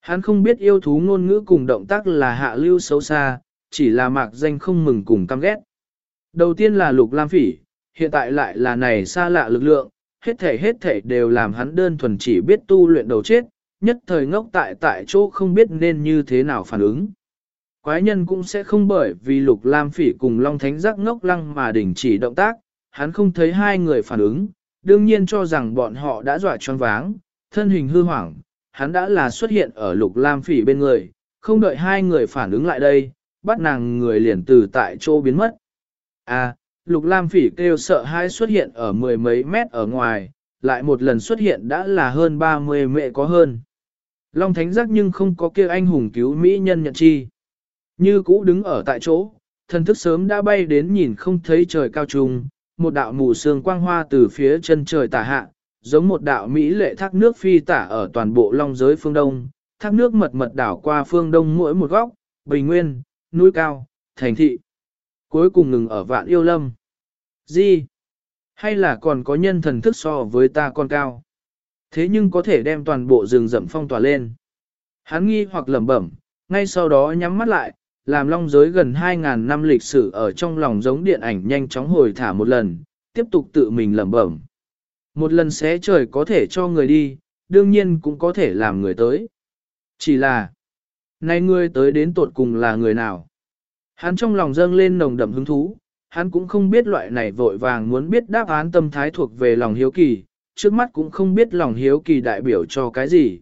Hắn không biết yêu thú ngôn ngữ cùng động tác là hạ lưu xấu xa, chỉ là mạc danh không mừng cùng căm ghét. Đầu tiên là lục lam phỉ, hiện tại lại là này xa lạ lực lượng, hết thể hết thể đều làm hắn đơn thuần chỉ biết tu luyện đầu chết, nhất thời ngốc tại tại chỗ không biết nên như thế nào phản ứng. Quái nhân cũng sẽ không bởi vì lục lam phỉ cùng long thánh giác ngốc lăng mà đình chỉ động tác, hắn không thấy hai người phản ứng, đương nhiên cho rằng bọn họ đã dọa choáng váng, thân hình hư hoảng, hắn đã là xuất hiện ở lục lam phỉ bên người, không đợi hai người phản ứng lại đây, bắt nàng người liền từ tại chỗ biến mất. À, lục lam phỉ kêu sợ hai xuất hiện ở mười mấy mét ở ngoài, lại một lần xuất hiện đã là hơn 30 mệ có hơn. Long thánh giác nhưng không có kia anh hùng cứu mỹ nhân nhận chi. Như cũ đứng ở tại chỗ, thần thức sớm đã bay đến nhìn không thấy trời cao trùng, một đạo mù sương quang hoa từ phía chân trời tả hạ, giống một đạo mỹ lệ thác nước phi tả ở toàn bộ long giới phương đông, thác nước mật mật đảo qua phương đông mỗi một góc, bình nguyên, núi cao, thành thị. Cuối cùng ngừng ở vạn yêu lâm. Gì? Hay là còn có nhân thần thức so với ta con cao? Thế nhưng có thể đem toàn bộ rừng rậm phong tỏa lên. Hắn nghi hoặc lẩm bẩm, ngay sau đó nhắm mắt lại, làm long giới gần 2.000 năm lịch sử ở trong lòng giống điện ảnh nhanh chóng hồi thả một lần, tiếp tục tự mình lẩm bẩm. Một lần xé trời có thể cho người đi, đương nhiên cũng có thể làm người tới. Chỉ là, nay người tới đến tột cùng là người nào? Hắn trong lòng dâng lên nồng đậm hứng thú, hắn cũng không biết loại này vội vàng muốn biết đáp án tâm thái thuộc về lòng hiếu kỳ, trước mắt cũng không biết lòng hiếu kỳ đại biểu cho cái gì.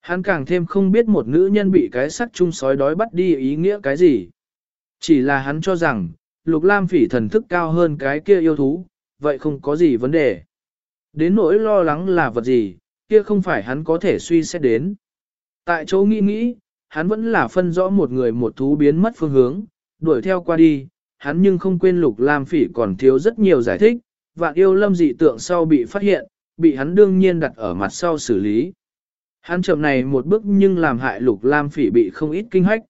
Hắn càng thêm không biết một nữ nhân bị cái sắc chung sói đói bắt đi ý nghĩa cái gì. Chỉ là hắn cho rằng, lục lam phỉ thần thức cao hơn cái kia yêu thú, vậy không có gì vấn đề. Đến nỗi lo lắng là vật gì, kia không phải hắn có thể suy xét đến. Tại chỗ nghĩ nghĩ, hắn vẫn là phân rõ một người một thú biến mất phương hướng, đuổi theo qua đi, hắn nhưng không quên lục lam phỉ còn thiếu rất nhiều giải thích, vạn yêu lâm dị tượng sau bị phát hiện, bị hắn đương nhiên đặt ở mặt sau xử lý. Hắn chậm này một bước nhưng làm hại lục lam phỉ bị không ít kinh hách.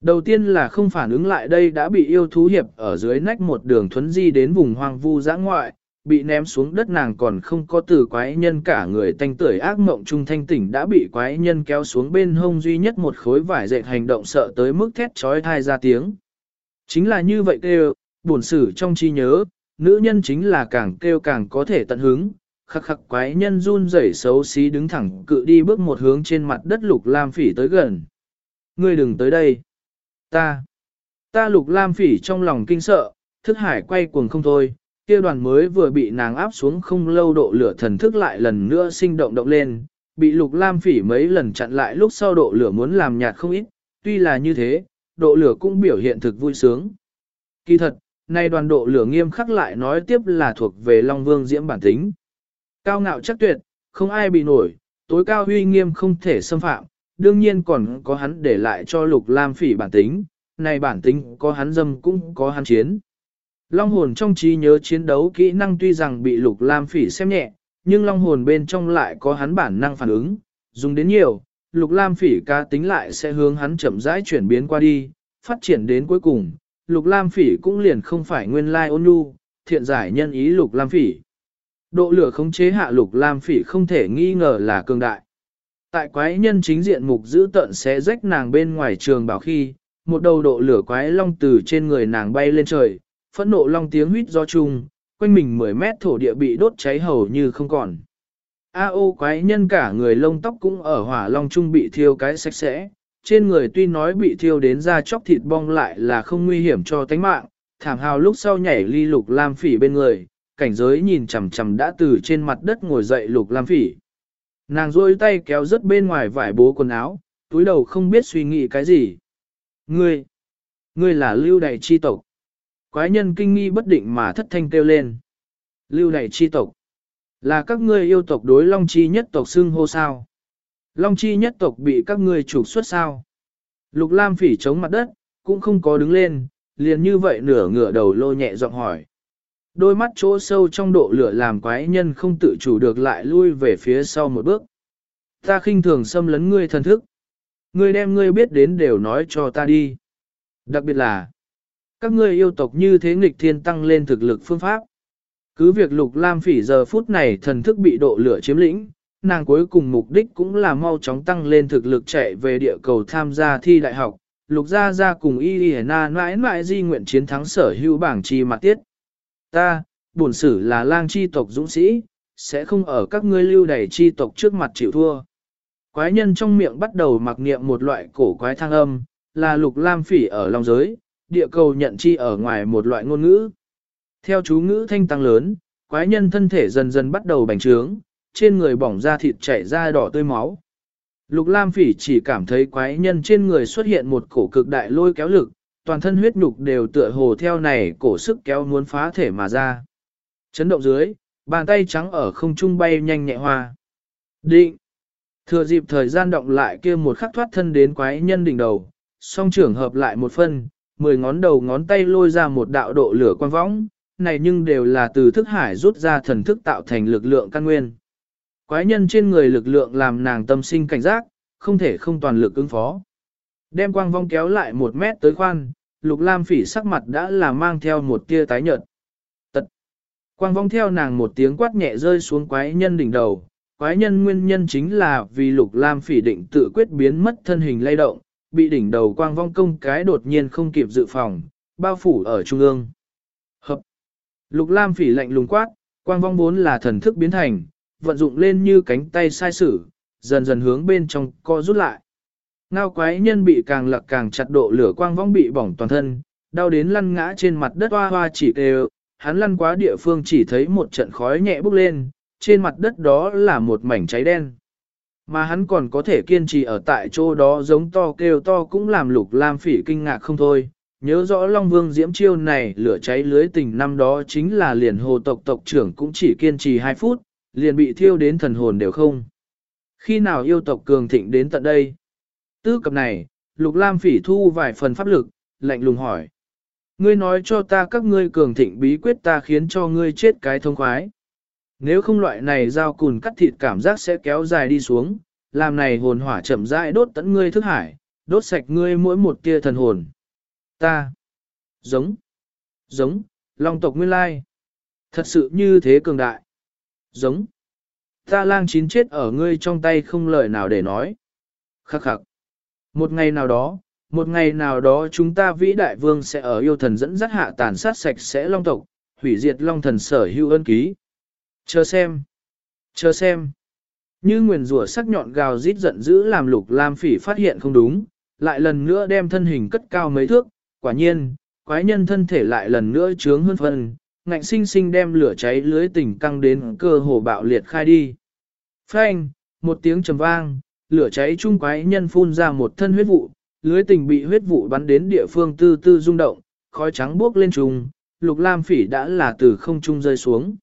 Đầu tiên là không phản ứng lại đây đã bị yêu thú hiệp ở dưới nách một đường thuấn di đến vùng hoang vu giã ngoại, bị ném xuống đất nàng còn không có từ quái nhân cả người tanh tưởi ác mộng trung thanh tỉnh đã bị quái nhân kéo xuống bên hông duy nhất một khối vải dệt hành động sợ tới mức thét trói thai ra tiếng. Chính là như vậy kêu, buồn sử trong trí nhớ, nữ nhân chính là càng kêu càng có thể tận hứng, khắc khắc quái nhân run rẩy xấu xí đứng thẳng cự đi bước một hướng trên mặt đất lục lam phỉ tới gần. Ngươi đừng tới đây. Ta. Ta lục lam phỉ trong lòng kinh sợ, thức hải quay cuồng không thôi, kia đoàn mới vừa bị nàng áp xuống không lâu độ lửa thần thức lại lần nữa sinh động động lên, bị lục lam phỉ mấy lần chặn lại lúc sau độ lửa muốn làm nhạt không ít, tuy là như thế, độ lửa cũng biểu hiện thực vui sướng. Kỳ thật, nay đoàn độ lửa nghiêm khắc lại nói tiếp là thuộc về Long Vương Diễm bản tính. Cao ngạo chắc tuyệt, không ai bị nổi, tối cao huy nghiêm không thể xâm phạm, đương nhiên còn có hắn để lại cho lục lam phỉ bản tính, này bản tính có hắn dâm cũng có hắn chiến. Long hồn trong trí nhớ chiến đấu kỹ năng tuy rằng bị lục lam phỉ xem nhẹ, nhưng long hồn bên trong lại có hắn bản năng phản ứng, dùng đến nhiều, lục lam phỉ ca tính lại sẽ hướng hắn chậm rãi chuyển biến qua đi, phát triển đến cuối cùng, lục lam phỉ cũng liền không phải nguyên lai ôn nhu, thiện giải nhân ý lục lam phỉ. Độ lửa khống chế hạ lục lam phỉ không thể nghi ngờ là cường đại. Tại quái nhân chính diện mục giữ tận xé rách nàng bên ngoài trường bảo khi, một đầu độ lửa quái long từ trên người nàng bay lên trời, phẫn nộ long tiếng huýt do chung, quanh mình 10 mét thổ địa bị đốt cháy hầu như không còn. A ô quái nhân cả người lông tóc cũng ở hỏa long trung bị thiêu cái sạch sẽ, trên người tuy nói bị thiêu đến da chóc thịt bong lại là không nguy hiểm cho tánh mạng, thảm hào lúc sau nhảy ly lục lam phỉ bên người, cảnh giới nhìn chằm chằm đã từ trên mặt đất ngồi dậy lục lam phỉ. Nàng rôi tay kéo rất bên ngoài vải bố quần áo, túi đầu không biết suy nghĩ cái gì. Ngươi, ngươi là lưu đại chi tộc. quái nhân kinh nghi bất định mà thất thanh kêu lên. Lưu đại chi tộc. Là các ngươi yêu tộc đối Long Chi nhất tộc xưng hô sao? Long Chi nhất tộc bị các ngươi trục xuất sao? Lục Lam phỉ chống mặt đất, cũng không có đứng lên, liền như vậy nửa ngửa đầu lô nhẹ giọng hỏi. Đôi mắt chỗ sâu trong độ lửa làm quái nhân không tự chủ được lại lui về phía sau một bước. Ta khinh thường xâm lấn ngươi thần thức. Ngươi đem ngươi biết đến đều nói cho ta đi. Đặc biệt là, các ngươi yêu tộc như thế nghịch thiên tăng lên thực lực phương pháp. Cứ việc lục lam phỉ giờ phút này thần thức bị độ lửa chiếm lĩnh, nàng cuối cùng mục đích cũng là mau chóng tăng lên thực lực chạy về địa cầu tham gia thi đại học. Lục gia gia cùng y y na mãi mãi di nguyện chiến thắng sở hữu bảng chi mặt tiết. Ta, bổn sử là lang chi tộc dũng sĩ, sẽ không ở các ngươi lưu đẩy chi tộc trước mặt chịu thua. Quái nhân trong miệng bắt đầu mặc niệm một loại cổ quái thang âm, là lục lam phỉ ở lòng giới, địa cầu nhận chi ở ngoài một loại ngôn ngữ. Theo chú ngữ thanh tăng lớn, quái nhân thân thể dần dần bắt đầu bành trướng, trên người bỏng ra thịt chảy ra đỏ tươi máu. Lục Lam Phỉ chỉ cảm thấy quái nhân trên người xuất hiện một cổ cực đại lôi kéo lực, toàn thân huyết nhục đều tựa hồ theo này cổ sức kéo muốn phá thể mà ra. Chấn động dưới, bàn tay trắng ở không trung bay nhanh nhẹ hoa. Định. Thừa dịp thời gian động lại kia một khắc thoát thân đến quái nhân đỉnh đầu, song trưởng hợp lại một phân, mười ngón đầu ngón tay lôi ra một đạo độ lửa quang võng, này nhưng đều là từ thức hải rút ra thần thức tạo thành lực lượng căn nguyên. Quái nhân trên người lực lượng làm nàng tâm sinh cảnh giác, không thể không toàn lực ứng phó. Đem quang vong kéo lại một mét tới khoan, lục lam phỉ sắc mặt đã là mang theo một tia tái nhợt. Tật. Quang vong theo nàng một tiếng quát nhẹ rơi xuống quái nhân đỉnh đầu. Quái nhân nguyên nhân chính là vì lục lam phỉ định tự quyết biến mất thân hình lay động, bị đỉnh đầu quang vong công cái đột nhiên không kịp dự phòng, bao phủ ở trung ương. Hợp. Lục lam phỉ lạnh lùng quát, quang vong vốn là thần thức biến thành, vận dụng lên như cánh tay sai sử, dần dần hướng bên trong co rút lại. Ngao quái nhân bị càng lặc càng chặt độ lửa quang vong bị bỏng toàn thân, đau đến lăn ngã trên mặt đất hoa hoa chỉ đều, hắn lăn quá địa phương chỉ thấy một trận khói nhẹ bốc lên, trên mặt đất đó là một mảnh cháy đen. Mà hắn còn có thể kiên trì ở tại chỗ đó giống to kêu to cũng làm lục lam phỉ kinh ngạc không thôi. Nhớ rõ Long Vương diễm chiêu này lửa cháy lưới tình năm đó chính là liền hồ tộc tộc trưởng cũng chỉ kiên trì 2 phút, liền bị thiêu đến thần hồn đều không. Khi nào yêu tộc cường thịnh đến tận đây? Tư cập này, Lục Lam phỉ thu vài phần pháp lực, lạnh lùng hỏi. Ngươi nói cho ta các ngươi cường thịnh bí quyết ta khiến cho ngươi chết cái thông khoái. Nếu không loại này dao cùn cắt thịt cảm giác sẽ kéo dài đi xuống, làm này hồn hỏa chậm rãi đốt tận ngươi thức hải, đốt sạch ngươi mỗi một tia thần hồn. Ta, giống, giống, long tộc nguyên lai, thật sự như thế cường đại. Giống, ta lang chín chết ở ngươi trong tay không lời nào để nói. Khắc khắc. Một ngày nào đó, một ngày nào đó chúng ta vĩ đại vương sẽ ở yêu thần dẫn dắt hạ tàn sát sạch sẽ long tộc, hủy diệt long thần sở hữu ân ký. Chờ xem. Chờ xem. Như nguyền rủa sắc nhọn gào rít giận dữ làm lục lam phỉ phát hiện không đúng, lại lần nữa đem thân hình cất cao mấy thước, quả nhiên, quái nhân thân thể lại lần nữa trướng hơn phần, ngạnh sinh sinh đem lửa cháy lưới tình căng đến cơ hồ bạo liệt khai đi. Phanh, một tiếng trầm vang, lửa cháy trung quái nhân phun ra một thân huyết vụ, lưới tình bị huyết vụ bắn đến địa phương tư tư rung động, khói trắng bốc lên trùng, lục lam phỉ đã là từ không trung rơi xuống.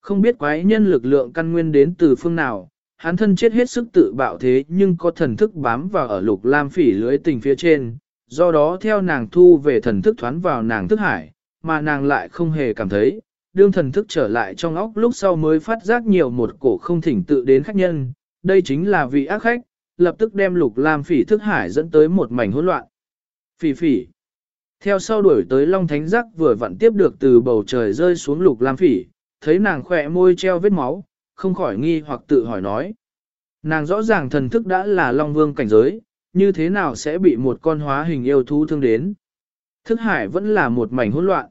Không biết quái nhân lực lượng căn nguyên đến từ phương nào, hắn thân chết hết sức tự bạo thế nhưng có thần thức bám vào ở lục lam phỉ lưới tình phía trên, do đó theo nàng thu về thần thức thoán vào nàng thức hải, mà nàng lại không hề cảm thấy, đương thần thức trở lại trong óc lúc sau mới phát giác nhiều một cổ không thỉnh tự đến khách nhân, đây chính là vị ác khách, lập tức đem lục lam phỉ thức hải dẫn tới một mảnh hỗn loạn. Phỉ phỉ. Theo sau đuổi tới Long Thánh Giác vừa vặn tiếp được từ bầu trời rơi xuống lục lam phỉ, thấy nàng khỏe môi treo vết máu, không khỏi nghi hoặc tự hỏi nói. Nàng rõ ràng thần thức đã là Long Vương cảnh giới, như thế nào sẽ bị một con hóa hình yêu thú thương đến. Thức hải vẫn là một mảnh hỗn loạn.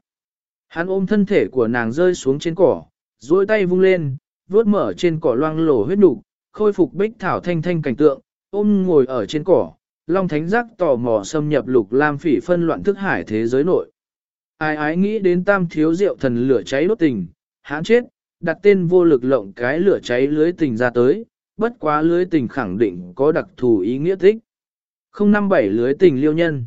Hắn ôm thân thể của nàng rơi xuống trên cỏ, duỗi tay vung lên, vuốt mở trên cỏ loang lổ huyết nục, khôi phục bích thảo thanh thanh cảnh tượng, ôm ngồi ở trên cỏ, Long Thánh Giác tò mò xâm nhập lục lam phỉ phân loạn thức hải thế giới nội. Ai ái nghĩ đến tam thiếu rượu thần lửa cháy đốt tình, hãn chết, đặt tên vô lực lộng cái lửa cháy lưới tình ra tới, bất quá lưới tình khẳng định có đặc thù ý nghĩa thích. 057 lưới tình liêu nhân.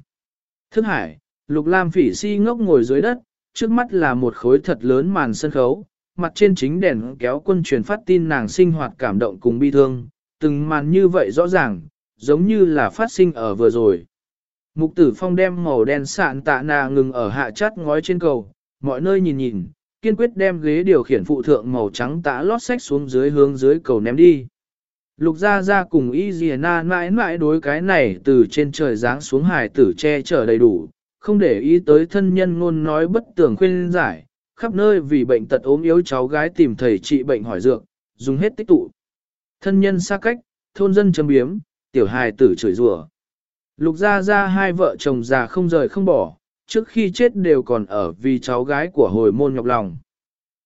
Thức hải, lục lam phỉ si ngốc ngồi dưới đất, trước mắt là một khối thật lớn màn sân khấu, mặt trên chính đèn kéo quân truyền phát tin nàng sinh hoạt cảm động cùng bi thương, từng màn như vậy rõ ràng, giống như là phát sinh ở vừa rồi. Mục tử phong đem màu đen sạn tạ nà ngừng ở hạ chát ngói trên cầu, mọi nơi nhìn nhìn, kiên quyết đem ghế điều khiển phụ thượng màu trắng tã lót sách xuống dưới hướng dưới cầu ném đi. Lục gia gia cùng y dì na mãi mãi đối cái này từ trên trời giáng xuống hải tử che chở đầy đủ, không để ý tới thân nhân ngôn nói bất tường khuyên giải, khắp nơi vì bệnh tật ốm yếu cháu gái tìm thầy trị bệnh hỏi dược, dùng hết tích tụ. Thân nhân xa cách, thôn dân châm biếm, tiểu hài tử chửi rủa. Lục gia gia hai vợ chồng già không rời không bỏ, trước khi chết đều còn ở vì cháu gái của hồi môn nhọc lòng.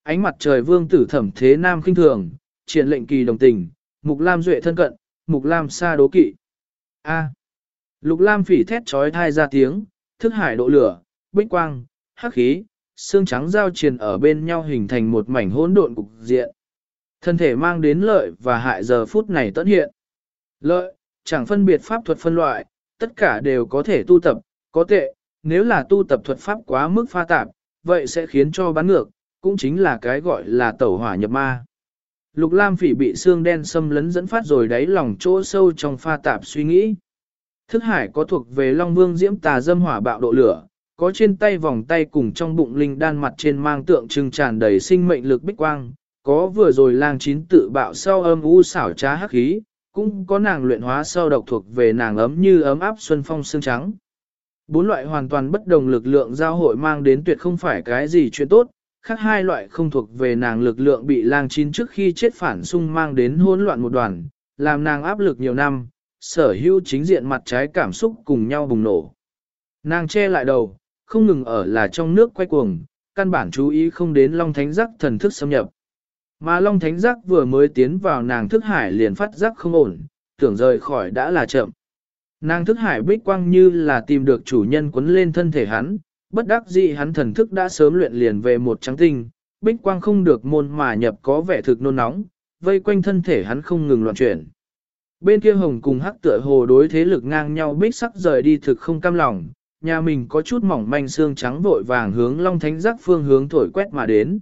Ánh mặt trời vương tử thẩm thế nam khinh thường, triển lệnh kỳ đồng tình, mục lam duệ thân cận, mục lam xa đố kỵ. A. Lục lam phỉ thét trói thai ra tiếng, thức hải độ lửa, bích quang, hắc khí, xương trắng giao triền ở bên nhau hình thành một mảnh hỗn độn cục diện. Thân thể mang đến lợi và hại giờ phút này tất hiện. Lợi, chẳng phân biệt pháp thuật phân loại, tất cả đều có thể tu tập, có tệ, nếu là tu tập thuật pháp quá mức pha tạp, vậy sẽ khiến cho bán ngược, cũng chính là cái gọi là tẩu hỏa nhập ma. Lục Lam Phỉ bị xương đen xâm lấn dẫn phát rồi đáy lòng chỗ sâu trong pha tạp suy nghĩ. Thức hải có thuộc về Long Vương Diễm Tà Dâm Hỏa Bạo độ lửa, có trên tay vòng tay cùng trong bụng linh đan mặt trên mang tượng trưng tràn đầy sinh mệnh lực bích quang, có vừa rồi lang chín tự bạo sau âm u xảo trá hắc khí, cũng có nàng luyện hóa sau độc thuộc về nàng ấm như ấm áp xuân phong sương trắng. Bốn loại hoàn toàn bất đồng lực lượng giao hội mang đến tuyệt không phải cái gì chuyện tốt, khác hai loại không thuộc về nàng lực lượng bị lang chín trước khi chết phản xung mang đến hỗn loạn một đoàn, làm nàng áp lực nhiều năm, sở hữu chính diện mặt trái cảm xúc cùng nhau bùng nổ. Nàng che lại đầu, không ngừng ở là trong nước quay cuồng, căn bản chú ý không đến Long Thánh Giác thần thức xâm nhập. Mà Long Thánh Giác vừa mới tiến vào nàng thức hải liền phát giác không ổn, tưởng rời khỏi đã là chậm. Nàng thức hải bích quang như là tìm được chủ nhân quấn lên thân thể hắn, bất đắc dĩ hắn thần thức đã sớm luyện liền về một trắng tinh, bích quang không được môn mà nhập có vẻ thực nôn nóng, vây quanh thân thể hắn không ngừng loạn chuyển. Bên kia hồng cùng hắc tựa hồ đối thế lực ngang nhau bích sắc rời đi thực không cam lòng, nhà mình có chút mỏng manh xương trắng vội vàng hướng long thánh giác phương hướng thổi quét mà đến.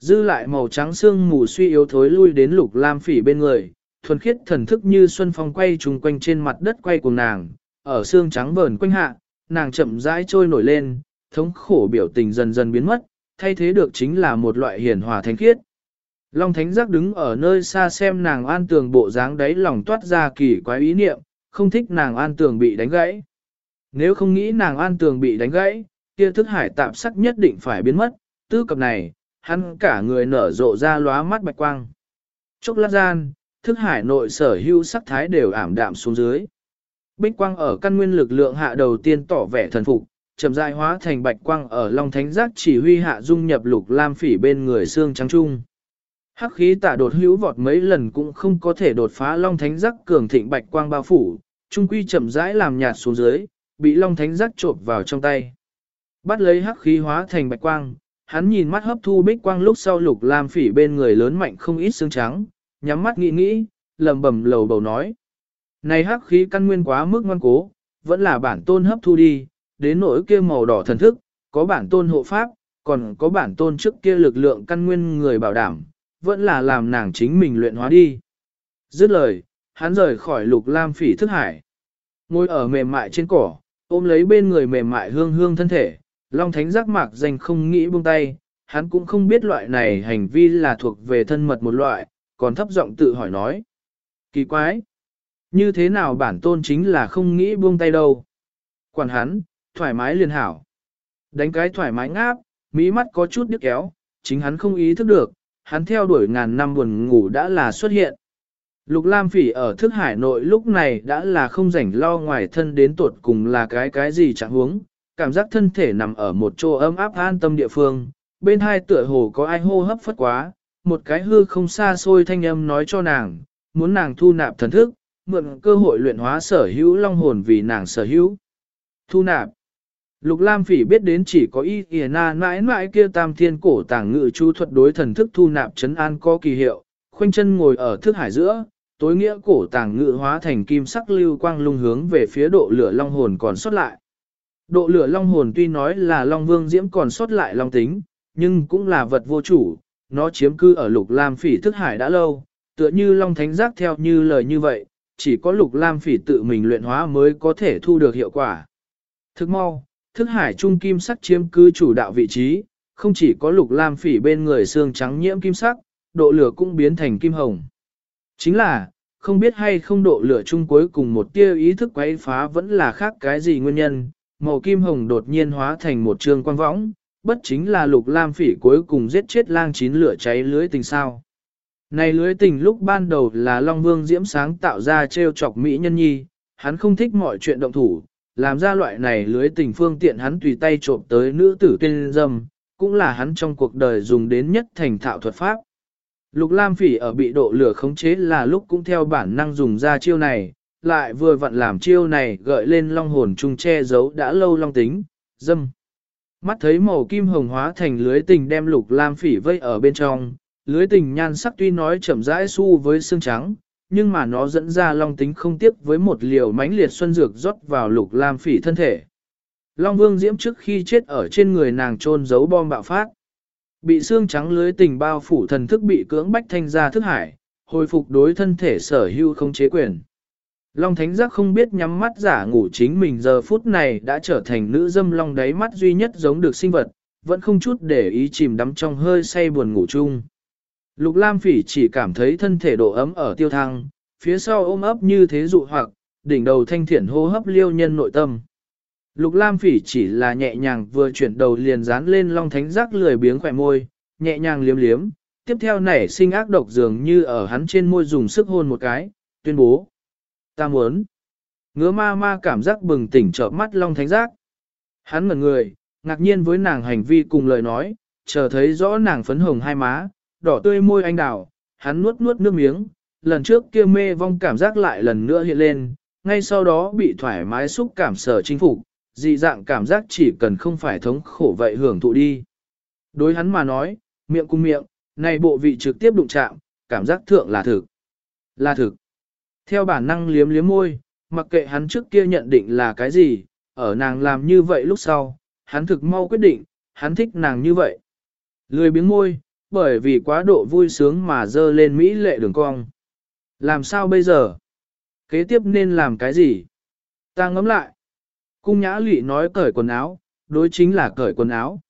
Dư lại màu trắng xương mù suy yếu thối lui đến lục lam phỉ bên người, thuần khiết thần thức như xuân phong quay trùng quanh trên mặt đất quay của nàng, ở xương trắng vờn quanh hạ, nàng chậm rãi trôi nổi lên, thống khổ biểu tình dần dần biến mất, thay thế được chính là một loại hiền hòa thánh khiết. Long Thánh Giác đứng ở nơi xa xem nàng an tường bộ dáng đấy lòng toát ra kỳ quái ý niệm, không thích nàng an tường bị đánh gãy. Nếu không nghĩ nàng an tường bị đánh gãy, kia thức hải tạm sắc nhất định phải biến mất, tư cập này, hắn cả người nở rộ ra lóa mắt bạch quang. Chốc lát gian, thức hải nội sở hữu sắc thái đều ảm đạm xuống dưới. Bích quang ở căn nguyên lực lượng hạ đầu tiên tỏ vẻ thần phục, chậm rãi hóa thành bạch quang ở Long Thánh Giác chỉ huy hạ dung nhập lục lam phỉ bên người xương trắng trung. Hắc khí tả đột hữu vọt mấy lần cũng không có thể đột phá Long Thánh Giác cường thịnh bạch quang bao phủ, trung quy chậm rãi làm nhạt xuống dưới, bị Long Thánh Giác trộn vào trong tay. Bắt lấy hắc khí hóa thành bạch quang, hắn nhìn mắt hấp thu bích quang lúc sau lục lam phỉ bên người lớn mạnh không ít xương trắng, nhắm mắt nghĩ nghĩ, lầm bầm lầu bầu nói. Này hắc khí căn nguyên quá mức ngoan cố, vẫn là bản tôn hấp thu đi, đến nỗi kia màu đỏ thần thức, có bản tôn hộ pháp, còn có bản tôn trước kia lực lượng căn nguyên người bảo đảm, vẫn là làm nàng chính mình luyện hóa đi. Dứt lời, hắn rời khỏi lục lam phỉ thức hải. Ngồi ở mềm mại trên cỏ, ôm lấy bên người mềm mại hương hương thân thể, Long Thánh giác mạc danh không nghĩ buông tay, hắn cũng không biết loại này hành vi là thuộc về thân mật một loại, còn thấp giọng tự hỏi nói. Kỳ quái! Như thế nào bản tôn chính là không nghĩ buông tay đâu? Quản hắn, thoải mái liền hảo. Đánh cái thoải mái ngáp, mỹ mắt có chút đứt kéo, chính hắn không ý thức được, hắn theo đuổi ngàn năm buồn ngủ đã là xuất hiện. Lục Lam Phỉ ở thức hải nội lúc này đã là không rảnh lo ngoài thân đến tuột cùng là cái cái gì chẳng huống, cảm giác thân thể nằm ở một chỗ ấm áp an tâm địa phương, bên hai tựa hồ có ai hô hấp phất quá, một cái hư không xa xôi thanh âm nói cho nàng, muốn nàng thu nạp thần thức, mượn cơ hội luyện hóa sở hữu long hồn vì nàng sở hữu. Thu nạp. Lục Lam Phỉ biết đến chỉ có y y na mãi mãi kia tam thiên cổ tàng ngự chú thuật đối thần thức thu nạp chấn an có kỳ hiệu, khoanh chân ngồi ở thức hải giữa, tối nghĩa cổ tàng ngự hóa thành kim sắc lưu quang lung hướng về phía độ lửa long hồn còn sót lại. Độ lửa long hồn tuy nói là long vương diễm còn sót lại long tính, nhưng cũng là vật vô chủ, nó chiếm cư ở lục lam phỉ thức hải đã lâu, tựa như long thánh giác theo như lời như vậy, chỉ có lục lam phỉ tự mình luyện hóa mới có thể thu được hiệu quả. Thức mau, thức hải trung kim sắc chiếm cứ chủ đạo vị trí, không chỉ có lục lam phỉ bên người xương trắng nhiễm kim sắc, độ lửa cũng biến thành kim hồng. Chính là, không biết hay không độ lửa chung cuối cùng một tia ý thức quấy phá vẫn là khác cái gì nguyên nhân, màu kim hồng đột nhiên hóa thành một trường quang võng, bất chính là lục lam phỉ cuối cùng giết chết lang chín lửa cháy lưới tình sao. Này lưới tình lúc ban đầu là Long Vương Diễm sáng tạo ra treo chọc Mỹ nhân nhi, hắn không thích mọi chuyện động thủ, làm ra loại này lưới tình phương tiện hắn tùy tay trộm tới nữ tử tên dâm, cũng là hắn trong cuộc đời dùng đến nhất thành thạo thuật pháp. Lục Lam Phỉ ở bị độ lửa khống chế là lúc cũng theo bản năng dùng ra chiêu này, lại vừa vặn làm chiêu này gợi lên long hồn trung che giấu đã lâu long tính, dâm. Mắt thấy màu kim hồng hóa thành lưới tình đem Lục Lam Phỉ vây ở bên trong, lưới tình nhan sắc tuy nói chậm rãi su với xương trắng, nhưng mà nó dẫn ra long tính không tiếp với một liều mãnh liệt xuân dược rót vào Lục Lam Phỉ thân thể. Long Vương Diễm trước khi chết ở trên người nàng trôn giấu bom bạo phát. Bị xương trắng lưới tình bao phủ thần thức bị cưỡng bách thanh ra thức hải, hồi phục đối thân thể sở hữu không chế quyền. Long Thánh Giác không biết nhắm mắt giả ngủ chính mình giờ phút này đã trở thành nữ dâm long đáy mắt duy nhất giống được sinh vật, vẫn không chút để ý chìm đắm trong hơi say buồn ngủ chung. Lục Lam Phỉ chỉ cảm thấy thân thể độ ấm ở tiêu thăng, phía sau ôm ấp như thế dụ hoặc, đỉnh đầu thanh thiện hô hấp liêu nhân nội tâm. Lục Lam Phỉ chỉ là nhẹ nhàng vừa chuyển đầu liền dán lên Long Thánh Giác lười biếng khỏe môi, nhẹ nhàng liếm liếm, tiếp theo nảy sinh ác độc dường như ở hắn trên môi dùng sức hôn một cái, tuyên bố. Ta muốn. Ngứa ma ma cảm giác bừng tỉnh trợ mắt Long Thánh Giác. Hắn mở người, ngạc nhiên với nàng hành vi cùng lời nói, chờ thấy rõ nàng phấn hồng hai má, đỏ tươi môi anh đào, hắn nuốt nuốt nước miếng, lần trước kia mê vong cảm giác lại lần nữa hiện lên, ngay sau đó bị thoải mái xúc cảm sở chính phục, dị dạng cảm giác chỉ cần không phải thống khổ vậy hưởng thụ đi. Đối hắn mà nói, miệng cung miệng, này bộ vị trực tiếp đụng chạm, cảm giác thượng là thực. Là thực. Theo bản năng liếm liếm môi, mặc kệ hắn trước kia nhận định là cái gì, ở nàng làm như vậy lúc sau, hắn thực mau quyết định, hắn thích nàng như vậy. Lười biếng môi, bởi vì quá độ vui sướng mà dơ lên Mỹ lệ đường cong. Làm sao bây giờ? Kế tiếp nên làm cái gì? Ta ngẫm lại. Cung nhã lụy nói cởi quần áo, đối chính là cởi quần áo.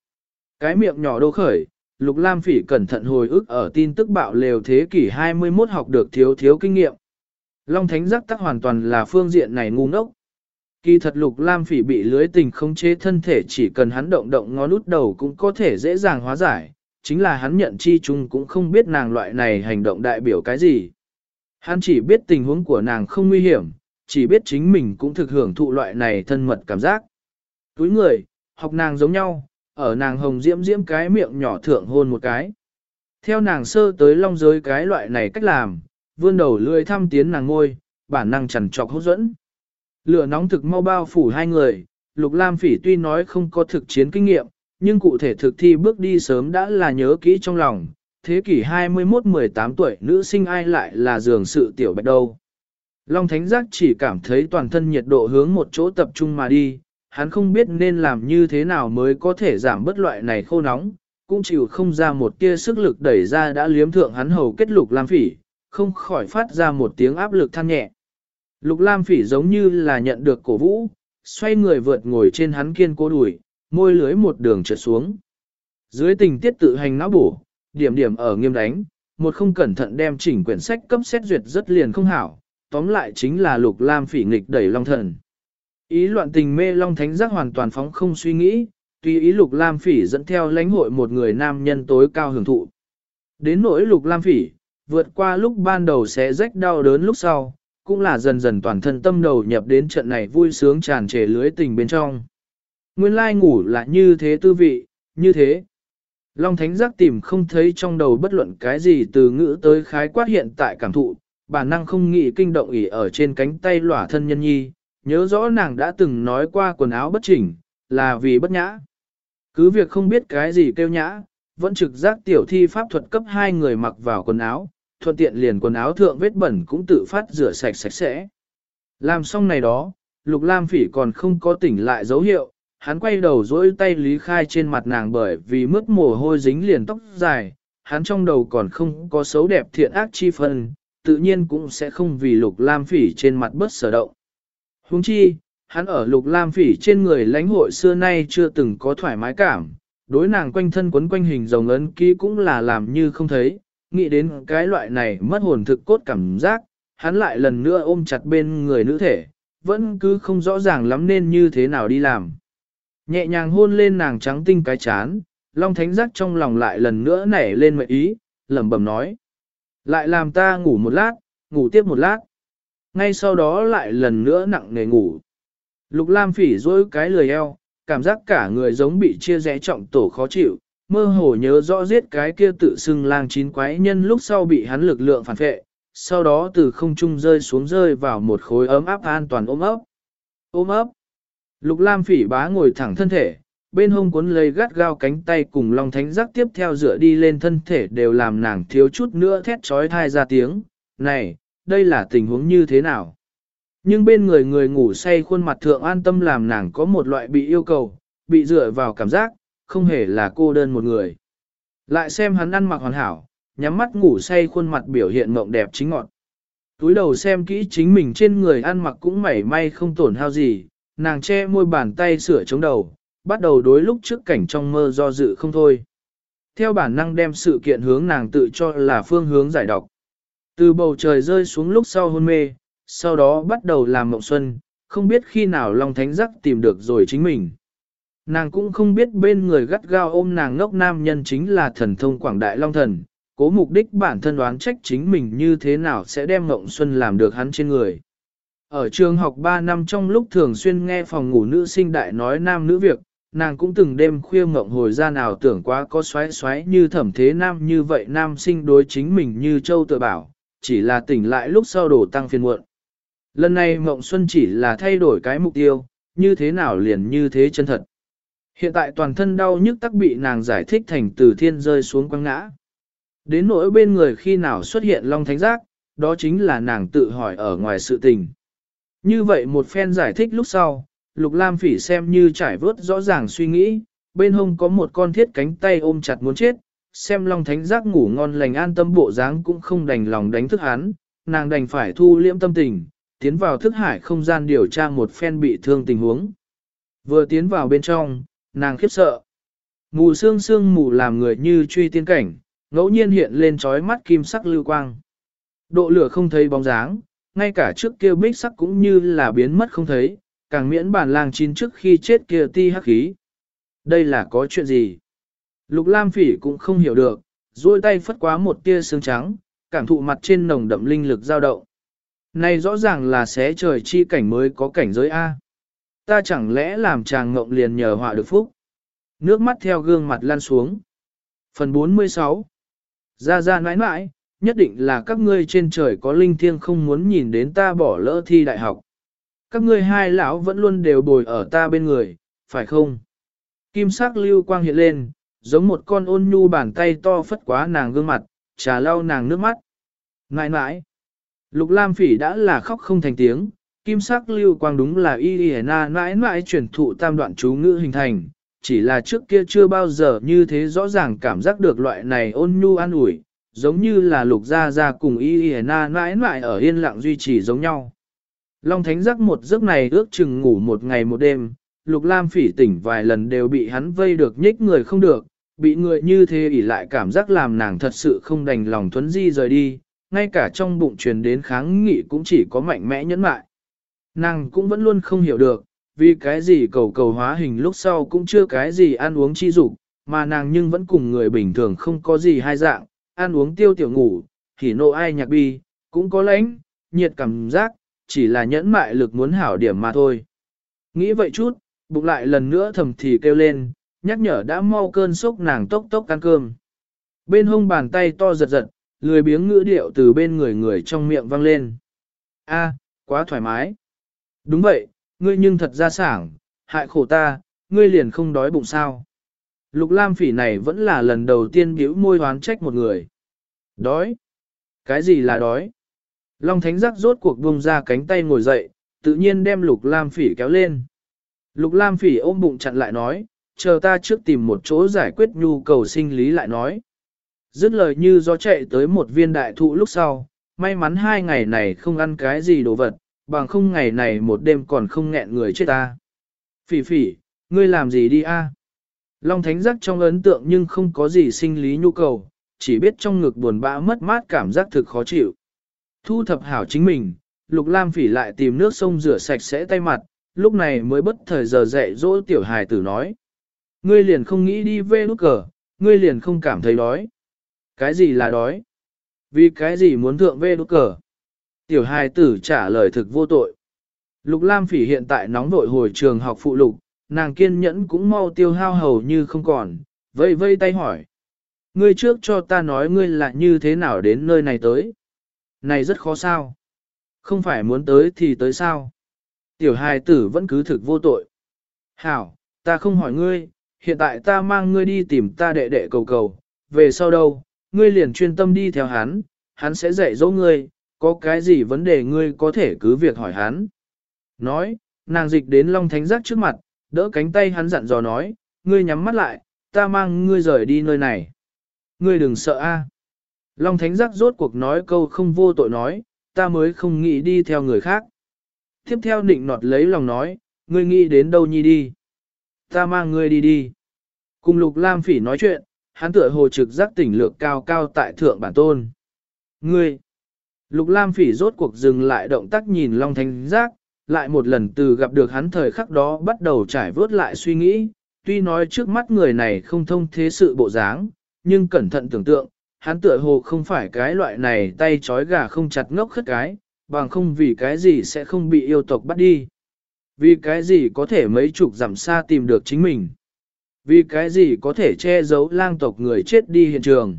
Cái miệng nhỏ đô khởi, Lục Lam Phỉ cẩn thận hồi ức ở tin tức bạo lều thế kỷ 21 học được thiếu thiếu kinh nghiệm. Long Thánh giác tắc hoàn toàn là phương diện này ngu ngốc. Kỳ thật Lục Lam Phỉ bị lưới tình khống chế thân thể chỉ cần hắn động động ngón út đầu cũng có thể dễ dàng hóa giải, chính là hắn nhận chi chung cũng không biết nàng loại này hành động đại biểu cái gì. Hắn chỉ biết tình huống của nàng không nguy hiểm, chỉ biết chính mình cũng thực hưởng thụ loại này thân mật cảm giác. Túi người, học nàng giống nhau, ở nàng hồng diễm diễm cái miệng nhỏ thượng hôn một cái. Theo nàng sơ tới long giới cái loại này cách làm, vươn đầu lươi thăm tiến nàng ngôi, bản năng chằn trọc hốt dẫn. Lửa nóng thực mau bao phủ hai người, Lục Lam Phỉ tuy nói không có thực chiến kinh nghiệm, nhưng cụ thể thực thi bước đi sớm đã là nhớ kỹ trong lòng. Thế kỷ 21-18 tuổi nữ sinh ai lại là dường sự tiểu bạch đâu. Long Thánh Giác chỉ cảm thấy toàn thân nhiệt độ hướng một chỗ tập trung mà đi, hắn không biết nên làm như thế nào mới có thể giảm bớt loại này khô nóng, cũng chịu không ra một tia sức lực đẩy ra đã liếm thượng hắn hầu kết lục lam phỉ, không khỏi phát ra một tiếng áp lực than nhẹ. Lục lam phỉ giống như là nhận được cổ vũ, xoay người vượt ngồi trên hắn kiên cố đùi, môi lưới một đường trượt xuống. Dưới tình tiết tự hành não bổ, điểm điểm ở nghiêm đánh, một không cẩn thận đem chỉnh quyển sách cấp xét duyệt rất liền không hảo, tóm lại chính là lục lam phỉ nghịch đẩy long thần. Ý loạn tình mê long thánh giác hoàn toàn phóng không suy nghĩ, tùy ý lục lam phỉ dẫn theo lãnh hội một người nam nhân tối cao hưởng thụ. Đến nỗi lục lam phỉ, vượt qua lúc ban đầu sẽ rách đau đớn lúc sau, cũng là dần dần toàn thân tâm đầu nhập đến trận này vui sướng tràn trề lưới tình bên trong. Nguyên lai ngủ là như thế tư vị, như thế. Long Thánh Giác tìm không thấy trong đầu bất luận cái gì từ ngữ tới khái quát hiện tại cảm thụ, bản năng không nghĩ kinh động ỉ ở trên cánh tay lỏa thân nhân nhi, nhớ rõ nàng đã từng nói qua quần áo bất chỉnh, là vì bất nhã. Cứ việc không biết cái gì kêu nhã, vẫn trực giác tiểu thi pháp thuật cấp hai người mặc vào quần áo, thuận tiện liền quần áo thượng vết bẩn cũng tự phát rửa sạch sạch sẽ. Làm xong này đó, Lục Lam Phỉ còn không có tỉnh lại dấu hiệu, hắn quay đầu dỗi tay lý khai trên mặt nàng bởi vì mướt mồ hôi dính liền tóc dài, hắn trong đầu còn không có xấu đẹp thiện ác chi phân, tự nhiên cũng sẽ không vì lục lam phỉ trên mặt bất sở động. Huống chi, hắn ở lục lam phỉ trên người lãnh hội xưa nay chưa từng có thoải mái cảm, đối nàng quanh thân quấn quanh hình rồng ấn ký cũng là làm như không thấy, nghĩ đến cái loại này mất hồn thực cốt cảm giác, hắn lại lần nữa ôm chặt bên người nữ thể, vẫn cứ không rõ ràng lắm nên như thế nào đi làm. Nhẹ nhàng hôn lên nàng trắng tinh cái chán, Long Thánh Giác trong lòng lại lần nữa nảy lên mệnh ý, lẩm bẩm nói. Lại làm ta ngủ một lát, ngủ tiếp một lát. Ngay sau đó lại lần nữa nặng nề ngủ. Lục Lam phỉ dối cái lười eo, cảm giác cả người giống bị chia rẽ trọng tổ khó chịu, mơ hồ nhớ rõ giết cái kia tự xưng lang chín quái nhân lúc sau bị hắn lực lượng phản vệ, sau đó từ không trung rơi xuống rơi vào một khối ấm áp an toàn ôm ấp. Ôm ấp. Lục Lam phỉ bá ngồi thẳng thân thể, bên hông cuốn lấy gắt gao cánh tay cùng Long Thánh giác tiếp theo dựa đi lên thân thể đều làm nàng thiếu chút nữa thét chói tai ra tiếng. Này, đây là tình huống như thế nào? Nhưng bên người người ngủ say khuôn mặt thượng an tâm làm nàng có một loại bị yêu cầu, bị dựa vào cảm giác, không hề là cô đơn một người. Lại xem hắn ăn mặc hoàn hảo, nhắm mắt ngủ say khuôn mặt biểu hiện mộng đẹp chính ngọn. Túi đầu xem kỹ chính mình trên người ăn mặc cũng mảy may không tổn hao gì, nàng che môi bàn tay sửa chống đầu, bắt đầu đối lúc trước cảnh trong mơ do dự không thôi. Theo bản năng đem sự kiện hướng nàng tự cho là phương hướng giải độc. Từ bầu trời rơi xuống lúc sau hôn mê, sau đó bắt đầu làm mộng xuân, không biết khi nào Long Thánh Giác tìm được rồi chính mình. Nàng cũng không biết bên người gắt gao ôm nàng ngốc nam nhân chính là thần thông quảng đại Long Thần, cố mục đích bản thân đoán trách chính mình như thế nào sẽ đem mộng xuân làm được hắn trên người. Ở trường học 3 năm trong lúc thường xuyên nghe phòng ngủ nữ sinh đại nói nam nữ việc, nàng cũng từng đêm khuya ngộng hồi ra nào tưởng quá có xoáy xoáy như thẩm thế nam như vậy nam sinh đối chính mình như châu tự bảo, chỉ là tỉnh lại lúc sau đổ tăng phiền muộn. Lần này mộng xuân chỉ là thay đổi cái mục tiêu, như thế nào liền như thế chân thật. Hiện tại toàn thân đau nhức tắc bị nàng giải thích thành từ thiên rơi xuống quăng ngã. Đến nỗi bên người khi nào xuất hiện long thánh giác, đó chính là nàng tự hỏi ở ngoài sự tình. Như vậy một phen giải thích lúc sau, Lục Lam Phỉ xem như trải vớt rõ ràng suy nghĩ, bên hông có một con thiết cánh tay ôm chặt muốn chết, xem Long Thánh Giác ngủ ngon lành an tâm bộ dáng cũng không đành lòng đánh thức hắn, nàng đành phải thu liễm tâm tình, tiến vào thức hải không gian điều tra một phen bị thương tình huống. Vừa tiến vào bên trong, nàng khiếp sợ. Mù sương sương mù làm người như truy tiên cảnh, ngẫu nhiên hiện lên chói mắt kim sắc lưu quang. Độ lửa không thấy bóng dáng, ngay cả trước kia bích sắc cũng như là biến mất không thấy, càng miễn bản lang chín trước khi chết kia ti hắc khí. Đây là có chuyện gì? Lục Lam Phỉ cũng không hiểu được, duỗi tay phất quá một tia sương trắng, cảm thụ mặt trên nồng đậm linh lực dao động. Này rõ ràng là xé trời chi cảnh mới có cảnh giới A. Ta chẳng lẽ làm chàng ngộng liền nhờ họa được phúc. Nước mắt theo gương mặt lan xuống. Phần 46 Ra ra nãi nãi, nhất định là các ngươi trên trời có linh thiêng không muốn nhìn đến ta bỏ lỡ thi đại học. Các ngươi hai lão vẫn luôn đều bồi ở ta bên người, phải không? Kim sắc lưu quang hiện lên, giống một con ôn nhu bàn tay to phất quá nàng gương mặt, trà lau nàng nước mắt. Ngại ngại, lục lam phỉ đã là khóc không thành tiếng, kim sắc lưu quang đúng là y y na mãi mãi chuyển thụ tam đoạn chú ngữ hình thành, chỉ là trước kia chưa bao giờ như thế rõ ràng cảm giác được loại này ôn nhu an ủi, giống như là lục gia gia cùng y y na mãi mãi ở yên lặng duy trì giống nhau. Long Thánh giác một giấc này ước chừng ngủ một ngày một đêm, Lục Lam phỉ tỉnh vài lần đều bị hắn vây được nhích người không được, bị người như thế ỉ lại cảm giác làm nàng thật sự không đành lòng thuấn di rời đi, ngay cả trong bụng truyền đến kháng nghị cũng chỉ có mạnh mẽ nhẫn mại. Nàng cũng vẫn luôn không hiểu được, vì cái gì cầu cầu hóa hình lúc sau cũng chưa cái gì ăn uống chi dục, mà nàng nhưng vẫn cùng người bình thường không có gì hai dạng, ăn uống tiêu tiểu ngủ, thì nộ ai nhạc bi, cũng có lãnh, nhiệt cảm giác, chỉ là nhẫn mại lực muốn hảo điểm mà thôi. Nghĩ vậy chút, bụng lại lần nữa thầm thì kêu lên, nhắc nhở đã mau cơn sốc nàng tốc tốc ăn cơm. Bên hông bàn tay to giật giật, lười biếng ngữ điệu từ bên người người trong miệng vang lên. A, quá thoải mái. Đúng vậy, ngươi nhưng thật ra sảng, hại khổ ta, ngươi liền không đói bụng sao. Lục Lam phỉ này vẫn là lần đầu tiên bĩu môi hoán trách một người. Đói? Cái gì là đói? Long Thánh giác rốt cuộc buông ra cánh tay ngồi dậy, tự nhiên đem Lục Lam phỉ kéo lên. Lục Lam Phỉ ôm bụng chặn lại nói, chờ ta trước tìm một chỗ giải quyết nhu cầu sinh lý lại nói. Dứt lời như gió chạy tới một viên đại thụ lúc sau, may mắn hai ngày này không ăn cái gì đồ vật, bằng không ngày này một đêm còn không nghẹn người chết ta. Phỉ phỉ, ngươi làm gì đi a? Long Thánh giác trong ấn tượng nhưng không có gì sinh lý nhu cầu, chỉ biết trong ngực buồn bã mất mát cảm giác thực khó chịu. Thu thập hảo chính mình, Lục Lam Phỉ lại tìm nước sông rửa sạch sẽ tay mặt, lúc này mới bất thời giờ dạy dỗ tiểu hài tử nói. Ngươi liền không nghĩ đi về nút cờ, ngươi liền không cảm thấy đói. Cái gì là đói? Vì cái gì muốn thượng về nút cờ? Tiểu hài tử trả lời thực vô tội. Lục Lam Phỉ hiện tại nóng vội hồi trường học phụ lục, nàng kiên nhẫn cũng mau tiêu hao hầu như không còn, vây vây tay hỏi. Ngươi trước cho ta nói ngươi là như thế nào đến nơi này tới. Này rất khó sao. Không phải muốn tới thì tới sao. Tiểu hài tử vẫn cứ thực vô tội. Hảo, ta không hỏi ngươi, hiện tại ta mang ngươi đi tìm ta đệ đệ cầu cầu, về sau đâu, ngươi liền chuyên tâm đi theo hắn, hắn sẽ dạy dỗ ngươi, có cái gì vấn đề ngươi có thể cứ việc hỏi hắn. Nói, nàng dịch đến Long Thánh Giác trước mặt, đỡ cánh tay hắn dặn dò nói, ngươi nhắm mắt lại, ta mang ngươi rời đi nơi này. Ngươi đừng sợ a. Long Thánh Giác rốt cuộc nói câu không vô tội nói, ta mới không nghĩ đi theo người khác. Tiếp theo định nọt lấy lòng nói, ngươi nghĩ đến đâu nhi đi. Ta mang ngươi đi đi. Cùng Lục Lam Phỉ nói chuyện, hắn tựa hồ trực giác tỉnh lược cao cao tại thượng bản tôn. Ngươi! Lục Lam Phỉ rốt cuộc dừng lại động tác nhìn Long Thánh Giác, lại một lần từ gặp được hắn thời khắc đó bắt đầu trải vớt lại suy nghĩ, tuy nói trước mắt người này không thông thế sự bộ dáng, nhưng cẩn thận tưởng tượng, hắn tựa hồ không phải cái loại này tay trói gà không chặt ngốc khất cái, bằng không vì cái gì sẽ không bị yêu tộc bắt đi. Vì cái gì có thể mấy chục dặm xa tìm được chính mình. Vì cái gì có thể che giấu lang tộc người chết đi hiện trường.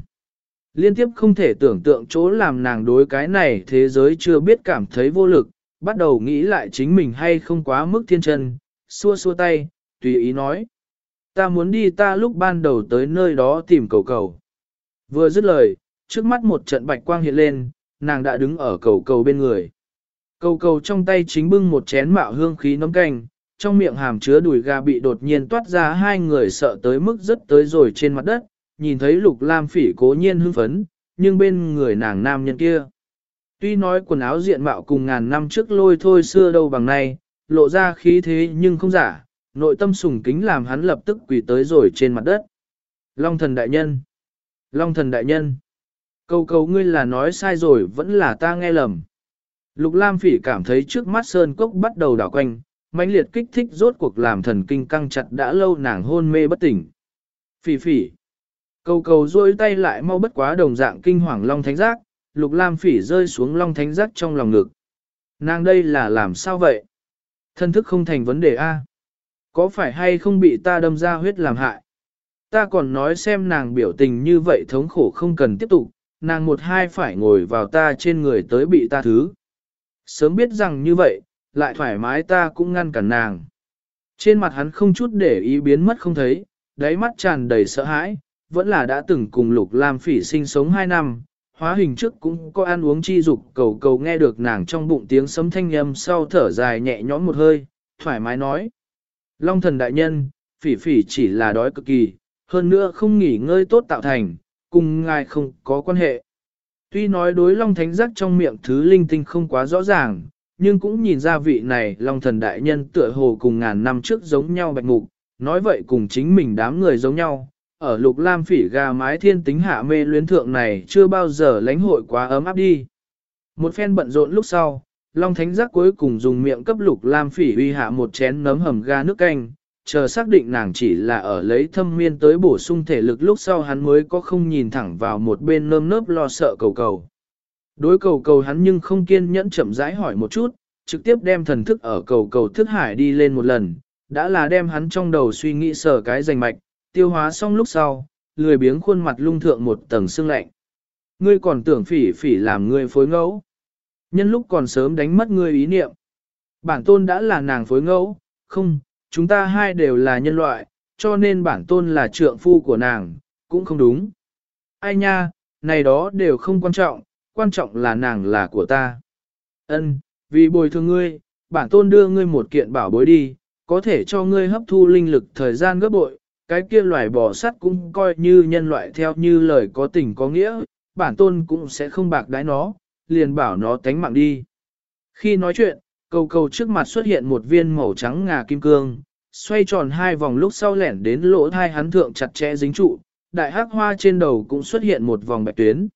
Liên tiếp không thể tưởng tượng chỗ làm nàng đối cái này thế giới chưa biết cảm thấy vô lực, bắt đầu nghĩ lại chính mình hay không quá mức thiên chân, xua xua tay, tùy ý nói. Ta muốn đi ta lúc ban đầu tới nơi đó tìm cầu cầu. Vừa dứt lời, trước mắt một trận bạch quang hiện lên, nàng đã đứng ở cầu cầu bên người. Cầu cầu trong tay chính bưng một chén mạo hương khí nấm canh, trong miệng hàm chứa đùi gà bị đột nhiên toát ra hai người sợ tới mức rất tới rồi trên mặt đất, nhìn thấy lục lam phỉ cố nhiên hưng phấn, nhưng bên người nàng nam nhân kia. Tuy nói quần áo diện mạo cùng ngàn năm trước lôi thôi xưa đâu bằng nay, lộ ra khí thế nhưng không giả, nội tâm sùng kính làm hắn lập tức quỳ tới rồi trên mặt đất. Long thần đại nhân! Long thần đại nhân! Câu cầu ngươi là nói sai rồi vẫn là ta nghe lầm. Lục Lam Phỉ cảm thấy trước mắt sơn cốc bắt đầu đảo quanh, mãnh liệt kích thích rốt cuộc làm thần kinh căng chặt đã lâu nàng hôn mê bất tỉnh. Phỉ phỉ. Cầu cầu duỗi tay lại mau bất quá đồng dạng kinh hoàng long thánh giác, Lục Lam Phỉ rơi xuống long thánh giác trong lòng ngực. Nàng đây là làm sao vậy? Thân thức không thành vấn đề a. Có phải hay không bị ta đâm ra huyết làm hại? Ta còn nói xem nàng biểu tình như vậy thống khổ không cần tiếp tục, nàng một hai phải ngồi vào ta trên người tới bị ta thứ. Sớm biết rằng như vậy, lại thoải mái ta cũng ngăn cản nàng. Trên mặt hắn không chút để ý biến mất không thấy, đáy mắt tràn đầy sợ hãi, vẫn là đã từng cùng Lục Lam Phỉ sinh sống hai năm, hóa hình trước cũng có ăn uống chi dục cầu cầu nghe được nàng trong bụng tiếng sấm thanh âm sau thở dài nhẹ nhõm một hơi, thoải mái nói. Long thần đại nhân, phỉ phỉ chỉ là đói cực kỳ, hơn nữa không nghỉ ngơi tốt tạo thành, cùng ngài không có quan hệ. Tuy nói đối Long Thánh Giác trong miệng thứ linh tinh không quá rõ ràng, nhưng cũng nhìn ra vị này Long Thần Đại Nhân tựa hồ cùng ngàn năm trước giống nhau bạch mục, nói vậy cùng chính mình đám người giống nhau. Ở lục lam phỉ gà mái thiên tính hạ mê luyến thượng này chưa bao giờ lãnh hội quá ấm áp đi. Một phen bận rộn lúc sau, Long Thánh Giác cuối cùng dùng miệng cấp lục lam phỉ uy hạ một chén nấm hầm ga nước canh, chờ xác định nàng chỉ là ở lấy thâm miên tới bổ sung thể lực lúc sau hắn mới có không nhìn thẳng vào một bên nơm nớp lo sợ cầu cầu. Đối cầu cầu hắn nhưng không kiên nhẫn chậm rãi hỏi một chút, trực tiếp đem thần thức ở cầu cầu thức hải đi lên một lần, đã là đem hắn trong đầu suy nghĩ sở cái rành mạch, tiêu hóa xong lúc sau, lười biếng khuôn mặt lung thượng một tầng sương lạnh. Ngươi còn tưởng phỉ phỉ làm ngươi phối ngẫu. Nhân lúc còn sớm đánh mất ngươi ý niệm. Bản tôn đã là nàng phối ngẫu, không, chúng ta hai đều là nhân loại, cho nên bản tôn là trượng phu của nàng, cũng không đúng. Ai nha, này đó đều không quan trọng, quan trọng là nàng là của ta. Ân, vì bồi thường ngươi, bản tôn đưa ngươi một kiện bảo bối đi, có thể cho ngươi hấp thu linh lực thời gian gấp bội, cái kia loài bò sắt cũng coi như nhân loại theo như lời có tình có nghĩa, bản tôn cũng sẽ không bạc đái nó, liền bảo nó tánh mạng đi. Khi nói chuyện, cầu cầu trước mặt xuất hiện một viên màu trắng ngà kim cương, xoay tròn hai vòng lúc sau lẻn đến lỗ thai hắn thượng chặt chẽ dính trụ, đại hắc hoa trên đầu cũng xuất hiện một vòng bạch tuyến.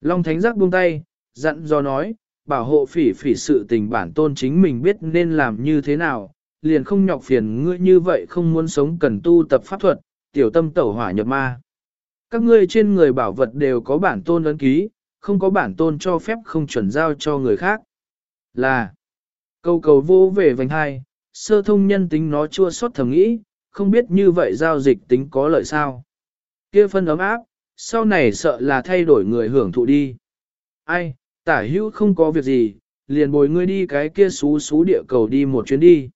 Long Thánh giác buông tay, dặn do nói, bảo hộ phỉ phỉ sự tình bản tôn chính mình biết nên làm như thế nào, liền không nhọc phiền ngươi như vậy không muốn sống cần tu tập pháp thuật, tiểu tâm tẩu hỏa nhập ma. Các ngươi trên người bảo vật đều có bản tôn ấn ký, không có bản tôn cho phép không chuẩn giao cho người khác. Là, câu cầu vô về vành hai, sơ thông nhân tính nó chua xót thầm nghĩ, không biết như vậy giao dịch tính có lợi sao. kia phân ấm áp, sau này sợ là thay đổi người hưởng thụ đi. Ai, tả hữu không có việc gì, liền bồi ngươi đi cái kia xú xú địa cầu đi một chuyến đi.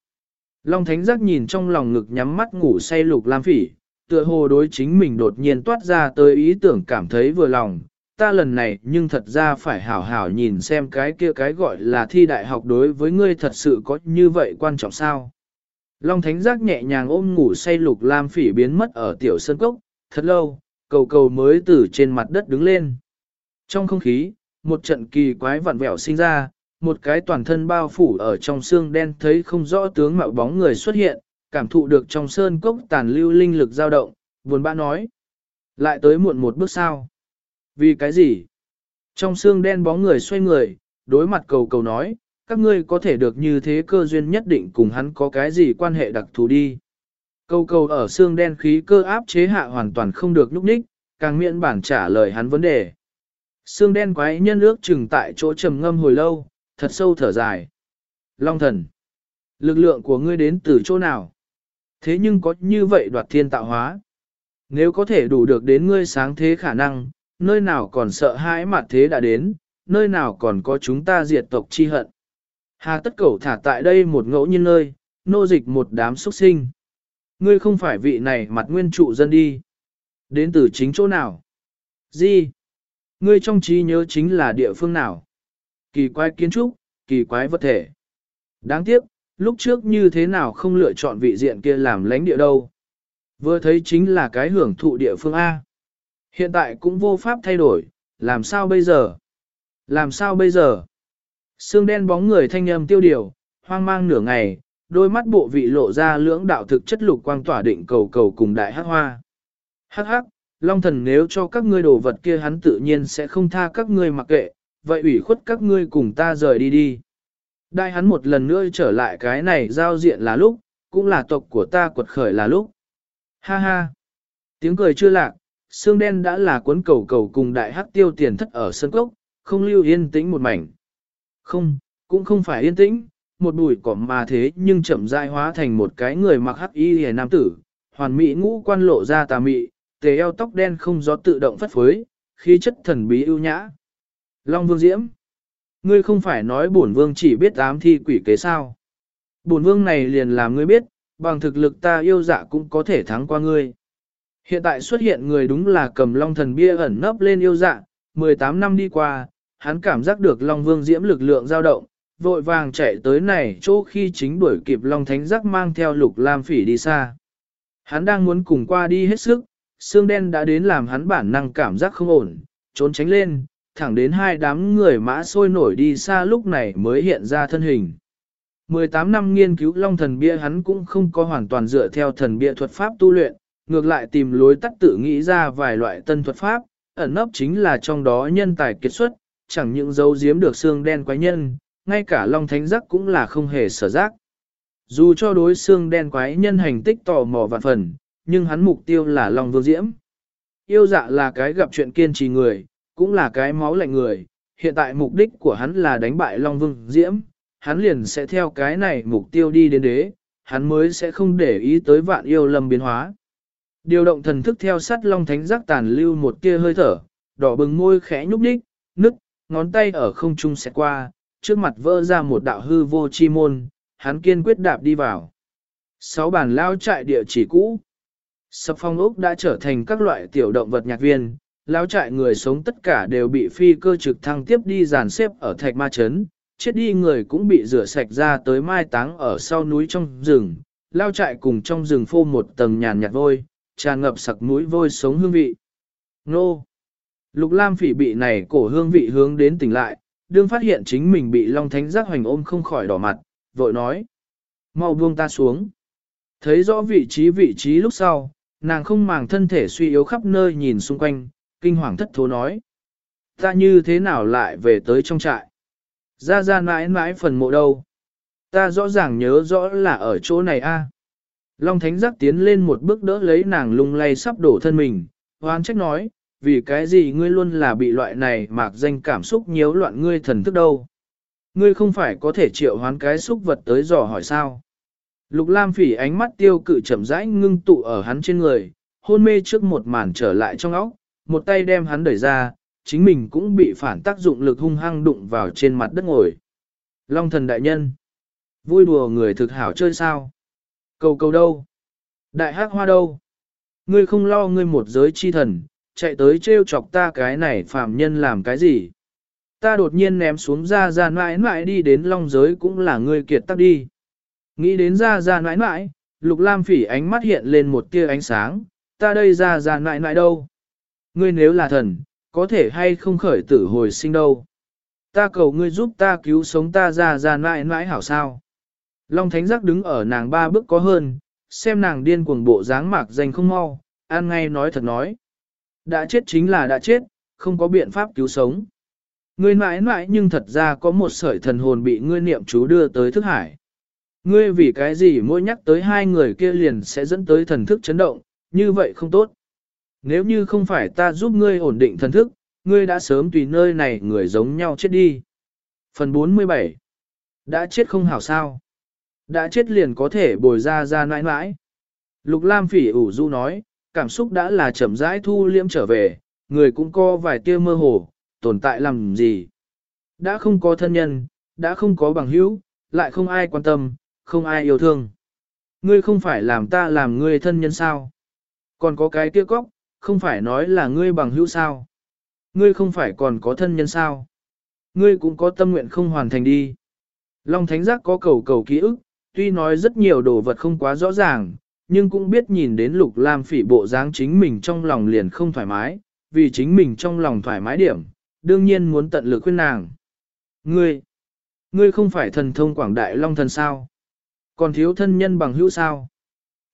Long Thánh Giác nhìn trong lòng ngực nhắm mắt ngủ say lục lam phỉ, tựa hồ đối chính mình đột nhiên toát ra tới ý tưởng cảm thấy vừa lòng. Ta lần này nhưng thật ra phải hảo hảo nhìn xem cái kia cái gọi là thi đại học đối với ngươi thật sự có như vậy quan trọng sao. Long Thánh Giác nhẹ nhàng ôm ngủ say lục lam phỉ biến mất ở tiểu sân cốc, thật lâu, cầu cầu mới từ trên mặt đất đứng lên. Trong không khí, một trận kỳ quái vặn vẹo sinh ra, một cái toàn thân bao phủ ở trong xương đen thấy không rõ tướng mạo bóng người xuất hiện, cảm thụ được trong sơn cốc tàn lưu linh lực dao động, buồn bã nói. Lại tới muộn một bước sao? Vì cái gì? Trong xương đen bóng người xoay người, đối mặt cầu cầu nói, các ngươi có thể được như thế cơ duyên nhất định cùng hắn có cái gì quan hệ đặc thù đi. Cầu cầu ở xương đen khí cơ áp chế hạ hoàn toàn không được nhúc nhích, càng miễn bản trả lời hắn vấn đề. Xương đen quái nhân ước chừng tại chỗ trầm ngâm hồi lâu, thật sâu thở dài. Long thần, lực lượng của ngươi đến từ chỗ nào? Thế nhưng có như vậy đoạt thiên tạo hóa. Nếu có thể đủ được đến ngươi sáng thế khả năng, nơi nào còn sợ hãi mặt thế đã đến, nơi nào còn có chúng ta diệt tộc chi hận. Hà tất cẩu thả tại đây một ngẫu nhiên nơi, nô dịch một đám xuất sinh. Ngươi không phải vị này mặt nguyên trụ dân đi. Đến từ chính chỗ nào? Gì? Ngươi trong trí nhớ chính là địa phương nào? Kỳ quái kiến trúc, kỳ quái vật thể. Đáng tiếc, lúc trước như thế nào không lựa chọn vị diện kia làm lãnh địa đâu. Vừa thấy chính là cái hưởng thụ địa phương A. Hiện tại cũng vô pháp thay đổi, làm sao bây giờ? Làm sao bây giờ? Sương đen bóng người thanh âm tiêu điều, hoang mang nửa ngày, đôi mắt bộ vị lộ ra lưỡng đạo thực chất lục quang tỏa định cầu cầu cùng đại hát hoa. Hắc hắc, Long thần nếu cho các ngươi đồ vật kia hắn tự nhiên sẽ không tha các ngươi mặc kệ, vậy ủy khuất các ngươi cùng ta rời đi đi. Đại hắn một lần nữa trở lại cái này giao diện là lúc, cũng là tộc của ta quật khởi là lúc. Ha ha! Tiếng cười chưa lạc, xương đen đã là cuốn cầu cầu cùng đại hắc tiêu tiền thất ở sân cốc, không lưu yên tĩnh một mảnh. Không, cũng không phải yên tĩnh, một bụi cỏ mà thế nhưng chậm rãi hóa thành một cái người mặc hắc y hề nam tử, hoàn mỹ ngũ quan lộ ra tà mị, tề eo tóc đen không gió tự động phất phới, khí chất thần bí ưu nhã. Long Vương Diễm, ngươi không phải nói bổn vương chỉ biết ám thi quỷ kế sao? Bổn vương này liền làm ngươi biết, bằng thực lực ta yêu dạ cũng có thể thắng qua ngươi. Hiện tại xuất hiện người đúng là cầm Long Thần bia ẩn nấp lên yêu dạ, 18 năm đi qua, hắn cảm giác được Long Vương Diễm lực lượng dao động, vội vàng chạy tới này chỗ khi chính đuổi kịp Long Thánh Giác mang theo lục lam phỉ đi xa. Hắn đang muốn cùng qua đi hết sức, xương đen đã đến làm hắn bản năng cảm giác không ổn, trốn tránh lên, thẳng đến hai đám người mã sôi nổi đi xa lúc này mới hiện ra thân hình. 18 năm nghiên cứu long thần bia hắn cũng không có hoàn toàn dựa theo thần bia thuật pháp tu luyện, ngược lại tìm lối tắt tự nghĩ ra vài loại tân thuật pháp, ẩn nấp chính là trong đó nhân tài kết xuất, chẳng những dấu giếm được xương đen quái nhân, ngay cả long thánh giác cũng là không hề sở giác. Dù cho đối xương đen quái nhân hành tích tò mò vạn phần, nhưng hắn mục tiêu là Long Vương Diễm. Yêu dạ là cái gặp chuyện kiên trì người, cũng là cái máu lạnh người, hiện tại mục đích của hắn là đánh bại Long Vương Diễm, hắn liền sẽ theo cái này mục tiêu đi đến đế, hắn mới sẽ không để ý tới vạn yêu lâm biến hóa. Điều động thần thức theo sát Long Thánh giác tàn lưu một tia hơi thở, đỏ bừng môi khẽ nhúc nhích, nứt, ngón tay ở không trung sẽ qua, trước mặt vỡ ra một đạo hư vô chi môn, hắn kiên quyết đạp đi vào. Sáu bản lao trại địa chỉ cũ. Sập phong ốc đã trở thành các loại tiểu động vật nhạc viên, lao trại người sống tất cả đều bị phi cơ trực thăng tiếp đi dàn xếp ở thạch ma chấn, chết đi người cũng bị rửa sạch ra tới mai táng ở sau núi trong rừng, lao trại cùng trong rừng phô một tầng nhàn nhạt vôi, tràn ngập sặc mũi vôi sống hương vị. Nô! Lục Lam phỉ bị này cổ hương vị hướng đến tỉnh lại, đương phát hiện chính mình bị Long Thánh giác hoành ôm không khỏi đỏ mặt, vội nói. mau buông ta xuống. Thấy rõ vị trí vị trí lúc sau, nàng không màng thân thể suy yếu khắp nơi nhìn xung quanh, kinh hoàng thất thố nói. Ta như thế nào lại về tới trong trại? Ra ra mãi mãi phần mộ đâu? Ta rõ ràng nhớ rõ là ở chỗ này a. Long Thánh giác tiến lên một bước đỡ lấy nàng lung lay sắp đổ thân mình, hoan trách nói, vì cái gì ngươi luôn là bị loại này mạc danh cảm xúc nhiễu loạn ngươi thần thức đâu. Ngươi không phải có thể triệu hoán cái xúc vật tới dò hỏi sao. Lục Lam phỉ ánh mắt tiêu cự chậm rãi ngưng tụ ở hắn trên người, hôn mê trước một màn trở lại trong óc, một tay đem hắn đẩy ra, chính mình cũng bị phản tác dụng lực hung hăng đụng vào trên mặt đất ngồi. Long thần đại nhân, vui đùa người thực hảo chơi sao? Cầu cầu đâu? Đại hắc hoa đâu? Ngươi không lo ngươi một giới chi thần, chạy tới trêu chọc ta cái này phạm nhân làm cái gì? Ta đột nhiên ném xuống ra ra mãi mãi đi đến long giới cũng là ngươi kiệt tắc đi. Nghĩ đến ra ra mãi mãi, lục lam phỉ ánh mắt hiện lên một tia ánh sáng, ta đây ra ra mãi mãi đâu? Ngươi nếu là thần, có thể hay không khởi tử hồi sinh đâu? Ta cầu ngươi giúp ta cứu sống ta ra ra mãi mãi hảo sao? Long Thánh Giác đứng ở nàng ba bước có hơn, xem nàng điên cuồng bộ dáng mạc danh không mau, an ngay nói thật nói. Đã chết chính là đã chết, không có biện pháp cứu sống. Ngươi mãi mãi nhưng thật ra có một sợi thần hồn bị ngươi niệm chú đưa tới thức hải. Ngươi vì cái gì mỗi nhắc tới hai người kia liền sẽ dẫn tới thần thức chấn động, như vậy không tốt. Nếu như không phải ta giúp ngươi ổn định thần thức, ngươi đã sớm tùy nơi này người giống nhau chết đi. Phần 47 Đã chết không hảo sao? Đã chết liền có thể bồi ra ra nãi nãi. Lục Lam phỉ ủ du nói, cảm xúc đã là chậm rãi thu liễm trở về, người cũng có vài tia mơ hồ, tồn tại làm gì. Đã không có thân nhân, đã không có bằng hữu, lại không ai quan tâm, không ai yêu thương. Ngươi không phải làm ta làm ngươi thân nhân sao? Còn có cái kia cóc, không phải nói là ngươi bằng hữu sao? Ngươi không phải còn có thân nhân sao? Ngươi cũng có tâm nguyện không hoàn thành đi. Long Thánh Giác có cầu cầu ký ức, tuy nói rất nhiều đồ vật không quá rõ ràng, nhưng cũng biết nhìn đến lục lam phỉ bộ dáng chính mình trong lòng liền không thoải mái, vì chính mình trong lòng thoải mái điểm, đương nhiên muốn tận lực khuyên nàng. Ngươi, ngươi không phải thần thông quảng đại long thần sao? Còn thiếu thân nhân bằng hữu sao?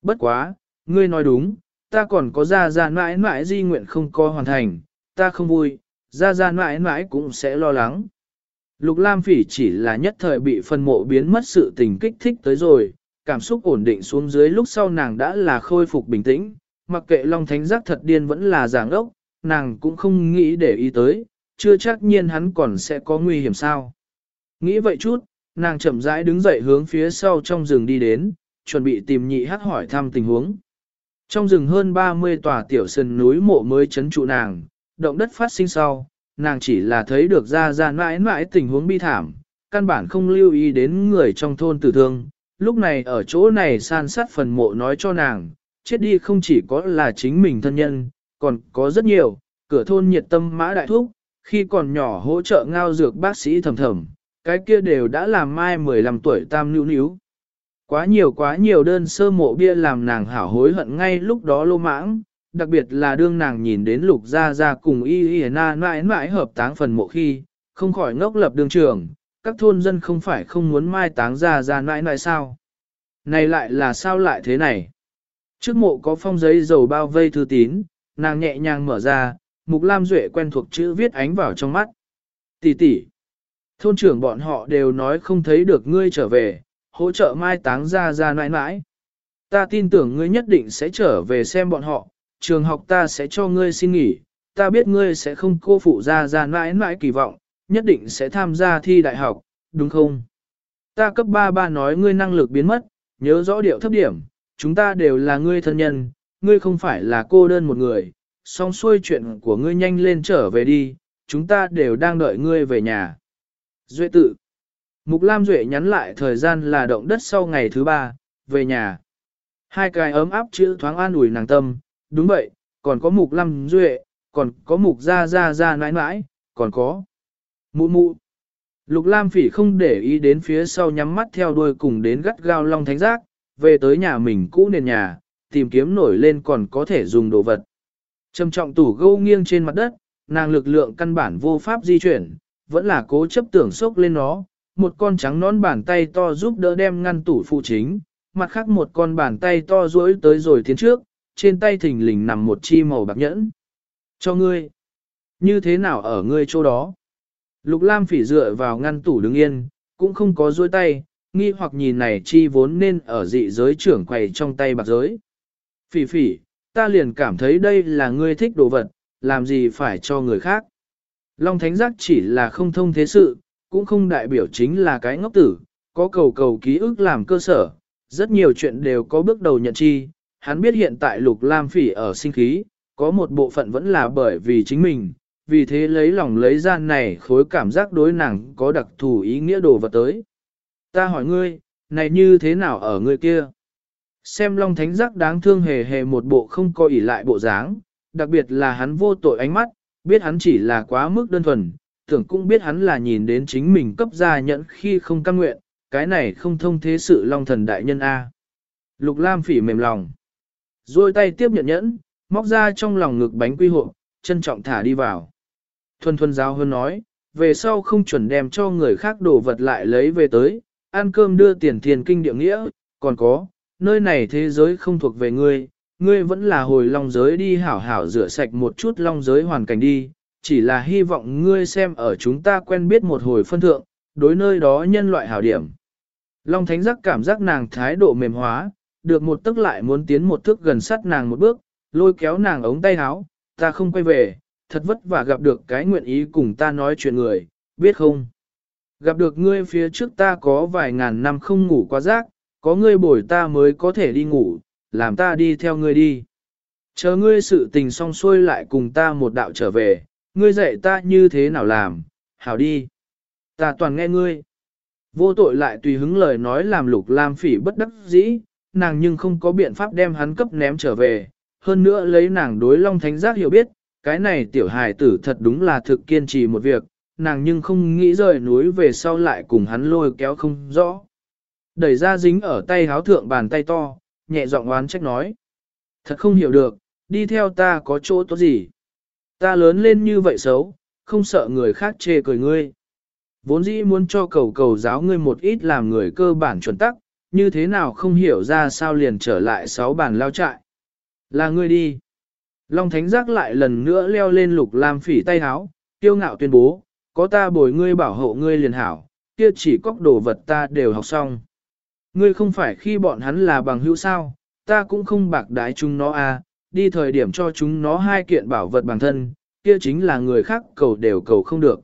Bất quá, ngươi nói đúng, ta còn có ra ra mãi mãi di nguyện không có hoàn thành, ta không vui, ra ra mãi mãi cũng sẽ lo lắng. Lục Lam Phỉ chỉ là nhất thời bị phân mộ biến mất sự tình kích thích tới rồi, cảm xúc ổn định xuống dưới lúc sau nàng đã là khôi phục bình tĩnh, mặc kệ Long Thánh giác thật điên vẫn là giảng ốc, nàng cũng không nghĩ để ý tới, chưa chắc nhiên hắn còn sẽ có nguy hiểm sao. Nghĩ vậy chút, nàng chậm rãi đứng dậy hướng phía sau trong rừng đi đến, chuẩn bị tìm nhị hắc hỏi thăm tình huống. Trong rừng hơn 30 tòa tiểu sơn núi mộ mới chấn trụ nàng, động đất phát sinh sau, nàng chỉ là thấy được ra ra mãi mãi tình huống bi thảm, căn bản không lưu ý đến người trong thôn tử thương. Lúc này ở chỗ này san sát phần mộ nói cho nàng, chết đi không chỉ có là chính mình thân nhân, còn có rất nhiều, cửa thôn nhiệt tâm mã đại thúc, khi còn nhỏ hỗ trợ ngao dược bác sĩ thầm thầm, cái kia đều đã làm mai 15 tuổi tam nữ níu. Quá nhiều quá nhiều đơn sơ mộ bia làm nàng hảo hối hận ngay lúc đó lô mãng, đặc biệt là đương nàng nhìn đến lục gia gia cùng y y na mãi mãi hợp táng phần mộ khi, không khỏi ngốc lập đường trường, các thôn dân không phải không muốn mai táng gia gia mãi mãi sao. Này lại là sao lại thế này? Trước mộ có phong giấy dầu bao vây thư tín, nàng nhẹ nhàng mở ra, mục lam duệ quen thuộc chữ viết ánh vào trong mắt. Tỷ tỷ, thôn trưởng bọn họ đều nói không thấy được ngươi trở về, hỗ trợ mai táng gia gia nãi nãi Ta tin tưởng ngươi nhất định sẽ trở về xem bọn họ, trường học ta sẽ cho ngươi xin nghỉ, ta biết ngươi sẽ không cô phụ ra ra nãi nãi kỳ vọng, nhất định sẽ tham gia thi đại học, đúng không? Ta cấp ba ba nói ngươi năng lực biến mất, nhớ rõ điệu thấp điểm, chúng ta đều là ngươi thân nhân, ngươi không phải là cô đơn một người, song xuôi chuyện của ngươi nhanh lên trở về đi, chúng ta đều đang đợi ngươi về nhà. Duệ tự Mục Lam Duệ nhắn lại thời gian là động đất sau ngày thứ ba, về nhà. Hai cái ấm áp chữ thoáng an ủi nàng tâm, đúng vậy, còn có mục Lam duệ, còn có mục Gia Gia Gia nãi nãi, còn có mụ mụ. Lục Lam Phỉ không để ý đến phía sau nhắm mắt theo đuôi cùng đến gắt gao Long Thánh Giác, về tới nhà mình cũ nền nhà, tìm kiếm nổi lên còn có thể dùng đồ vật. Trầm trọng tủ gâu nghiêng trên mặt đất, nàng lực lượng căn bản vô pháp di chuyển, vẫn là cố chấp tưởng sốc lên nó, một con trắng nón bàn tay to giúp đỡ đem ngăn tủ phụ chính, mặt khác một con bàn tay to duỗi tới rồi tiến trước, trên tay thình lình nằm một chi màu bạc nhẫn. Cho ngươi. Như thế nào ở ngươi chỗ đó? Lục Lam phỉ dựa vào ngăn tủ đứng yên, cũng không có duỗi tay, nghi hoặc nhìn này chi vốn nên ở dị giới trưởng quầy trong tay bạc giới. Phỉ phỉ, ta liền cảm thấy đây là ngươi thích đồ vật, làm gì phải cho người khác. Long Thánh Giác chỉ là không thông thế sự, cũng không đại biểu chính là cái ngốc tử, có cầu cầu ký ức làm cơ sở, rất nhiều chuyện đều có bước đầu nhận chi. Hắn biết hiện tại Lục Lam Phỉ ở sinh khí, có một bộ phận vẫn là bởi vì chính mình, vì thế lấy lòng lấy ra này khối cảm giác đối nàng có đặc thù ý nghĩa đồ vật tới. Ta hỏi ngươi, này như thế nào ở ngươi kia? Xem Long Thánh Giác đáng thương hề hề một bộ không coi ỉ lại bộ dáng, đặc biệt là hắn vô tội ánh mắt, biết hắn chỉ là quá mức đơn thuần, tưởng cũng biết hắn là nhìn đến chính mình cấp ra nhẫn khi không căn nguyện, cái này không thông thế sự Long Thần Đại Nhân A. Lục Lam phỉ mềm lòng, rồi tay tiếp nhận nhẫn, móc ra trong lòng ngực bánh quy hộ, trân trọng thả đi vào. Thuần thuần giáo hơn nói, về sau không chuẩn đem cho người khác đồ vật lại lấy về tới, ăn cơm đưa tiền tiền kinh địa nghĩa, còn có, nơi này thế giới không thuộc về ngươi, ngươi vẫn là hồi long giới đi hảo hảo rửa sạch một chút long giới hoàn cảnh đi, chỉ là hy vọng ngươi xem ở chúng ta quen biết một hồi phân thượng, đối nơi đó nhân loại hảo điểm. Long thánh giác cảm giác nàng thái độ mềm hóa, được một tức lại muốn tiến một thước gần sát nàng một bước, lôi kéo nàng ống tay áo, ta không quay về, thật vất vả gặp được cái nguyện ý cùng ta nói chuyện người, biết không? Gặp được ngươi phía trước ta có vài ngàn năm không ngủ quá giấc, có ngươi bồi ta mới có thể đi ngủ, làm ta đi theo ngươi đi. Chờ ngươi sự tình xong xuôi lại cùng ta một đạo trở về, ngươi dạy ta như thế nào làm, hảo đi. Ta toàn nghe ngươi. Vô tội lại tùy hứng lời nói làm lục lam phỉ bất đắc dĩ, nàng nhưng không có biện pháp đem hắn cấp ném trở về. Hơn nữa lấy nàng đối long thánh giác hiểu biết, cái này tiểu hài tử thật đúng là thực kiên trì một việc, nàng nhưng không nghĩ rời núi về sau lại cùng hắn lôi kéo không rõ. Đẩy ra dính ở tay háo thượng bàn tay to, nhẹ giọng oán trách nói. Thật không hiểu được, đi theo ta có chỗ tốt gì. Ta lớn lên như vậy xấu, không sợ người khác chê cười ngươi. Vốn dĩ muốn cho cầu cầu giáo ngươi một ít làm người cơ bản chuẩn tắc, như thế nào không hiểu ra sao liền trở lại sáu bàn lao trại. Là ngươi đi. Long Thánh Giác lại lần nữa leo lên lục lam phỉ tay háo, kiêu ngạo tuyên bố, có ta bồi ngươi bảo hộ ngươi liền hảo, kia chỉ cóc đồ vật ta đều học xong. Ngươi không phải khi bọn hắn là bằng hữu sao, ta cũng không bạc đái chúng nó à, đi thời điểm cho chúng nó hai kiện bảo vật bản thân, kia chính là người khác cầu đều cầu không được.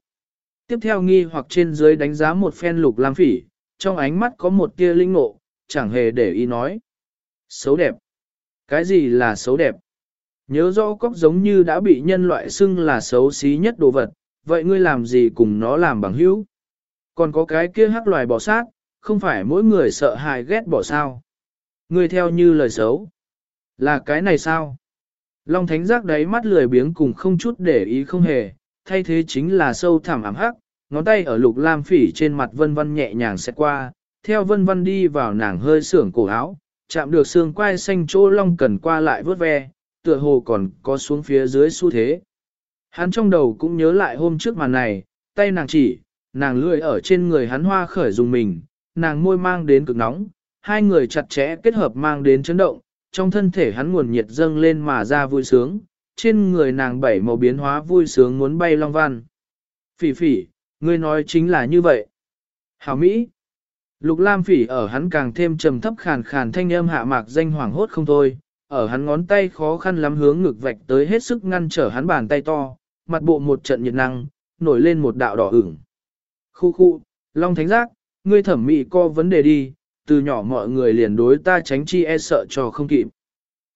Tiếp theo nghi hoặc trên dưới đánh giá một phen lục lam phỉ, trong ánh mắt có một tia linh ngộ, chẳng hề để ý nói. Xấu đẹp. Cái gì là xấu đẹp? Nhớ rõ cóc giống như đã bị nhân loại xưng là xấu xí nhất đồ vật, vậy ngươi làm gì cùng nó làm bằng hữu? Còn có cái kia hắc loài bò sát, không phải mỗi người sợ hại ghét bỏ sao. Ngươi theo như lời xấu. Là cái này sao? Long thánh giác đáy mắt lười biếng cùng không chút để ý không hề, thay thế chính là sâu thẳm ám hắc, ngón tay ở lục lam phỉ trên mặt vân vân nhẹ nhàng sẽ qua, theo vân vân đi vào nàng hơi sưởng cổ áo, chạm được xương quai xanh chỗ long cần qua lại vớt ve, tựa hồ còn có xuống phía dưới xu thế. Hắn trong đầu cũng nhớ lại hôm trước màn này, tay nàng chỉ, nàng lưỡi ở trên người hắn hoa khởi dùng mình, nàng môi mang đến cực nóng, hai người chặt chẽ kết hợp mang đến chấn động, trong thân thể hắn nguồn nhiệt dâng lên mà ra vui sướng, trên người nàng bảy màu biến hóa vui sướng muốn bay long văn. Phỉ phỉ, ngươi nói chính là như vậy. Hảo Mỹ. Lục Lam phỉ ở hắn càng thêm trầm thấp khàn khàn thanh âm hạ mạc danh hoảng hốt không thôi, ở hắn ngón tay khó khăn lắm hướng ngực vạch tới hết sức ngăn trở hắn bàn tay to, mặt bộ một trận nhiệt năng, nổi lên một đạo đỏ ửng. Khu khu, Long Thánh Giác, ngươi thẩm mỹ co vấn đề đi, từ nhỏ mọi người liền đối ta tránh chi e sợ cho không kịp.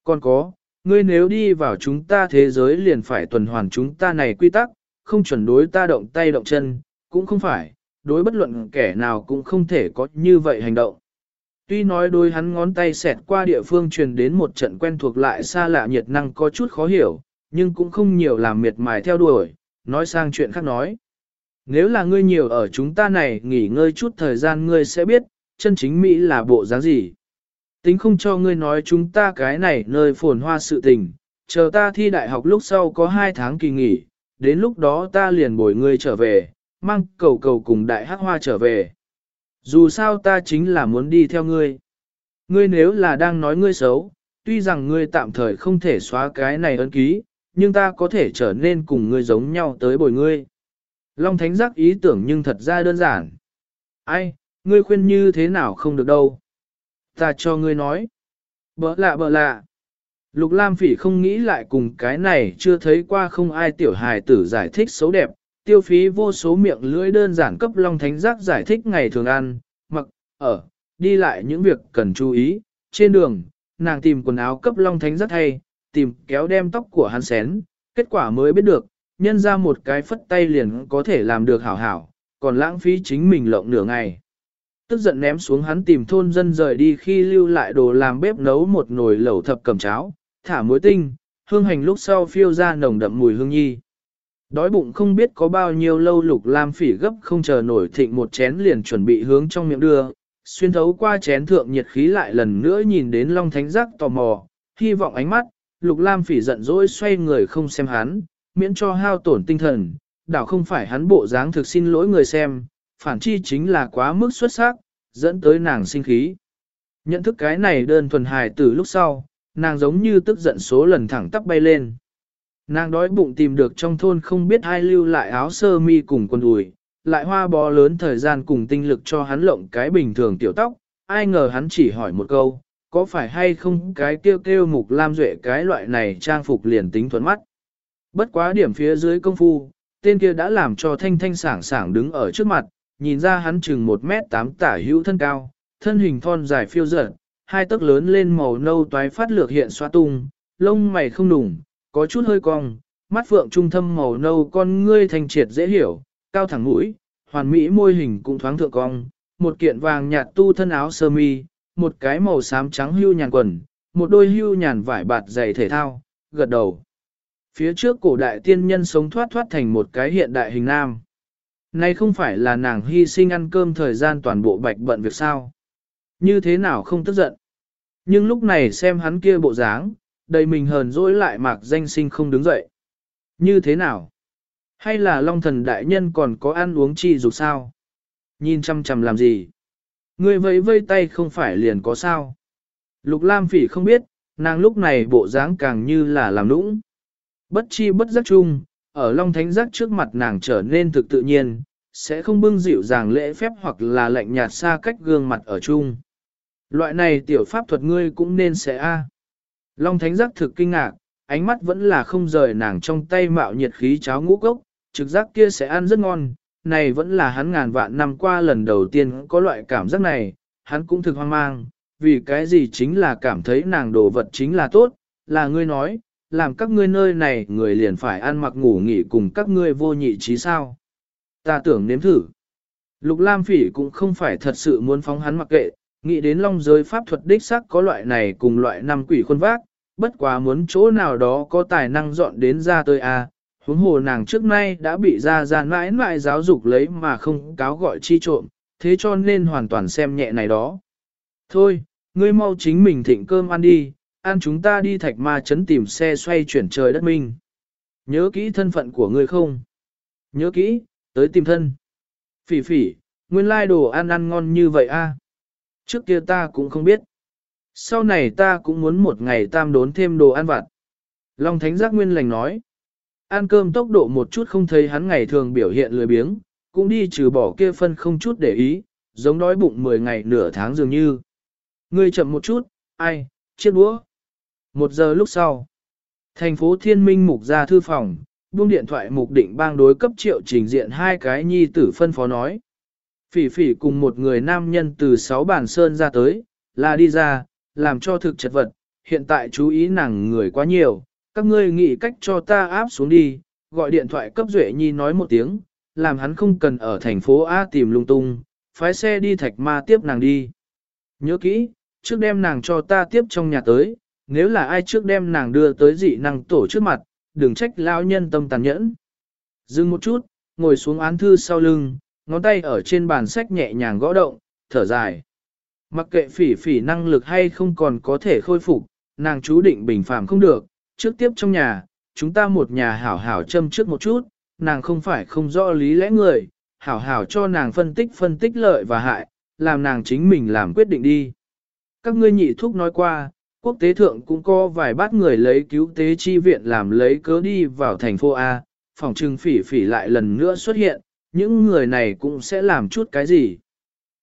Còn có, ngươi nếu đi vào chúng ta thế giới liền phải tuần hoàn chúng ta này quy tắc, không chuẩn đối ta động tay động chân, cũng không phải, đối bất luận kẻ nào cũng không thể có như vậy hành động. Tuy nói đôi hắn ngón tay xẹt qua địa phương truyền đến một trận quen thuộc lại xa lạ nhiệt năng có chút khó hiểu, nhưng cũng không nhiều làm miệt mài theo đuổi, nói sang chuyện khác nói. Nếu là ngươi nhiều ở chúng ta này nghỉ ngơi chút thời gian ngươi sẽ biết, chân chính Mỹ là bộ dáng gì. tính không cho ngươi nói chúng ta cái này nơi phồn hoa sự tình, chờ ta thi đại học lúc sau có hai tháng kỳ nghỉ, đến lúc đó ta liền bồi ngươi trở về, mang cầu cầu cùng đại hắc hoa trở về. Dù sao ta chính là muốn đi theo ngươi. Ngươi nếu là đang nói ngươi xấu, tuy rằng ngươi tạm thời không thể xóa cái này ấn ký, nhưng ta có thể trở nên cùng ngươi giống nhau tới bồi ngươi. Long Thánh giác ý tưởng nhưng thật ra đơn giản. Ai, ngươi khuyên như thế nào không được đâu. Ta cho ngươi nói. Bỡ lạ bỡ lạ. Lục Lam Phỉ không nghĩ lại cùng cái này chưa thấy qua không ai tiểu hài tử giải thích xấu đẹp, tiêu phí vô số miệng lưỡi đơn giản cấp Long Thánh giác giải thích ngày thường ăn, mặc, ở, đi lại những việc cần chú ý. Trên đường, nàng tìm quần áo cấp Long Thánh giác thay, tìm kéo đem tóc của hắn xén, kết quả mới biết được, nhân ra một cái phất tay liền có thể làm được hảo hảo, còn lãng phí chính mình lộng nửa ngày. Tức giận ném xuống hắn tìm thôn dân rời đi khi lưu lại đồ làm bếp nấu một nồi lẩu thập cầm cháo, thả muối tinh, hương hành lúc sau phiêu ra nồng đậm mùi hương nhi. Đói bụng không biết có bao nhiêu lâu lục lam phỉ gấp không chờ nổi thịnh một chén liền chuẩn bị hướng trong miệng đưa, xuyên thấu qua chén thượng nhiệt khí lại lần nữa nhìn đến Long Thánh Giác tò mò, hy vọng ánh mắt, lục lam phỉ giận dỗi xoay người không xem hắn, miễn cho hao tổn tinh thần, đảo không phải hắn bộ dáng thực xin lỗi người xem, phản chi chính là quá mức xuất sắc, dẫn tới nàng sinh khí. Nhận thức cái này đơn thuần hài từ lúc sau, nàng giống như tức giận số lần thẳng tắp bay lên. Nàng đói bụng tìm được trong thôn không biết ai lưu lại áo sơ mi cùng quần đùi, lại hoa bó lớn thời gian cùng tinh lực cho hắn lộng cái bình thường tiểu tóc, ai ngờ hắn chỉ hỏi một câu, có phải hay không cái kêu kêu mục lam duệ cái loại này trang phục liền tính thuận mắt. Bất quá điểm phía dưới công phu, tên kia đã làm cho thanh thanh sảng sảng đứng ở trước mặt, nhìn ra hắn chừng 1 mét 8 tả hữu thân cao, thân hình thon dài phiêu dở, hai tấc lớn lên màu nâu toái phát lược hiện xoa tung, lông mày không đủng, có chút hơi cong, mắt phượng trung thâm màu nâu con ngươi thành triệt dễ hiểu, cao thẳng mũi, hoàn mỹ môi hình cũng thoáng thượng cong, một kiện vàng nhạt tu thân áo sơ mi, một cái màu xám trắng hưu nhàn quần, một đôi hưu nhàn vải bạt giày thể thao, gật đầu. Phía trước cổ đại tiên nhân sống thoát thoát thành một cái hiện đại hình nam. Nay không phải là nàng hy sinh ăn cơm thời gian toàn bộ bạch bận việc sao. Như thế nào không tức giận. Nhưng lúc này xem hắn kia bộ dáng, đầy mình hờn dỗi lại mạc danh sinh không đứng dậy. Như thế nào? Hay là long thần đại nhân còn có ăn uống chi dục sao? Nhìn chăm chăm làm gì? Người vẫy vây tay không phải liền có sao? Lục Lam Phỉ không biết, nàng lúc này bộ dáng càng như là làm nũng. Bất chi bất giác chung, ở Long Thánh Giác trước mặt nàng trở nên thực tự nhiên, sẽ không bưng dịu dàng lễ phép hoặc là lạnh nhạt xa cách gương mặt ở chung. Loại này tiểu pháp thuật ngươi cũng nên sẽ a. Long Thánh Giác thực kinh ngạc, ánh mắt vẫn là không rời nàng trong tay mạo nhiệt khí cháo ngũ cốc, trực giác kia sẽ ăn rất ngon, này vẫn là hắn ngàn vạn năm qua lần đầu tiên có loại cảm giác này, hắn cũng thực hoang mang, vì cái gì chính là cảm thấy nàng đồ vật chính là tốt, là ngươi nói, làm các ngươi nơi này người liền phải ăn mặc ngủ nghỉ cùng các ngươi vô nhị trí sao. Ta tưởng nếm thử. Lục Lam Phỉ cũng không phải thật sự muốn phóng hắn mặc kệ, nghĩ đến long giới pháp thuật đích sắc có loại này cùng loại năm quỷ khuôn vác, bất quá muốn chỗ nào đó có tài năng dọn đến ra tôi a. À. Huống hồ nàng trước nay đã bị ra ra mãi mãi giáo dục lấy mà không cáo gọi chi trộm, thế cho nên hoàn toàn xem nhẹ này đó. Thôi, ngươi mau chính mình thịnh cơm ăn đi, An chúng ta đi thạch ma chấn tìm xe xoay chuyển trời đất minh. Nhớ kỹ thân phận của ngươi không? Nhớ kỹ, tới tìm thân. Phỉ phỉ, nguyên lai đồ ăn ăn ngon như vậy a. Trước kia ta cũng không biết. Sau này ta cũng muốn một ngày tam đốn thêm đồ ăn vặt. Long Thánh Giác Nguyên lành nói. Ăn cơm tốc độ một chút không thấy hắn ngày thường biểu hiện lười biếng, cũng đi trừ bỏ kia phân không chút để ý, giống đói bụng 10 ngày nửa tháng dường như. Ngươi chậm một chút, ai, chiếc đũa. Một giờ lúc sau, thành phố Thiên Minh mục ra thư phòng, buông điện thoại mục định bang đối cấp triệu trình diện hai cái nhi tử phân phó nói. Phỉ phỉ cùng một người nam nhân từ sáu bản sơn ra tới, là đi ra, làm cho thực chật vật, hiện tại chú ý nàng người quá nhiều, các ngươi nghĩ cách cho ta áp xuống đi, gọi điện thoại cấp Duệ Nhi nói một tiếng, làm hắn không cần ở thành phố A tìm lung tung, phái xe đi thạch ma tiếp nàng đi. Nhớ kỹ, trước đem nàng cho ta tiếp trong nhà tới, nếu là ai trước đem nàng đưa tới dị năng tổ trước mặt, đừng trách lão nhân tâm tàn nhẫn. Dừng một chút, ngồi xuống án thư sau lưng, ngón tay ở trên bàn sách nhẹ nhàng gõ động, thở dài. Mặc kệ phỉ phỉ năng lực hay không còn có thể khôi phục, nàng chú định bình phạm không được, trước tiếp trong nhà, chúng ta một nhà hảo hảo châm trước một chút, nàng không phải không rõ lý lẽ người, hảo hảo cho nàng phân tích phân tích lợi và hại, làm nàng chính mình làm quyết định đi. Các ngươi nhị thúc nói qua, quốc tế thượng cũng có vài bát người lấy cứu tế chi viện làm lấy cớ đi vào thành phố A, phòng trừng phỉ phỉ lại lần nữa xuất hiện, những người này cũng sẽ làm chút cái gì.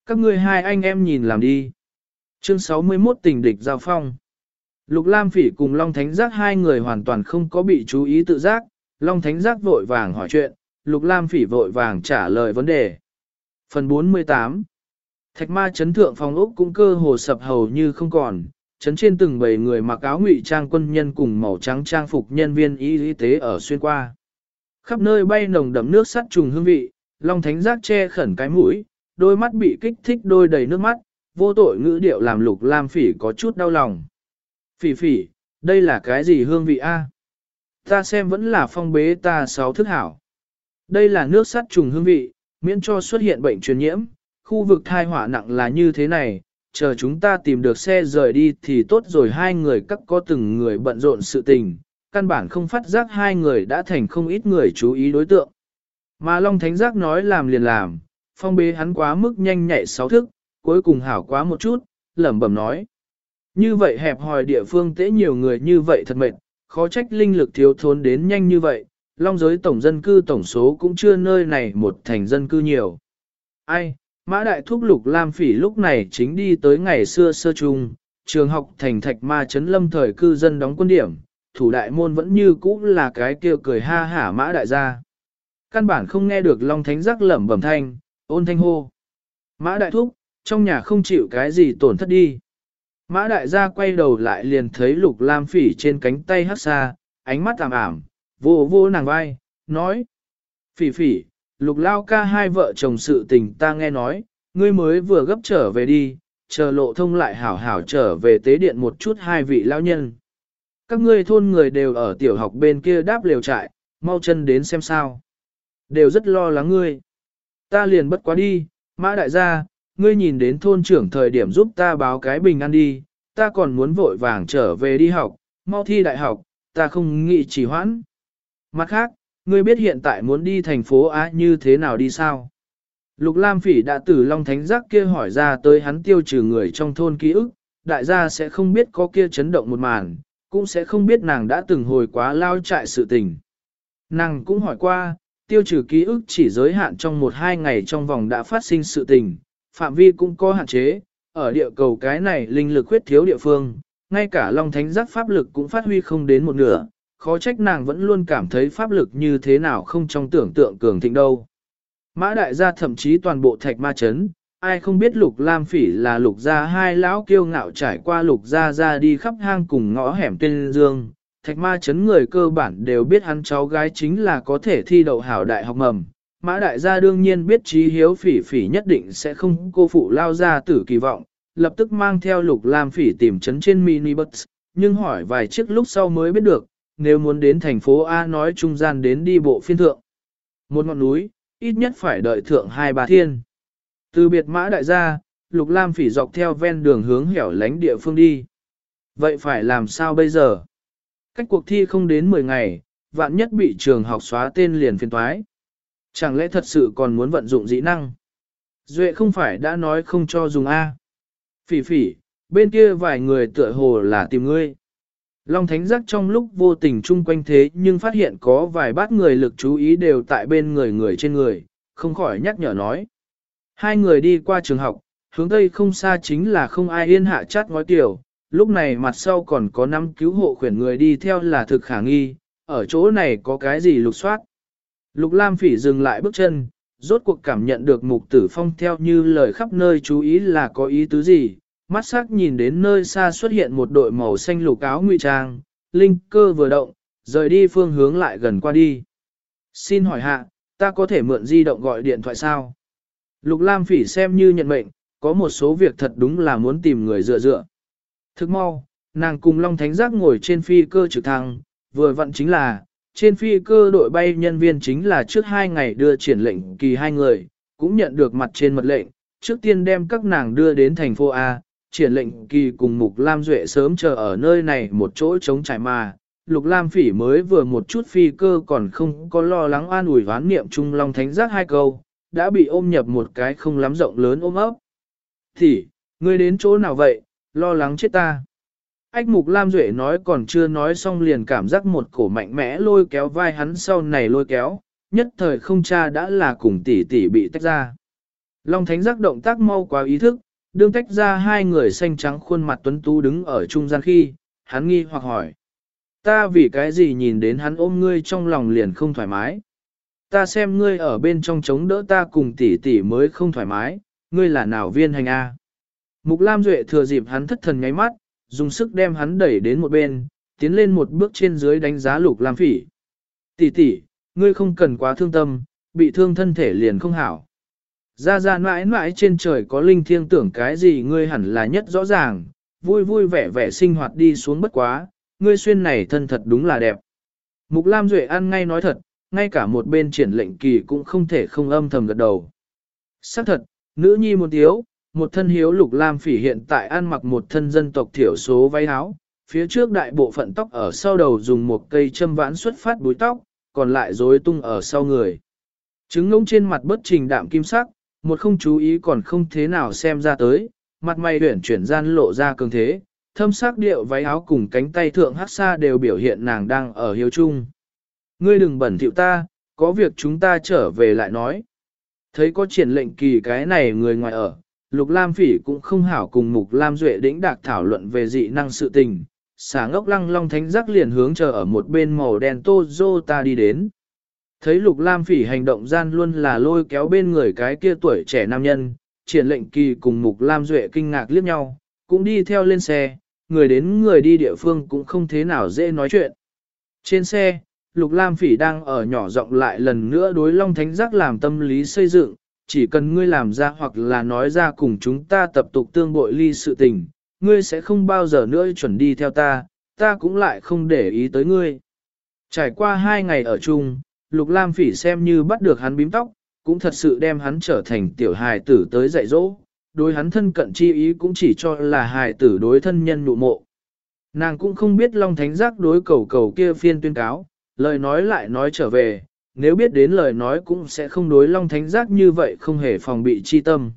Các ngươi hai anh em nhìn làm đi. Chương 61 tình địch giao phong. Lục Lam Phỉ cùng Long Thánh Giác hai người hoàn toàn không có bị chú ý tự giác, Long Thánh Giác vội vàng hỏi chuyện, Lục Lam Phỉ vội vàng trả lời vấn đề. Phần 48 Thạch ma chấn thượng phòng ốc cũng cơ hồ sập hầu như không còn, chấn trên từng bầy người mặc áo ngụy trang quân nhân cùng màu trắng trang phục nhân viên y tế ở xuyên qua. Khắp nơi bay nồng đậm nước sắt trùng hương vị, Long Thánh Giác che khẩn cái mũi, đôi mắt bị kích thích đôi đầy nước mắt, vô tội ngữ điệu làm Lục Lam Phỉ có chút đau lòng. Phỉ phỉ, đây là cái gì hương vị a? Ta xem vẫn là phong bế ta sáu thức hảo. Đây là nước sắt trùng hương vị, miễn cho xuất hiện bệnh truyền nhiễm, khu vực thai hỏa nặng là như thế này, chờ chúng ta tìm được xe rời đi thì tốt rồi hai người các có từng người bận rộn sự tình, căn bản không phát giác hai người đã thành không ít người chú ý đối tượng. Mà Long Thánh Giác nói làm liền làm, phong bế hắn quá mức nhanh nhạy sáu thức, cuối cùng hảo quá một chút, lẩm bẩm nói. Như vậy hẹp hòi địa phương tễ nhiều người như vậy thật mệt, khó trách linh lực thiếu thốn đến nhanh như vậy, long giới tổng dân cư tổng số cũng chưa nơi này một thành dân cư nhiều. Ai, Mã Đại Thúc Lục Lam Phỉ lúc này chính đi tới ngày xưa sơ trung, trường học thành thạch ma chấn lâm thời cư dân đóng quân điểm, thủ đại môn vẫn như cũ là cái kia cười ha hả Mã Đại gia. Căn bản không nghe được Long Thánh giác lẩm bẩm thanh, ôn thanh hô. Mã Đại Thúc, trong nhà không chịu cái gì tổn thất đi. Mã đại gia quay đầu lại liền thấy lục lam phỉ trên cánh tay hắc xa, ánh mắt ảm ảm, vô vô nàng vai, nói. Phỉ phỉ, lục lao ca hai vợ chồng sự tình ta nghe nói, ngươi mới vừa gấp trở về đi, chờ lộ thông lại hảo hảo trở về tế điện một chút hai vị lao nhân. Các ngươi thôn người đều ở tiểu học bên kia đáp lều trại, mau chân đến xem sao. Đều rất lo lắng ngươi. Ta liền bất quá đi, mã đại gia, ngươi nhìn đến thôn trưởng thời điểm giúp ta báo cái bình an đi, ta còn muốn vội vàng trở về đi học, mau thi đại học, ta không nghĩ chỉ hoãn. Mặt khác, ngươi biết hiện tại muốn đi thành phố Á như thế nào đi sao? Lục Lam Phỉ đã từ Long Thánh Giác kia hỏi ra tới hắn tiêu trừ người trong thôn ký ức, đại gia sẽ không biết có kia chấn động một màn, cũng sẽ không biết nàng đã từng hồi quá lao trại sự tình. Nàng cũng hỏi qua, tiêu trừ ký ức chỉ giới hạn trong một hai ngày trong vòng đã phát sinh sự tình, phạm vi cũng có hạn chế, ở địa cầu cái này linh lực huyết thiếu địa phương, ngay cả Long Thánh giác pháp lực cũng phát huy không đến một nửa, khó trách nàng vẫn luôn cảm thấy pháp lực như thế nào không trong tưởng tượng cường thịnh đâu. Mã đại gia thậm chí toàn bộ thạch ma chấn, ai không biết lục lam phỉ là lục gia hai lão kiêu ngạo trải qua lục gia ra đi khắp hang cùng ngõ hẻm tên dương. Thạch ma chấn người cơ bản đều biết hắn cháu gái chính là có thể thi đậu hảo đại học mầm, Mã đại gia đương nhiên biết trí hiếu phỉ phỉ nhất định sẽ không cô phụ lao ra tử kỳ vọng, lập tức mang theo lục lam phỉ tìm chấn trên mini bus, nhưng hỏi vài chiếc lúc sau mới biết được, nếu muốn đến thành phố A nói trung gian đến đi bộ phiên thượng. Một ngọn núi, ít nhất phải đợi thượng hai ba thiên. Từ biệt mã đại gia, lục lam phỉ dọc theo ven đường hướng hẻo lánh địa phương đi. Vậy phải làm sao bây giờ? Cách cuộc thi không đến 10 ngày, vạn nhất bị trường học xóa tên liền phiền toái. Chẳng lẽ thật sự còn muốn vận dụng dĩ năng? Duệ không phải đã nói không cho dùng A. Phỉ phỉ, bên kia vài người tựa hồ là tìm ngươi. Long Thánh Giác trong lúc vô tình chung quanh thế nhưng phát hiện có vài bát người lực chú ý đều tại bên người người trên người, không khỏi nhắc nhở nói. Hai người đi qua trường học, hướng tây không xa chính là không ai yên hạ chát ngói tiểu, lúc này mặt sau còn có năm cứu hộ khuyển người đi theo là thực khả nghi, ở chỗ này có cái gì lục soát. Lục Lam Phỉ dừng lại bước chân, rốt cuộc cảm nhận được mục tử phong theo như lời khắp nơi chú ý là có ý tứ gì, mắt sắc nhìn đến nơi xa xuất hiện một đội màu xanh lục áo ngụy trang, linh cơ vừa động, rời đi phương hướng lại gần qua đi. Xin hỏi hạ, ta có thể mượn di động gọi điện thoại sao? Lục Lam Phỉ xem như nhận mệnh, có một số việc thật đúng là muốn tìm người dựa dựa. Thức mau, nàng cùng Long Thánh Giác ngồi trên phi cơ trực thăng, vừa vặn chính là, trên phi cơ đội bay nhân viên chính là trước hai ngày đưa triển lệnh kỳ hai người, cũng nhận được mặt trên mật lệnh, trước tiên đem các nàng đưa đến thành phố A, triển lệnh kỳ cùng Mục Lam Duệ sớm chờ ở nơi này một chỗ trống trải mà. Lục Lam Phỉ mới vừa một chút phi cơ còn không có lo lắng an ủi hoán niệm Trung Long Thánh Giác hai câu, đã bị ôm nhập một cái không lắm rộng lớn ôm ấp. Thì, ngươi đến chỗ nào vậy, lo lắng chết ta. Ách Mục Lam Duệ nói còn chưa nói xong liền cảm giác một cổ mạnh mẽ lôi kéo vai hắn sau này lôi kéo, nhất thời không cha đã là cùng tỷ tỷ bị tách ra. Long Thánh giác động tác mau quá ý thức, đương tách ra hai người xanh trắng khuôn mặt tuấn tú đứng ở trung gian khi, hắn nghi hoặc hỏi. Ta vì cái gì nhìn đến hắn ôm ngươi trong lòng liền không thoải mái. Ta xem ngươi ở bên trong chống đỡ ta cùng tỷ tỷ mới không thoải mái, ngươi là nào viên hành A. Mục Lam Duệ thừa dịp hắn thất thần nháy mắt, dùng sức đem hắn đẩy đến một bên, tiến lên một bước trên dưới đánh giá Lục Lam Phỉ. Tỷ tỷ, ngươi không cần quá thương tâm, bị thương thân thể liền không hảo. Ra ra mãi mãi trên trời có linh thiêng tưởng cái gì ngươi hẳn là nhất rõ ràng, vui vui vẻ vẻ sinh hoạt đi xuống bất quá, ngươi xuyên này thân thật đúng là đẹp. Mục Lam Duệ ăn ngay nói thật, ngay cả một bên triển lệnh kỳ cũng không thể không âm thầm gật đầu. Xác thật, nữ nhi một thiếu, một thân hiếu lục lam phỉ hiện tại ăn mặc một thân dân tộc thiểu số váy áo, phía trước đại bộ phận tóc ở sau đầu dùng một cây châm vãn xuất phát búi tóc, còn lại rối tung ở sau người. Trứng ngông trên mặt bất trình đạm kim sắc, một không chú ý còn không thế nào xem ra tới, mặt mày huyển chuyển gian lộ ra cường thế, thâm sắc điệu váy áo cùng cánh tay thượng hát xa đều biểu hiện nàng đang ở hiếu chung. Ngươi đừng bẩn thỉu ta, có việc chúng ta trở về lại nói. Thấy có triển lệnh kỳ cái này người ngoài ở, Lục Lam Phỉ cũng không hảo cùng Mục Lam Duệ đĩnh đạc thảo luận về dị năng sự tình, sáng ngốc lăng long thánh giác liền hướng chờ ở một bên màu đen Toyota đi đến. Thấy Lục Lam Phỉ hành động gian luôn là lôi kéo bên người cái kia tuổi trẻ nam nhân, triển lệnh kỳ cùng Mục Lam Duệ kinh ngạc liếc nhau, cũng đi theo lên xe, người đến người đi địa phương cũng không thế nào dễ nói chuyện. Trên xe, Lục Lam Phỉ đang ở nhỏ giọng lại lần nữa đối Long Thánh Giác làm tâm lý xây dựng, chỉ cần ngươi làm ra hoặc là nói ra cùng chúng ta tập tục tương bội ly sự tình, ngươi sẽ không bao giờ nữa chuẩn đi theo ta, ta cũng lại không để ý tới ngươi. Trải qua hai ngày ở chung, Lục Lam Phỉ xem như bắt được hắn bím tóc, cũng thật sự đem hắn trở thành tiểu hài tử tới dạy dỗ, đối hắn thân cận chi ý cũng chỉ cho là hài tử đối thân nhân nụ mộ. Nàng cũng không biết Long Thánh Giác đối cầu cầu kia phiên tuyên cáo, lời nói lại nói trở về, nếu biết đến lời nói cũng sẽ không đối Long Thánh Giác như vậy không hề phòng bị chi tâm.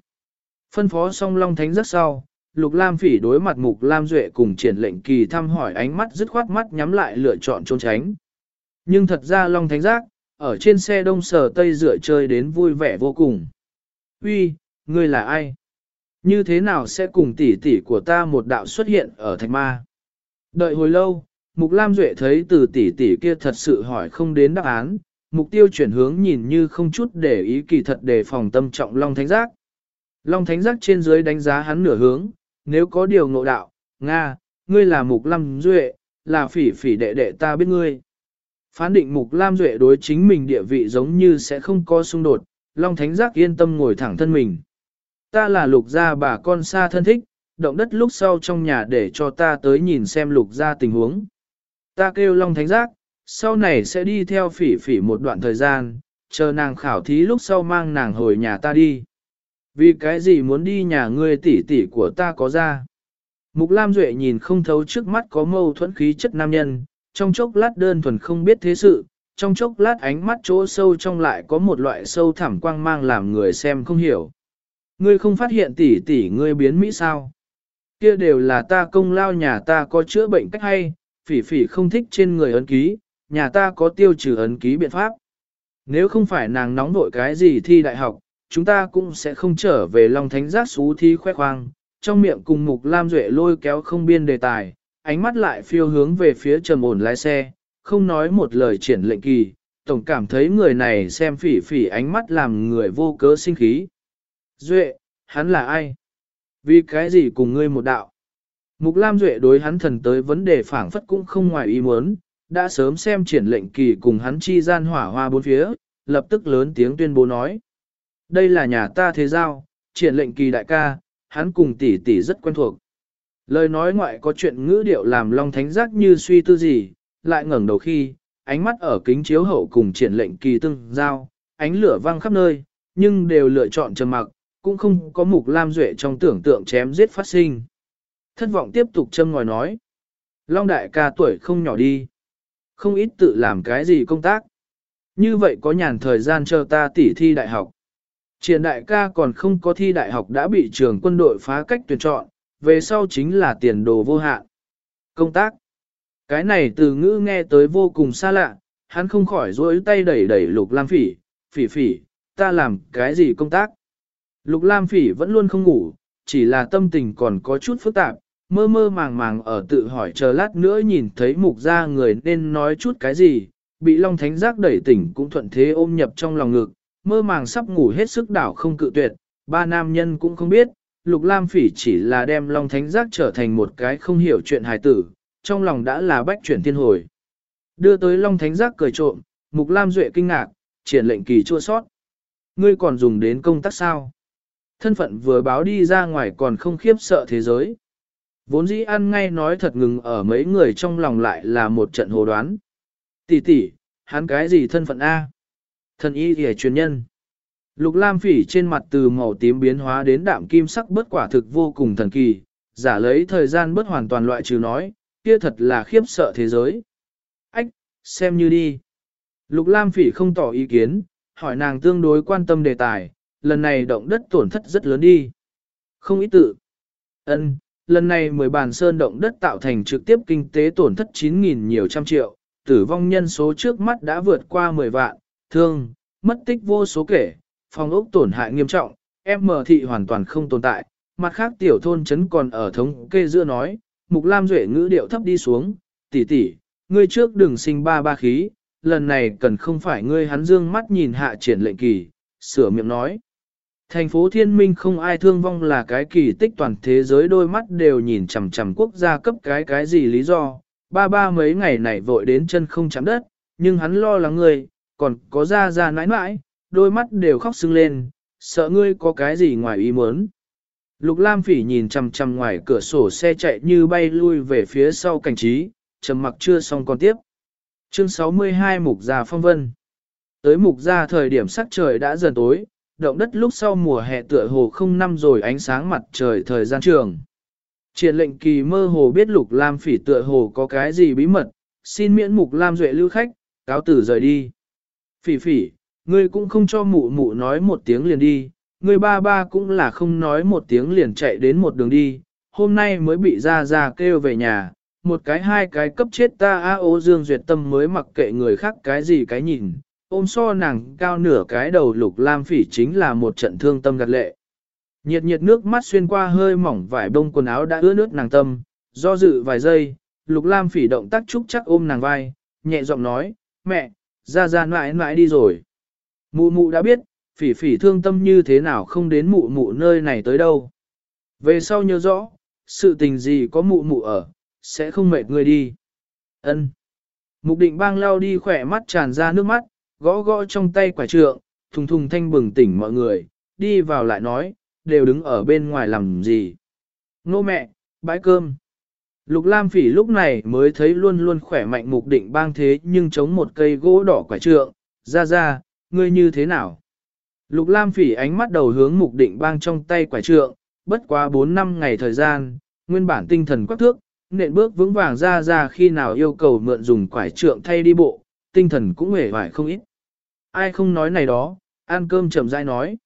Phân phó xong Long Thánh Giác sau, Lục Lam Phỉ đối mặt Mục Lam Duệ cùng triển lệnh kỳ thăm hỏi ánh mắt dứt khoát mắt nhắm lại lựa chọn trốn tránh. Nhưng thật ra Long Thánh Giác, ở trên xe đông sở tây rửa chơi đến vui vẻ vô cùng. Uy, ngươi là ai? Như thế nào sẽ cùng tỷ tỷ của ta một đạo xuất hiện ở thạch ma? Đợi hồi lâu, Mục Lam Duệ thấy từ tỷ tỷ kia thật sự hỏi không đến đáp án, mục tiêu chuyển hướng nhìn như không chút để ý kỳ thật để phòng tâm trọng Long Thánh Giác. Long Thánh Giác trên dưới đánh giá hắn nửa hướng, nếu có điều ngộ đạo, Nga, ngươi là Mục Lam Duệ, là phỉ phỉ đệ đệ ta biết ngươi. Phán định Mục Lam Duệ đối chính mình địa vị giống như sẽ không có xung đột, Long Thánh Giác yên tâm ngồi thẳng thân mình. Ta là lục gia bà con xa thân thích, động đất lúc sau trong nhà để cho ta tới nhìn xem lục gia tình huống. Ta kêu Long Thánh Giác, sau này sẽ đi theo phỉ phỉ một đoạn thời gian, chờ nàng khảo thí lúc sau mang nàng hồi nhà ta đi. Vì cái gì muốn đi nhà ngươi tỷ tỷ của ta có ra? Mục Lam Duệ nhìn không thấu trước mắt có mâu thuẫn khí chất nam nhân, trong chốc lát đơn thuần không biết thế sự, trong chốc lát ánh mắt chỗ sâu trong lại có một loại sâu thẳm quang mang làm người xem không hiểu. Ngươi không phát hiện tỷ tỷ ngươi biến Mỹ sao? Kia đều là ta công lao nhà ta có chữa bệnh cách hay, phỉ phỉ không thích trên người ấn ký, nhà ta có tiêu trừ ấn ký biện pháp. Nếu không phải nàng nóng vội cái gì thi đại học, chúng ta cũng sẽ không trở về Long Thánh Giác xú thi khoe khoang, trong miệng cùng Mục Lam Duệ lôi kéo không biên đề tài, ánh mắt lại phiêu hướng về phía trầm ổn lái xe, không nói một lời triển lệnh kỳ, tổng cảm thấy người này xem phỉ phỉ ánh mắt làm người vô cớ sinh khí. Duệ, hắn là ai? Vì cái gì cùng ngươi một đạo? Mục Lam Duệ đối hắn thần tới vấn đề phản phất cũng không ngoài ý muốn, đã sớm xem triển lệnh kỳ cùng hắn chi gian hỏa hoa bốn phía, lập tức lớn tiếng tuyên bố nói. Đây là nhà ta thế giao, triển lệnh kỳ đại ca, hắn cùng tỷ tỷ rất quen thuộc. Lời nói ngoại có chuyện ngữ điệu làm Long Thánh giác như suy tư gì, lại ngẩng đầu khi, ánh mắt ở kính chiếu hậu cùng triển lệnh kỳ tương giao, ánh lửa vang khắp nơi, nhưng đều lựa chọn trầm mặc, cũng không có mục lam duệ trong tưởng tượng chém giết phát sinh. Thất vọng tiếp tục châm ngòi nói. Long đại ca tuổi không nhỏ đi. Không ít tự làm cái gì công tác. Như vậy có nhàn thời gian chờ ta tỉ thi đại học. Triển đại ca còn không có thi đại học đã bị trường quân đội phá cách tuyển chọn, về sau chính là tiền đồ vô hạn. Công tác. Cái này từ ngữ nghe tới vô cùng xa lạ, hắn không khỏi rối tay đẩy đẩy lục lam phỉ, phỉ phỉ, ta làm cái gì công tác. Lục lam phỉ vẫn luôn không ngủ, chỉ là tâm tình còn có chút phức tạp, mơ mơ màng màng ở tự hỏi chờ lát nữa nhìn thấy mục ra người nên nói chút cái gì, bị Long Thánh Giác đẩy tỉnh cũng thuận thế ôm nhập trong lòng ngực, mơ màng sắp ngủ hết sức đảo không cự tuyệt, ba nam nhân cũng không biết, Lục Lam Phỉ chỉ là đem Long Thánh Giác trở thành một cái không hiểu chuyện hài tử, trong lòng đã là bách chuyển thiên hồi. Đưa tới Long Thánh Giác cười trộm, Mục Lam Duệ kinh ngạc, triển lệnh kỳ chua sót. Ngươi còn dùng đến công tác sao? Thân phận vừa báo đi ra ngoài còn không khiếp sợ thế giới. Vốn dĩ ăn ngay nói thật ngừng ở mấy người trong lòng lại là một trận hồ đoán. Tỷ tỷ, hắn cái gì thân phận A? Thần y hề truyền nhân. Lục lam phỉ trên mặt từ màu tím biến hóa đến đạm kim sắc bất quả thực vô cùng thần kỳ, giả lấy thời gian bất hoàn toàn loại trừ nói, kia thật là khiếp sợ thế giới. Ách, xem như đi. Lục lam phỉ không tỏ ý kiến, hỏi nàng tương đối quan tâm đề tài, lần này động đất tổn thất rất lớn đi. Không ý tự. Ân, lần này mười bàn sơn động đất tạo thành trực tiếp kinh tế tổn thất 9.000 nhiều trăm triệu, tử vong nhân số trước mắt đã vượt qua 10 vạn, thương, mất tích vô số kể, phòng ốc tổn hại nghiêm trọng, em mở thị hoàn toàn không tồn tại, mặt khác tiểu thôn chấn còn ở thống kê giữa nói, Mục Lam Duệ ngữ điệu thấp đi xuống, tỷ tỷ, ngươi trước đừng sinh ba ba khí, lần này cần không phải ngươi hắn dương mắt nhìn hạ triển lệnh kỳ, sửa miệng nói. Thành phố thiên minh không ai thương vong là cái kỳ tích toàn thế giới đôi mắt đều nhìn chằm chằm quốc gia cấp cái cái gì lý do, ba ba mấy ngày này vội đến chân không chạm đất, nhưng hắn lo lắng ngươi, còn có ra ra nãi nãi, đôi mắt đều khóc sưng lên, sợ ngươi có cái gì ngoài ý muốn. Lục Lam Phỉ nhìn chằm chằm ngoài cửa sổ xe chạy như bay lui về phía sau cảnh trí, trầm mặc chưa xong còn tiếp. Chương 62 Mục Gia Phong Vân Tới Mục Gia thời điểm sắc trời đã dần tối, động đất lúc sau mùa hè tựa hồ không năm rồi ánh sáng mặt trời thời gian trường. Triển lệnh kỳ mơ hồ biết Lục Lam Phỉ tựa hồ có cái gì bí mật, xin miễn Mục Lam Duệ lưu khách, cáo tử rời đi. Phỉ phỉ, ngươi cũng không cho mụ mụ nói một tiếng liền đi, ngươi ba ba cũng là không nói một tiếng liền chạy đến một đường đi, hôm nay mới bị ra ra kêu về nhà, một cái hai cái cấp chết ta a ô dương duyệt tâm mới mặc kệ người khác cái gì cái nhìn, ôm so nàng cao nửa cái đầu lục lam phỉ chính là một trận thương tâm gạt lệ. Nhiệt nhiệt nước mắt xuyên qua hơi mỏng vải bông quần áo đã ướt nước nàng tâm, do dự vài giây, lục lam phỉ động tác trúc chắc ôm nàng vai, nhẹ giọng nói, mẹ, ra ra mãi mãi đi rồi. Mụ mụ đã biết, phỉ phỉ thương tâm như thế nào không đến mụ mụ nơi này tới đâu. Về sau nhớ rõ, sự tình gì có mụ mụ ở, sẽ không mệt người đi. Ân. Mục định bang lao đi khỏe mắt tràn ra nước mắt, gõ gõ trong tay quả trượng, thùng thùng thanh bừng tỉnh mọi người, đi vào lại nói, đều đứng ở bên ngoài làm gì. Nô mẹ, bãi cơm. Lục Lam Phỉ lúc này mới thấy luôn luôn khỏe mạnh mục định bang thế nhưng chống một cây gỗ đỏ quả trượng, ra ra, ngươi như thế nào? Lục Lam Phỉ ánh mắt đầu hướng mục định bang trong tay quả trượng, bất quá 4 năm ngày thời gian, nguyên bản tinh thần quắc thước, nện bước vững vàng ra ra khi nào yêu cầu mượn dùng quải trượng thay đi bộ, tinh thần cũng hề vải không ít. Ai không nói này đó, ăn cơm chậm rãi nói.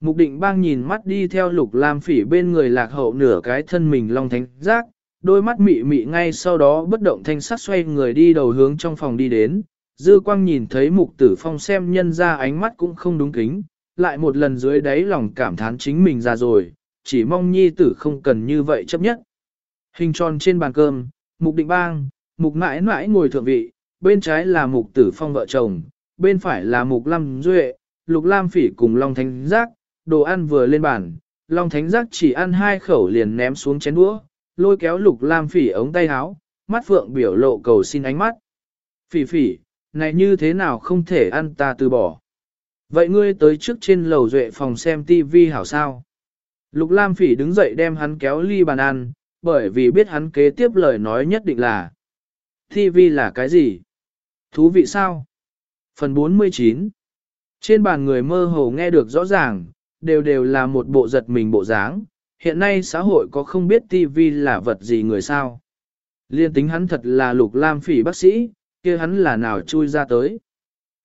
Mục định bang nhìn mắt đi theo lục lam phỉ bên người lạc hậu nửa cái thân mình long thánh giác, đôi mắt mị mị ngay sau đó bất động thanh sắc xoay người đi đầu hướng trong phòng đi đến. Dư quang nhìn thấy mục tử phong xem nhân ra ánh mắt cũng không đúng kính, lại một lần dưới đáy lòng cảm thán chính mình ra rồi, chỉ mong nhi tử không cần như vậy chấp nhất. Hình tròn trên bàn cơm, mục định bang, mục mãi mãi ngồi thượng vị, bên trái là mục tử phong vợ chồng, bên phải là mục lâm duệ, lục lam phỉ cùng long thánh giác, đồ ăn vừa lên bàn, long thánh giác chỉ ăn hai khẩu liền ném xuống chén đũa, lôi kéo lục lam phỉ ống tay áo, mắt phượng biểu lộ cầu xin ánh mắt. Phỉ phỉ, này như thế nào không thể ăn ta từ bỏ. Vậy ngươi tới trước trên lầu duệ phòng xem tivi hảo sao? Lục Lam Phỉ đứng dậy đem hắn kéo ly bàn ăn, bởi vì biết hắn kế tiếp lời nói nhất định là tivi là cái gì? Thú vị sao? Phần 49 Trên bàn người mơ hồ nghe được rõ ràng, đều đều là một bộ giật mình bộ dáng. Hiện nay xã hội có không biết TV là vật gì người sao. Liên tính hắn thật là lục lam phỉ bác sĩ, kia hắn là nào chui ra tới.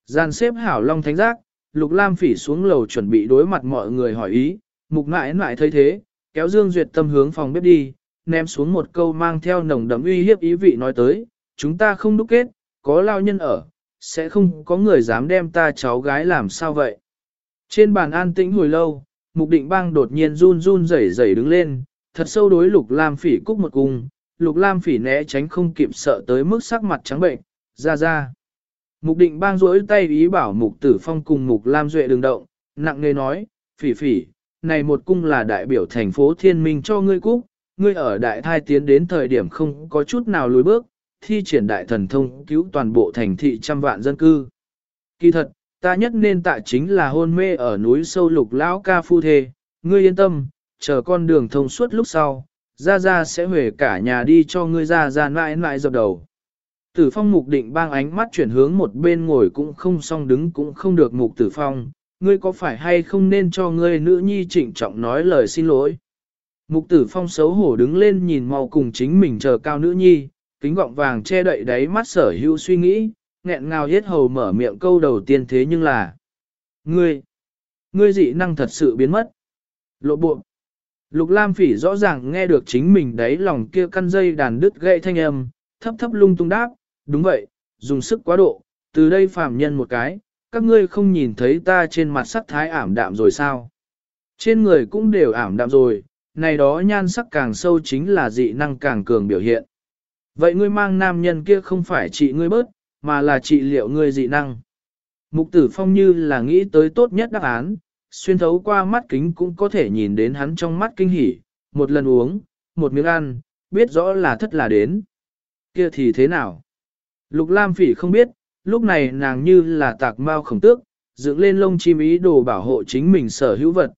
Gian xếp hảo long thánh giác, lục lam phỉ xuống lầu chuẩn bị đối mặt mọi người hỏi ý, mục mãi mãi thấy thế, kéo Dương Duyệt tâm hướng phòng bếp đi, ném xuống một câu mang theo nồng đậm uy hiếp ý vị nói tới, chúng ta không đúc kết, có lao nhân ở, sẽ không có người dám đem ta cháu gái làm sao vậy. Trên bàn an tĩnh hồi lâu, mục định bang đột nhiên run run rẩy rẩy đứng lên, thật sâu đối lục lam phỉ cúc một cung, lục lam phỉ né tránh không kịp sợ tới mức sắc mặt trắng bệnh, ra ra. Mục định bang rỗi tay ý bảo mục tử phong cùng mục lam duệ đừng động, nặng nề nói, phỉ phỉ, này một cung là đại biểu thành phố thiên minh cho ngươi cúc, ngươi ở đại thai tiến đến thời điểm không có chút nào lùi bước, thi triển đại thần thông cứu toàn bộ thành thị trăm vạn dân cư. Kỳ thật, ta nhất nên tạ chính là hôn mê ở núi sâu lục lão ca phu thê, ngươi yên tâm, chờ con đường thông suốt lúc sau, ra ra sẽ về cả nhà đi cho ngươi ra ra mãi mãi dập đầu. Tử phong mục định bang ánh mắt chuyển hướng một bên ngồi cũng không song đứng cũng không được mục tử phong, ngươi có phải hay không nên cho ngươi nữ nhi trịnh trọng nói lời xin lỗi. Mục tử phong xấu hổ đứng lên nhìn mau cùng chính mình chờ cao nữ nhi, kính gọng vàng che đậy đáy mắt sở hữu suy nghĩ, nghẹn ngào hết hầu mở miệng câu đầu tiên thế nhưng là Ngươi, ngươi dị năng thật sự biến mất. Lộ bộ. Lục Lam Phỉ rõ ràng nghe được chính mình đấy lòng kia căn dây đàn đứt gãy thanh âm, thấp thấp lung tung đáp, đúng vậy, dùng sức quá độ, từ đây phàm nhân một cái, các ngươi không nhìn thấy ta trên mặt sắc thái ảm đạm rồi sao? Trên người cũng đều ảm đạm rồi, này đó nhan sắc càng sâu chính là dị năng càng cường biểu hiện. Vậy ngươi mang nam nhân kia không phải trị ngươi bớt, mà là trị liệu ngươi dị năng. Mục tử phong như là nghĩ tới tốt nhất đáp án, xuyên thấu qua mắt kính cũng có thể nhìn đến hắn trong mắt kinh hỉ, một lần uống, một miếng ăn, biết rõ là thất là đến. Kia thì thế nào? Lục Lam Phỉ không biết, lúc này nàng như là tạc mao khổng tước, dựng lên lông chim ý đồ bảo hộ chính mình sở hữu vật.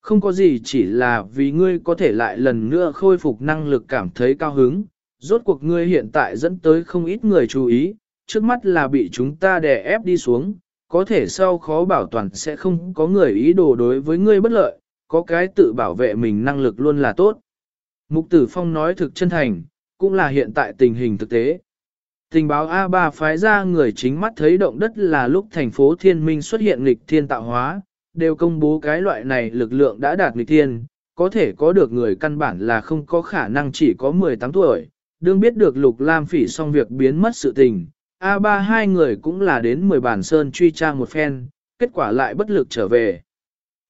Không có gì chỉ là vì ngươi có thể lại lần nữa khôi phục năng lực cảm thấy cao hứng, rốt cuộc ngươi hiện tại dẫn tới không ít người chú ý, trước mắt là bị chúng ta đè ép đi xuống, có thể sau khó bảo toàn sẽ không có người ý đồ đối với ngươi bất lợi, có cái tự bảo vệ mình năng lực luôn là tốt. Mục tử phong nói thực chân thành, cũng là hiện tại tình hình thực tế. Tình báo A3 phái ra người chính mắt thấy động đất là lúc thành phố thiên minh xuất hiện nghịch thiên tạo hóa, đều công bố cái loại này lực lượng đã đạt nghịch thiên, có thể có được người căn bản là không có khả năng chỉ có 18 tuổi. Đương biết được lục lam phỉ xong việc biến mất sự tình, A3 hai người cũng là đến 10 bản sơn truy tra một phen, kết quả lại bất lực trở về.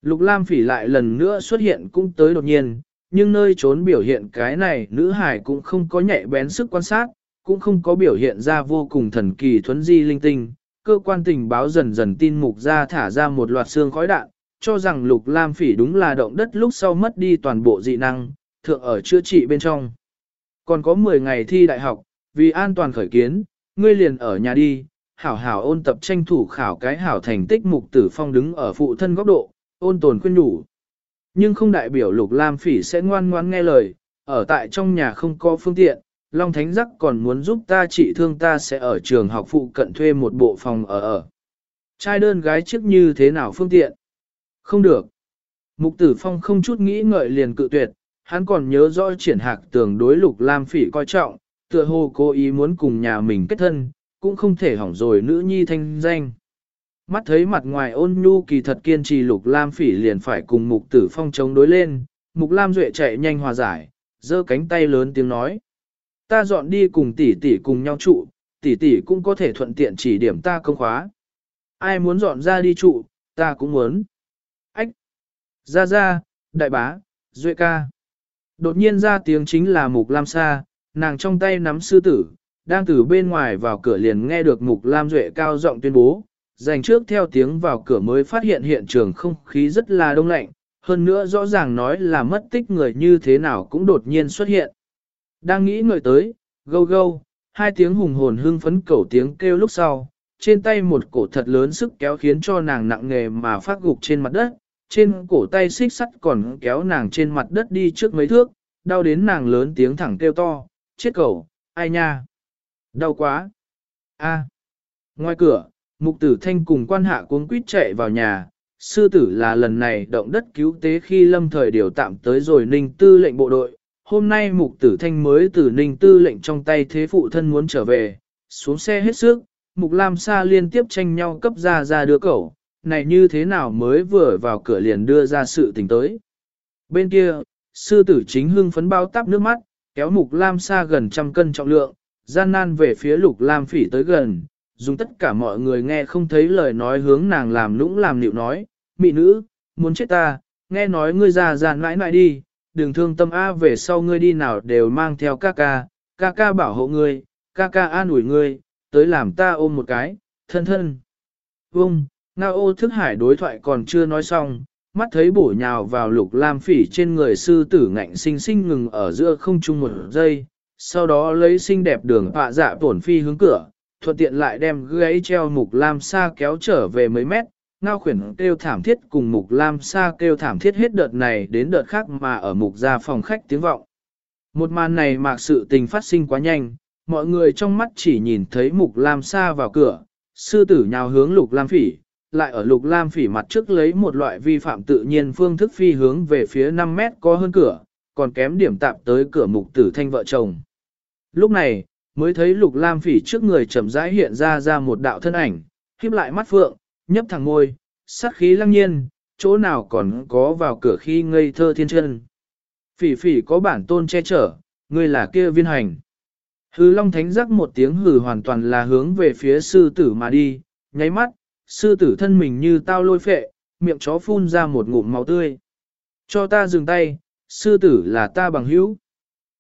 Lục lam phỉ lại lần nữa xuất hiện cũng tới đột nhiên, nhưng nơi trốn biểu hiện cái này nữ hải cũng không có nhạy bén sức quan sát, cũng không có biểu hiện ra vô cùng thần kỳ thuấn di linh tinh. Cơ quan tình báo dần dần tin mục ra thả ra một loạt xương khói đạn, cho rằng lục lam phỉ đúng là động đất lúc sau mất đi toàn bộ dị năng, thượng ở chữa trị bên trong. Còn có 10 ngày thi đại học, vì an toàn khởi kiến, ngươi liền ở nhà đi, hảo hảo ôn tập tranh thủ khảo cái hảo thành tích mục tử phong đứng ở phụ thân góc độ, ôn tồn khuyên nhủ. Nhưng không đại biểu lục lam phỉ sẽ ngoan ngoan nghe lời, ở tại trong nhà không có phương tiện, Long Thánh Giác còn muốn giúp ta trị thương ta sẽ ở trường học phụ cận thuê một bộ phòng ở ở. Trai đơn gái trước như thế nào phương tiện? Không được. Mục tử phong không chút nghĩ ngợi liền cự tuyệt, hắn còn nhớ rõ triển hạc tường đối lục lam phỉ coi trọng, tựa hồ cố ý muốn cùng nhà mình kết thân, cũng không thể hỏng rồi nữ nhi thanh danh. Mắt thấy mặt ngoài ôn nhu kỳ thật kiên trì lục lam phỉ liền phải cùng mục tử phong chống đối lên, mục lam duệ chạy nhanh hòa giải, giơ cánh tay lớn tiếng nói. Ta dọn đi cùng tỷ tỷ cùng nhau trụ, tỷ tỷ cũng có thể thuận tiện chỉ điểm ta công khóa. Ai muốn dọn ra đi trụ, ta cũng muốn. Ách! Ra ra, đại bá, duệ ca. Đột nhiên ra tiếng chính là mục lam sa, nàng trong tay nắm sư tử, đang từ bên ngoài vào cửa liền nghe được mục lam duệ cao giọng tuyên bố, dành trước theo tiếng vào cửa mới phát hiện hiện trường không khí rất là đông lạnh, hơn nữa rõ ràng nói là mất tích người như thế nào cũng đột nhiên xuất hiện. Đang nghĩ ngợi tới, gâu gâu, hai tiếng hùng hồn hưng phấn cẩu tiếng kêu lúc sau, trên tay một cổ thật lớn sức kéo khiến cho nàng nặng nghề mà phát gục trên mặt đất, trên cổ tay xích sắt còn kéo nàng trên mặt đất đi trước mấy thước, đau đến nàng lớn tiếng thẳng kêu to, chết cẩu, ai nha, đau quá, a. Ngoài cửa, mục tử thanh cùng quan hạ cuống quýt chạy vào nhà, sư tử là lần này động đất cứu tế khi lâm thời điều tạm tới rồi ninh tư lệnh bộ đội. Hôm nay mục tử thanh mới từ ninh tư lệnh trong tay thế phụ thân muốn trở về, xuống xe hết sức, mục lam sa liên tiếp tranh nhau cấp ra ra đưa cậu, này như thế nào mới vừa vào cửa liền đưa ra sự tình tới. Bên kia, sư tử chính hưng phấn bao tắp nước mắt, kéo mục lam sa gần trăm cân trọng lượng, gian nan về phía lục lam phỉ tới gần, dùng tất cả mọi người nghe không thấy lời nói hướng nàng làm nũng làm nịu nói, mị nữ, muốn chết ta, nghe nói ngươi già già nãi nãi đi, đừng thương tâm A về sau ngươi đi nào đều mang theo ca ca, ca ca bảo hộ ngươi, ca ca an ủi ngươi, tới làm ta ôm một cái, thân thân. Vông, Nga ô thức hải đối thoại còn chưa nói xong, mắt thấy bổ nhào vào lục lam phỉ trên người sư tử ngạnh sinh sinh ngừng ở giữa không trung một giây, sau đó lấy xinh đẹp đường họa dạ tổn phi hướng cửa, thuận tiện lại đem gãy treo mục lam sa kéo trở về mấy mét, ngao khuyển kêu thảm thiết cùng mục lam sa kêu thảm thiết hết đợt này đến đợt khác mà ở mục ra phòng khách tiếng vọng. Một màn này mạc sự tình phát sinh quá nhanh, mọi người trong mắt chỉ nhìn thấy mục lam sa vào cửa, sư tử nhào hướng lục lam phỉ, lại ở lục lam phỉ mặt trước lấy một loại vi phạm tự nhiên phương thức phi hướng về phía 5 mét có hơn cửa, còn kém điểm tạm tới cửa mục tử thanh vợ chồng. Lúc này, mới thấy lục lam phỉ trước người chậm rãi hiện ra ra một đạo thân ảnh, khiếp lại mắt phượng, nhấp thẳng môi, sát khí lăng nhiên, chỗ nào còn có vào cửa khi ngây thơ thiên chân. Phỉ phỉ có bản tôn che chở, ngươi là kia viên hành. Hư long thánh giác một tiếng hử hoàn toàn là hướng về phía sư tử mà đi, nháy mắt, sư tử thân mình như tao lôi phệ, miệng chó phun ra một ngụm máu tươi. Cho ta dừng tay, sư tử là ta bằng hữu.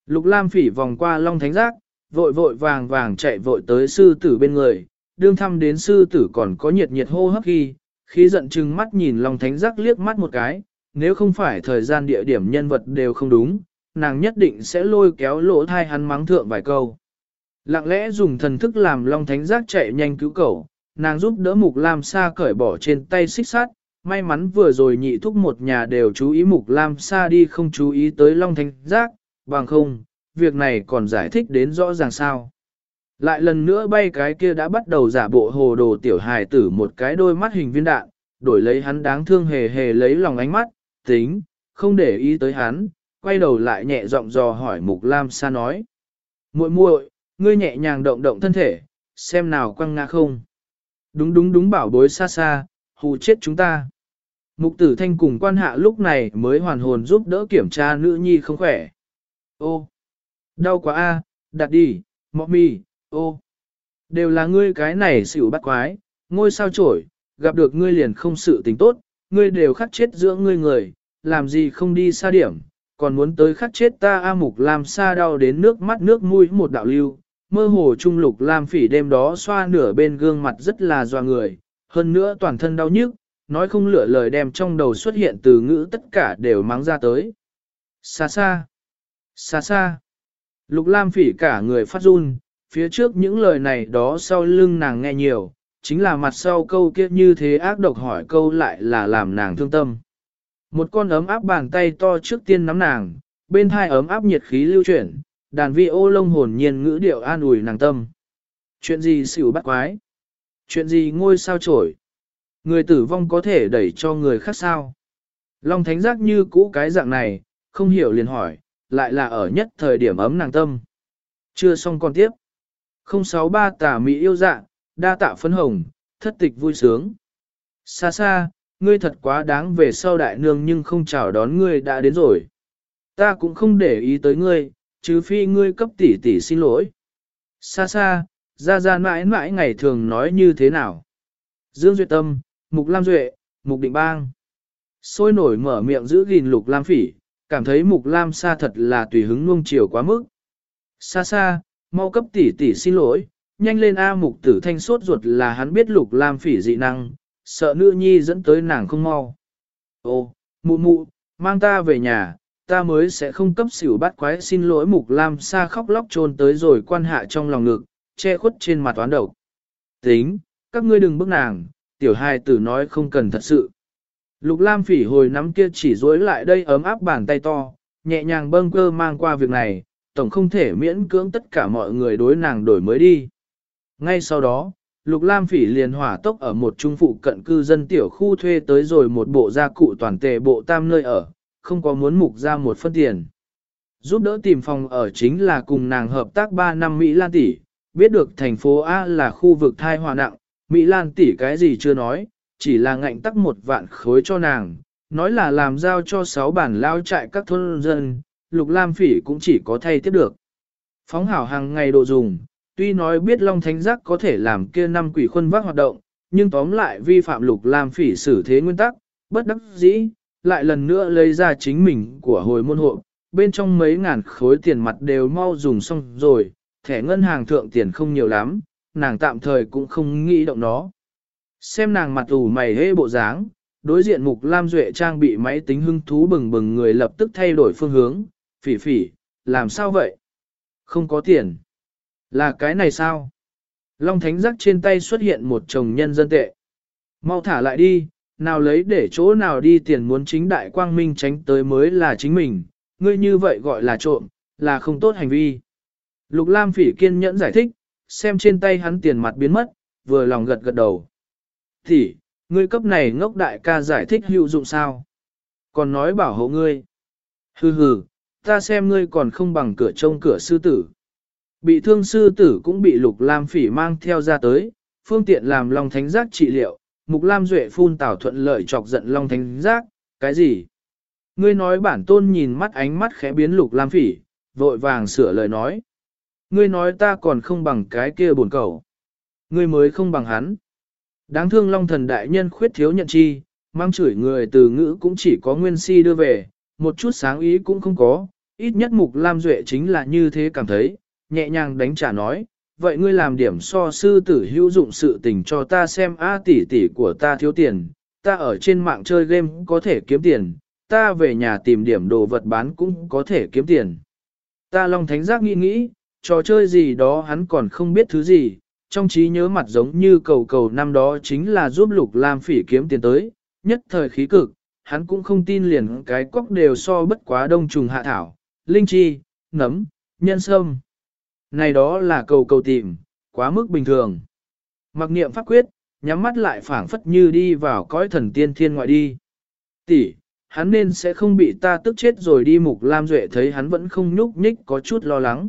Lục Lam phỉ vòng qua long thánh giác, vội vội vàng vàng chạy vội tới sư tử bên người, đương thăm đến sư tử còn có nhiệt nhiệt hô hấp khi, khi giận chừng mắt nhìn long thánh giác liếc mắt một cái, nếu không phải thời gian địa điểm nhân vật đều không đúng, nàng nhất định sẽ lôi kéo lỗ thai hắn mắng thượng vài câu. Lặng lẽ dùng thần thức làm long thánh giác chạy nhanh cứu cậu, nàng giúp đỡ Mục Lam Sa cởi bỏ trên tay xích sắt, may mắn vừa rồi nhị thúc một nhà đều chú ý Mục Lam Sa đi không chú ý tới Long Thánh Giác, bằng không, việc này còn giải thích đến rõ ràng sao. Lại lần nữa bay cái kia đã bắt đầu giả bộ hồ đồ tiểu hài tử một cái đôi mắt hình viên đạn, đổi lấy hắn đáng thương hề hề lấy lòng ánh mắt, tính, không để ý tới hắn, quay đầu lại nhẹ giọng dò hỏi Mục Lam Sa nói. muội muội, ngươi nhẹ nhàng động động thân thể, xem nào quăng ngã không. Đúng đúng đúng bảo bối xa xa, hù chết chúng ta. Mục tử thanh cùng quan hạ lúc này mới hoàn hồn giúp đỡ kiểm tra nữ nhi không khỏe. Ô, đau quá a, đặt đi, mọ mì, ô. Đều là ngươi cái này xỉu bắt quái, ngôi sao trổi, gặp được ngươi liền không sự tình tốt, ngươi đều khắc chết giữa ngươi người, làm gì không đi xa điểm, còn muốn tới khắc chết ta A Mục làm xa đau đến nước mắt nước mũi một đạo lưu, Mơ hồ trung lục lam phỉ đêm đó xoa nửa bên gương mặt rất là doa người, hơn nữa toàn thân đau nhức, nói không lựa lời đem trong đầu xuất hiện từ ngữ tất cả đều mắng ra tới. Xa xa, xa xa, lục lam phỉ cả người phát run, phía trước những lời này đó sau lưng nàng nghe nhiều, chính là mặt sau câu kia như thế ác độc hỏi câu lại là làm nàng thương tâm. Một con ấm áp bàn tay to trước tiên nắm nàng, bên hai ấm áp nhiệt khí lưu chuyển, Đàn vi ô lông hồn nhiên ngữ điệu an ủi nàng tâm. Chuyện gì xỉu bắt quái? Chuyện gì ngôi sao trổi? Người tử vong có thể đẩy cho người khác sao? Long thánh giác như cũ cái dạng này, không hiểu liền hỏi, lại là ở nhất thời điểm ấm nàng tâm. Chưa xong còn tiếp. 063 tả mỹ yêu dạ, đa tạ phấn hồng, thất tịch vui sướng. Xa xa, ngươi thật quá đáng về sau đại nương nhưng không chào đón ngươi đã đến rồi. Ta cũng không để ý tới ngươi, chứ phi ngươi cấp tỷ tỷ xin lỗi. Xa xa, ra ra mãi mãi ngày thường nói như thế nào. Dương Duyệt Tâm, Mục Lam Duệ, Mục Định Bang. Sôi nổi mở miệng giữ gìn Lục Lam Phỉ, cảm thấy Mục Lam xa thật là tùy hứng nuông chiều quá mức. Xa xa, mau cấp tỷ tỷ xin lỗi, nhanh lên A Mục Tử Thanh sốt ruột là hắn biết Lục Lam Phỉ dị năng, sợ nữ nhi dẫn tới nàng không mau. Ô, mụ mụ, mang ta về nhà, ta mới sẽ không cấp xỉu bắt quái xin lỗi mục lam sa khóc lóc trôn tới rồi quan hạ trong lòng ngực, che khuất trên mặt toán đầu. Tính, các ngươi đừng bức nàng, tiểu hài tử nói không cần thật sự. Lục lam phỉ hồi nắm kia chỉ dối lại đây ấm áp bàn tay to, nhẹ nhàng bâng cơ mang qua việc này, tổng không thể miễn cưỡng tất cả mọi người đối nàng đổi mới đi. Ngay sau đó, Lục Lam Phỉ liền hỏa tốc ở một trung phụ cận cư dân tiểu khu thuê tới rồi một bộ gia cụ toàn tề bộ tam nơi ở, không có muốn mục ra một phân tiền. Giúp đỡ tìm phòng ở chính là cùng nàng hợp tác 3 năm Mỹ Lan tỷ, biết được thành phố A là khu vực thai hòa nặng, Mỹ Lan tỷ cái gì chưa nói, chỉ là ngạnh tắc một vạn khối cho nàng, nói là làm giao cho 6 bản lao trại các thôn dân, Lục Lam Phỉ cũng chỉ có thay tiếp được. Phóng hảo hàng ngày độ dùng, tuy nói biết Long Thánh Giác có thể làm kia năm quỷ khuân vác hoạt động, nhưng tóm lại vi phạm Lục Lam Phỉ xử thế nguyên tắc, bất đắc dĩ, lại lần nữa lấy ra chính mình của hồi môn hộ, bên trong mấy ngàn khối tiền mặt đều mau dùng xong rồi, thẻ ngân hàng thượng tiền không nhiều lắm, nàng tạm thời cũng không nghĩ động nó. Xem nàng mặt ủ mày hê bộ dáng, đối diện mục Lam Duệ trang bị máy tính hưng thú bừng bừng người lập tức thay đổi phương hướng, phỉ phỉ, làm sao vậy? Không có tiền. Là cái này sao? Long Thánh Giác trên tay xuất hiện một chồng nhân dân tệ. Mau thả lại đi, nào lấy để chỗ nào đi tiền muốn chính đại quang minh tránh tới mới là chính mình, ngươi như vậy gọi là trộm, là không tốt hành vi. Lục Lam Phỉ kiên nhẫn giải thích, xem trên tay hắn tiền mặt biến mất, vừa lòng gật gật đầu. Thì, ngươi cấp này ngốc đại ca giải thích hữu dụng sao? Còn nói bảo hộ ngươi. Hừ hừ, ta xem ngươi còn không bằng cửa trông cửa sư tử. Bị thương sư tử cũng bị Lục Lam Phỉ mang theo ra tới, phương tiện làm Long Thánh Giác trị liệu, Mục Lam Duệ phun tảo thuận lợi chọc giận Long Thánh Giác, cái gì? Ngươi nói bản tôn nhìn mắt ánh mắt khẽ biến Lục Lam Phỉ, vội vàng sửa lời nói. Ngươi nói ta còn không bằng cái kia buồn cầu. Ngươi mới không bằng hắn. Đáng thương Long Thần Đại Nhân khuyết thiếu nhận chi, mang chửi người từ ngữ cũng chỉ có nguyên si đưa về, một chút sáng ý cũng không có, ít nhất Mục Lam Duệ chính là như thế cảm thấy, nhẹ nhàng đánh trả nói, vậy ngươi làm điểm so sư tử hữu dụng sự tình cho ta xem a tỷ tỷ của ta thiếu tiền, ta ở trên mạng chơi game có thể kiếm tiền, ta về nhà tìm điểm đồ vật bán cũng có thể kiếm tiền. Ta Long Thánh Giác nghĩ nghĩ, trò chơi gì đó hắn còn không biết thứ gì, trong trí nhớ mặt giống như cầu cầu năm đó chính là giúp Lục Lam Phỉ kiếm tiền tới, nhất thời khí cực, hắn cũng không tin liền cái quốc đều so bất quá đông trùng hạ thảo, linh chi, nấm, nhân sâm. Này đó là cầu cầu tìm, quá mức bình thường. Mặc niệm pháp quyết, nhắm mắt lại phảng phất như đi vào cõi thần tiên thiên ngoại đi. Tỷ, hắn nên sẽ không bị ta tức chết rồi đi mục lam duệ thấy hắn vẫn không nhúc nhích có chút lo lắng.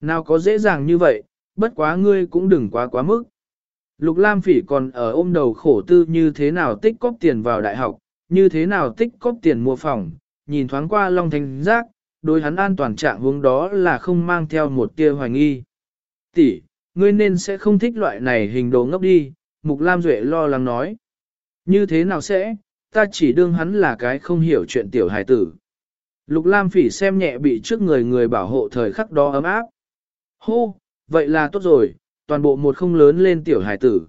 Nào có dễ dàng như vậy, bất quá ngươi cũng đừng quá quá mức. Lục Lam Phỉ còn ở ôm đầu khổ tư như thế nào tích cóp tiền vào đại học, như thế nào tích cóp tiền mua phòng, nhìn thoáng qua Long Thành Giác, đối hắn an toàn trạng hướng đó là không mang theo một tia hoài nghi. Tỷ, ngươi nên sẽ không thích loại này hình đồ ngốc đi, Mục Lam Duệ lo lắng nói. Như thế nào sẽ, ta chỉ đương hắn là cái không hiểu chuyện tiểu hài tử. Lục Lam Phỉ xem nhẹ bị trước người người bảo hộ thời khắc đó ấm áp. Hô, vậy là tốt rồi, toàn bộ một không lớn lên tiểu hài tử.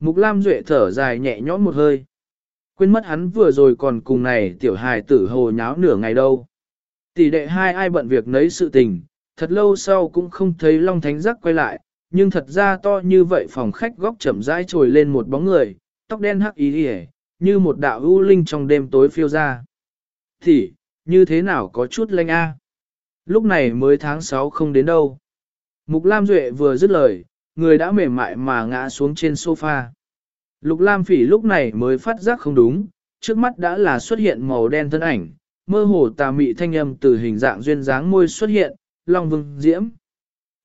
Mục Lam Duệ thở dài nhẹ nhõm một hơi. Quên mất hắn vừa rồi còn cùng này tiểu hài tử hồ nháo nửa ngày đâu. Tỷ đệ hai ai bận việc nấy sự tình, thật lâu sau cũng không thấy Long Thánh Giác quay lại, nhưng thật ra to như vậy phòng khách góc chậm rãi trồi lên một bóng người, tóc đen hắc ý hề, như một đạo ưu linh trong đêm tối phiêu ra. Thì, như thế nào có chút lanh a? Lúc này mới tháng 6 không đến đâu. Mục Lam Duệ vừa dứt lời, người đã mềm mại mà ngã xuống trên sofa. Lục Lam Phỉ lúc này mới phát giác không đúng, trước mắt đã là xuất hiện màu đen thân ảnh, mơ hồ tà mị thanh âm từ hình dạng duyên dáng môi xuất hiện, Long Vương Diễm.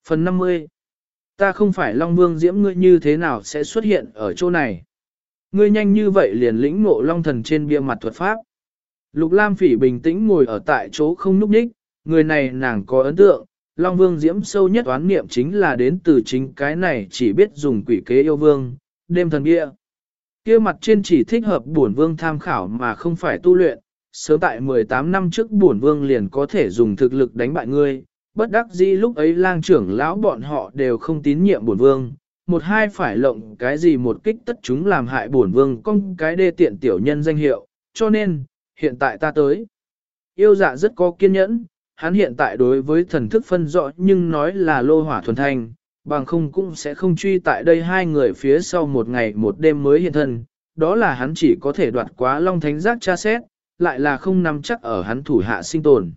Phần 50 Ta không phải Long Vương Diễm ngươi như thế nào sẽ xuất hiện ở chỗ này. Ngươi nhanh như vậy liền lĩnh ngộ Long Thần trên bia mặt thuật pháp. Lục Lam Phỉ bình tĩnh ngồi ở tại chỗ không núp nhích, người này nàng có ấn tượng, Long Vương Diễm sâu nhất oán niệm chính là đến từ chính cái này chỉ biết dùng quỷ kế yêu vương, đêm thần bia. Kia mặt trên chỉ thích hợp bổn vương tham khảo mà không phải tu luyện, sớm tại 18 năm trước bổn vương liền có thể dùng thực lực đánh bại ngươi, bất đắc dĩ lúc ấy lang trưởng lão bọn họ đều không tín nhiệm bổn vương, một hai phải lộng cái gì một kích tất chúng làm hại bổn vương con cái đê tiện tiểu nhân danh hiệu, cho nên, hiện tại ta tới. Yêu dạ rất có kiên nhẫn, hắn hiện tại đối với thần thức phân rõ nhưng nói là lô hỏa thuần thanh, bằng không cũng sẽ không truy tại đây hai người phía sau một ngày một đêm mới hiện thân, đó là hắn chỉ có thể đoạt quá long thánh giác tra xét, lại là không nắm chắc ở hắn thủ hạ sinh tồn.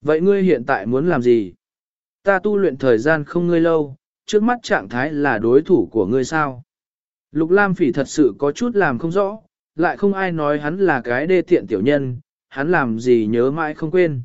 Vậy ngươi hiện tại muốn làm gì? Ta tu luyện thời gian không ngươi lâu, trước mắt trạng thái là đối thủ của ngươi sao. Lục Lam Phỉ thật sự có chút làm không rõ, lại không ai nói hắn là cái đê tiện tiểu nhân, hắn làm gì nhớ mãi không quên.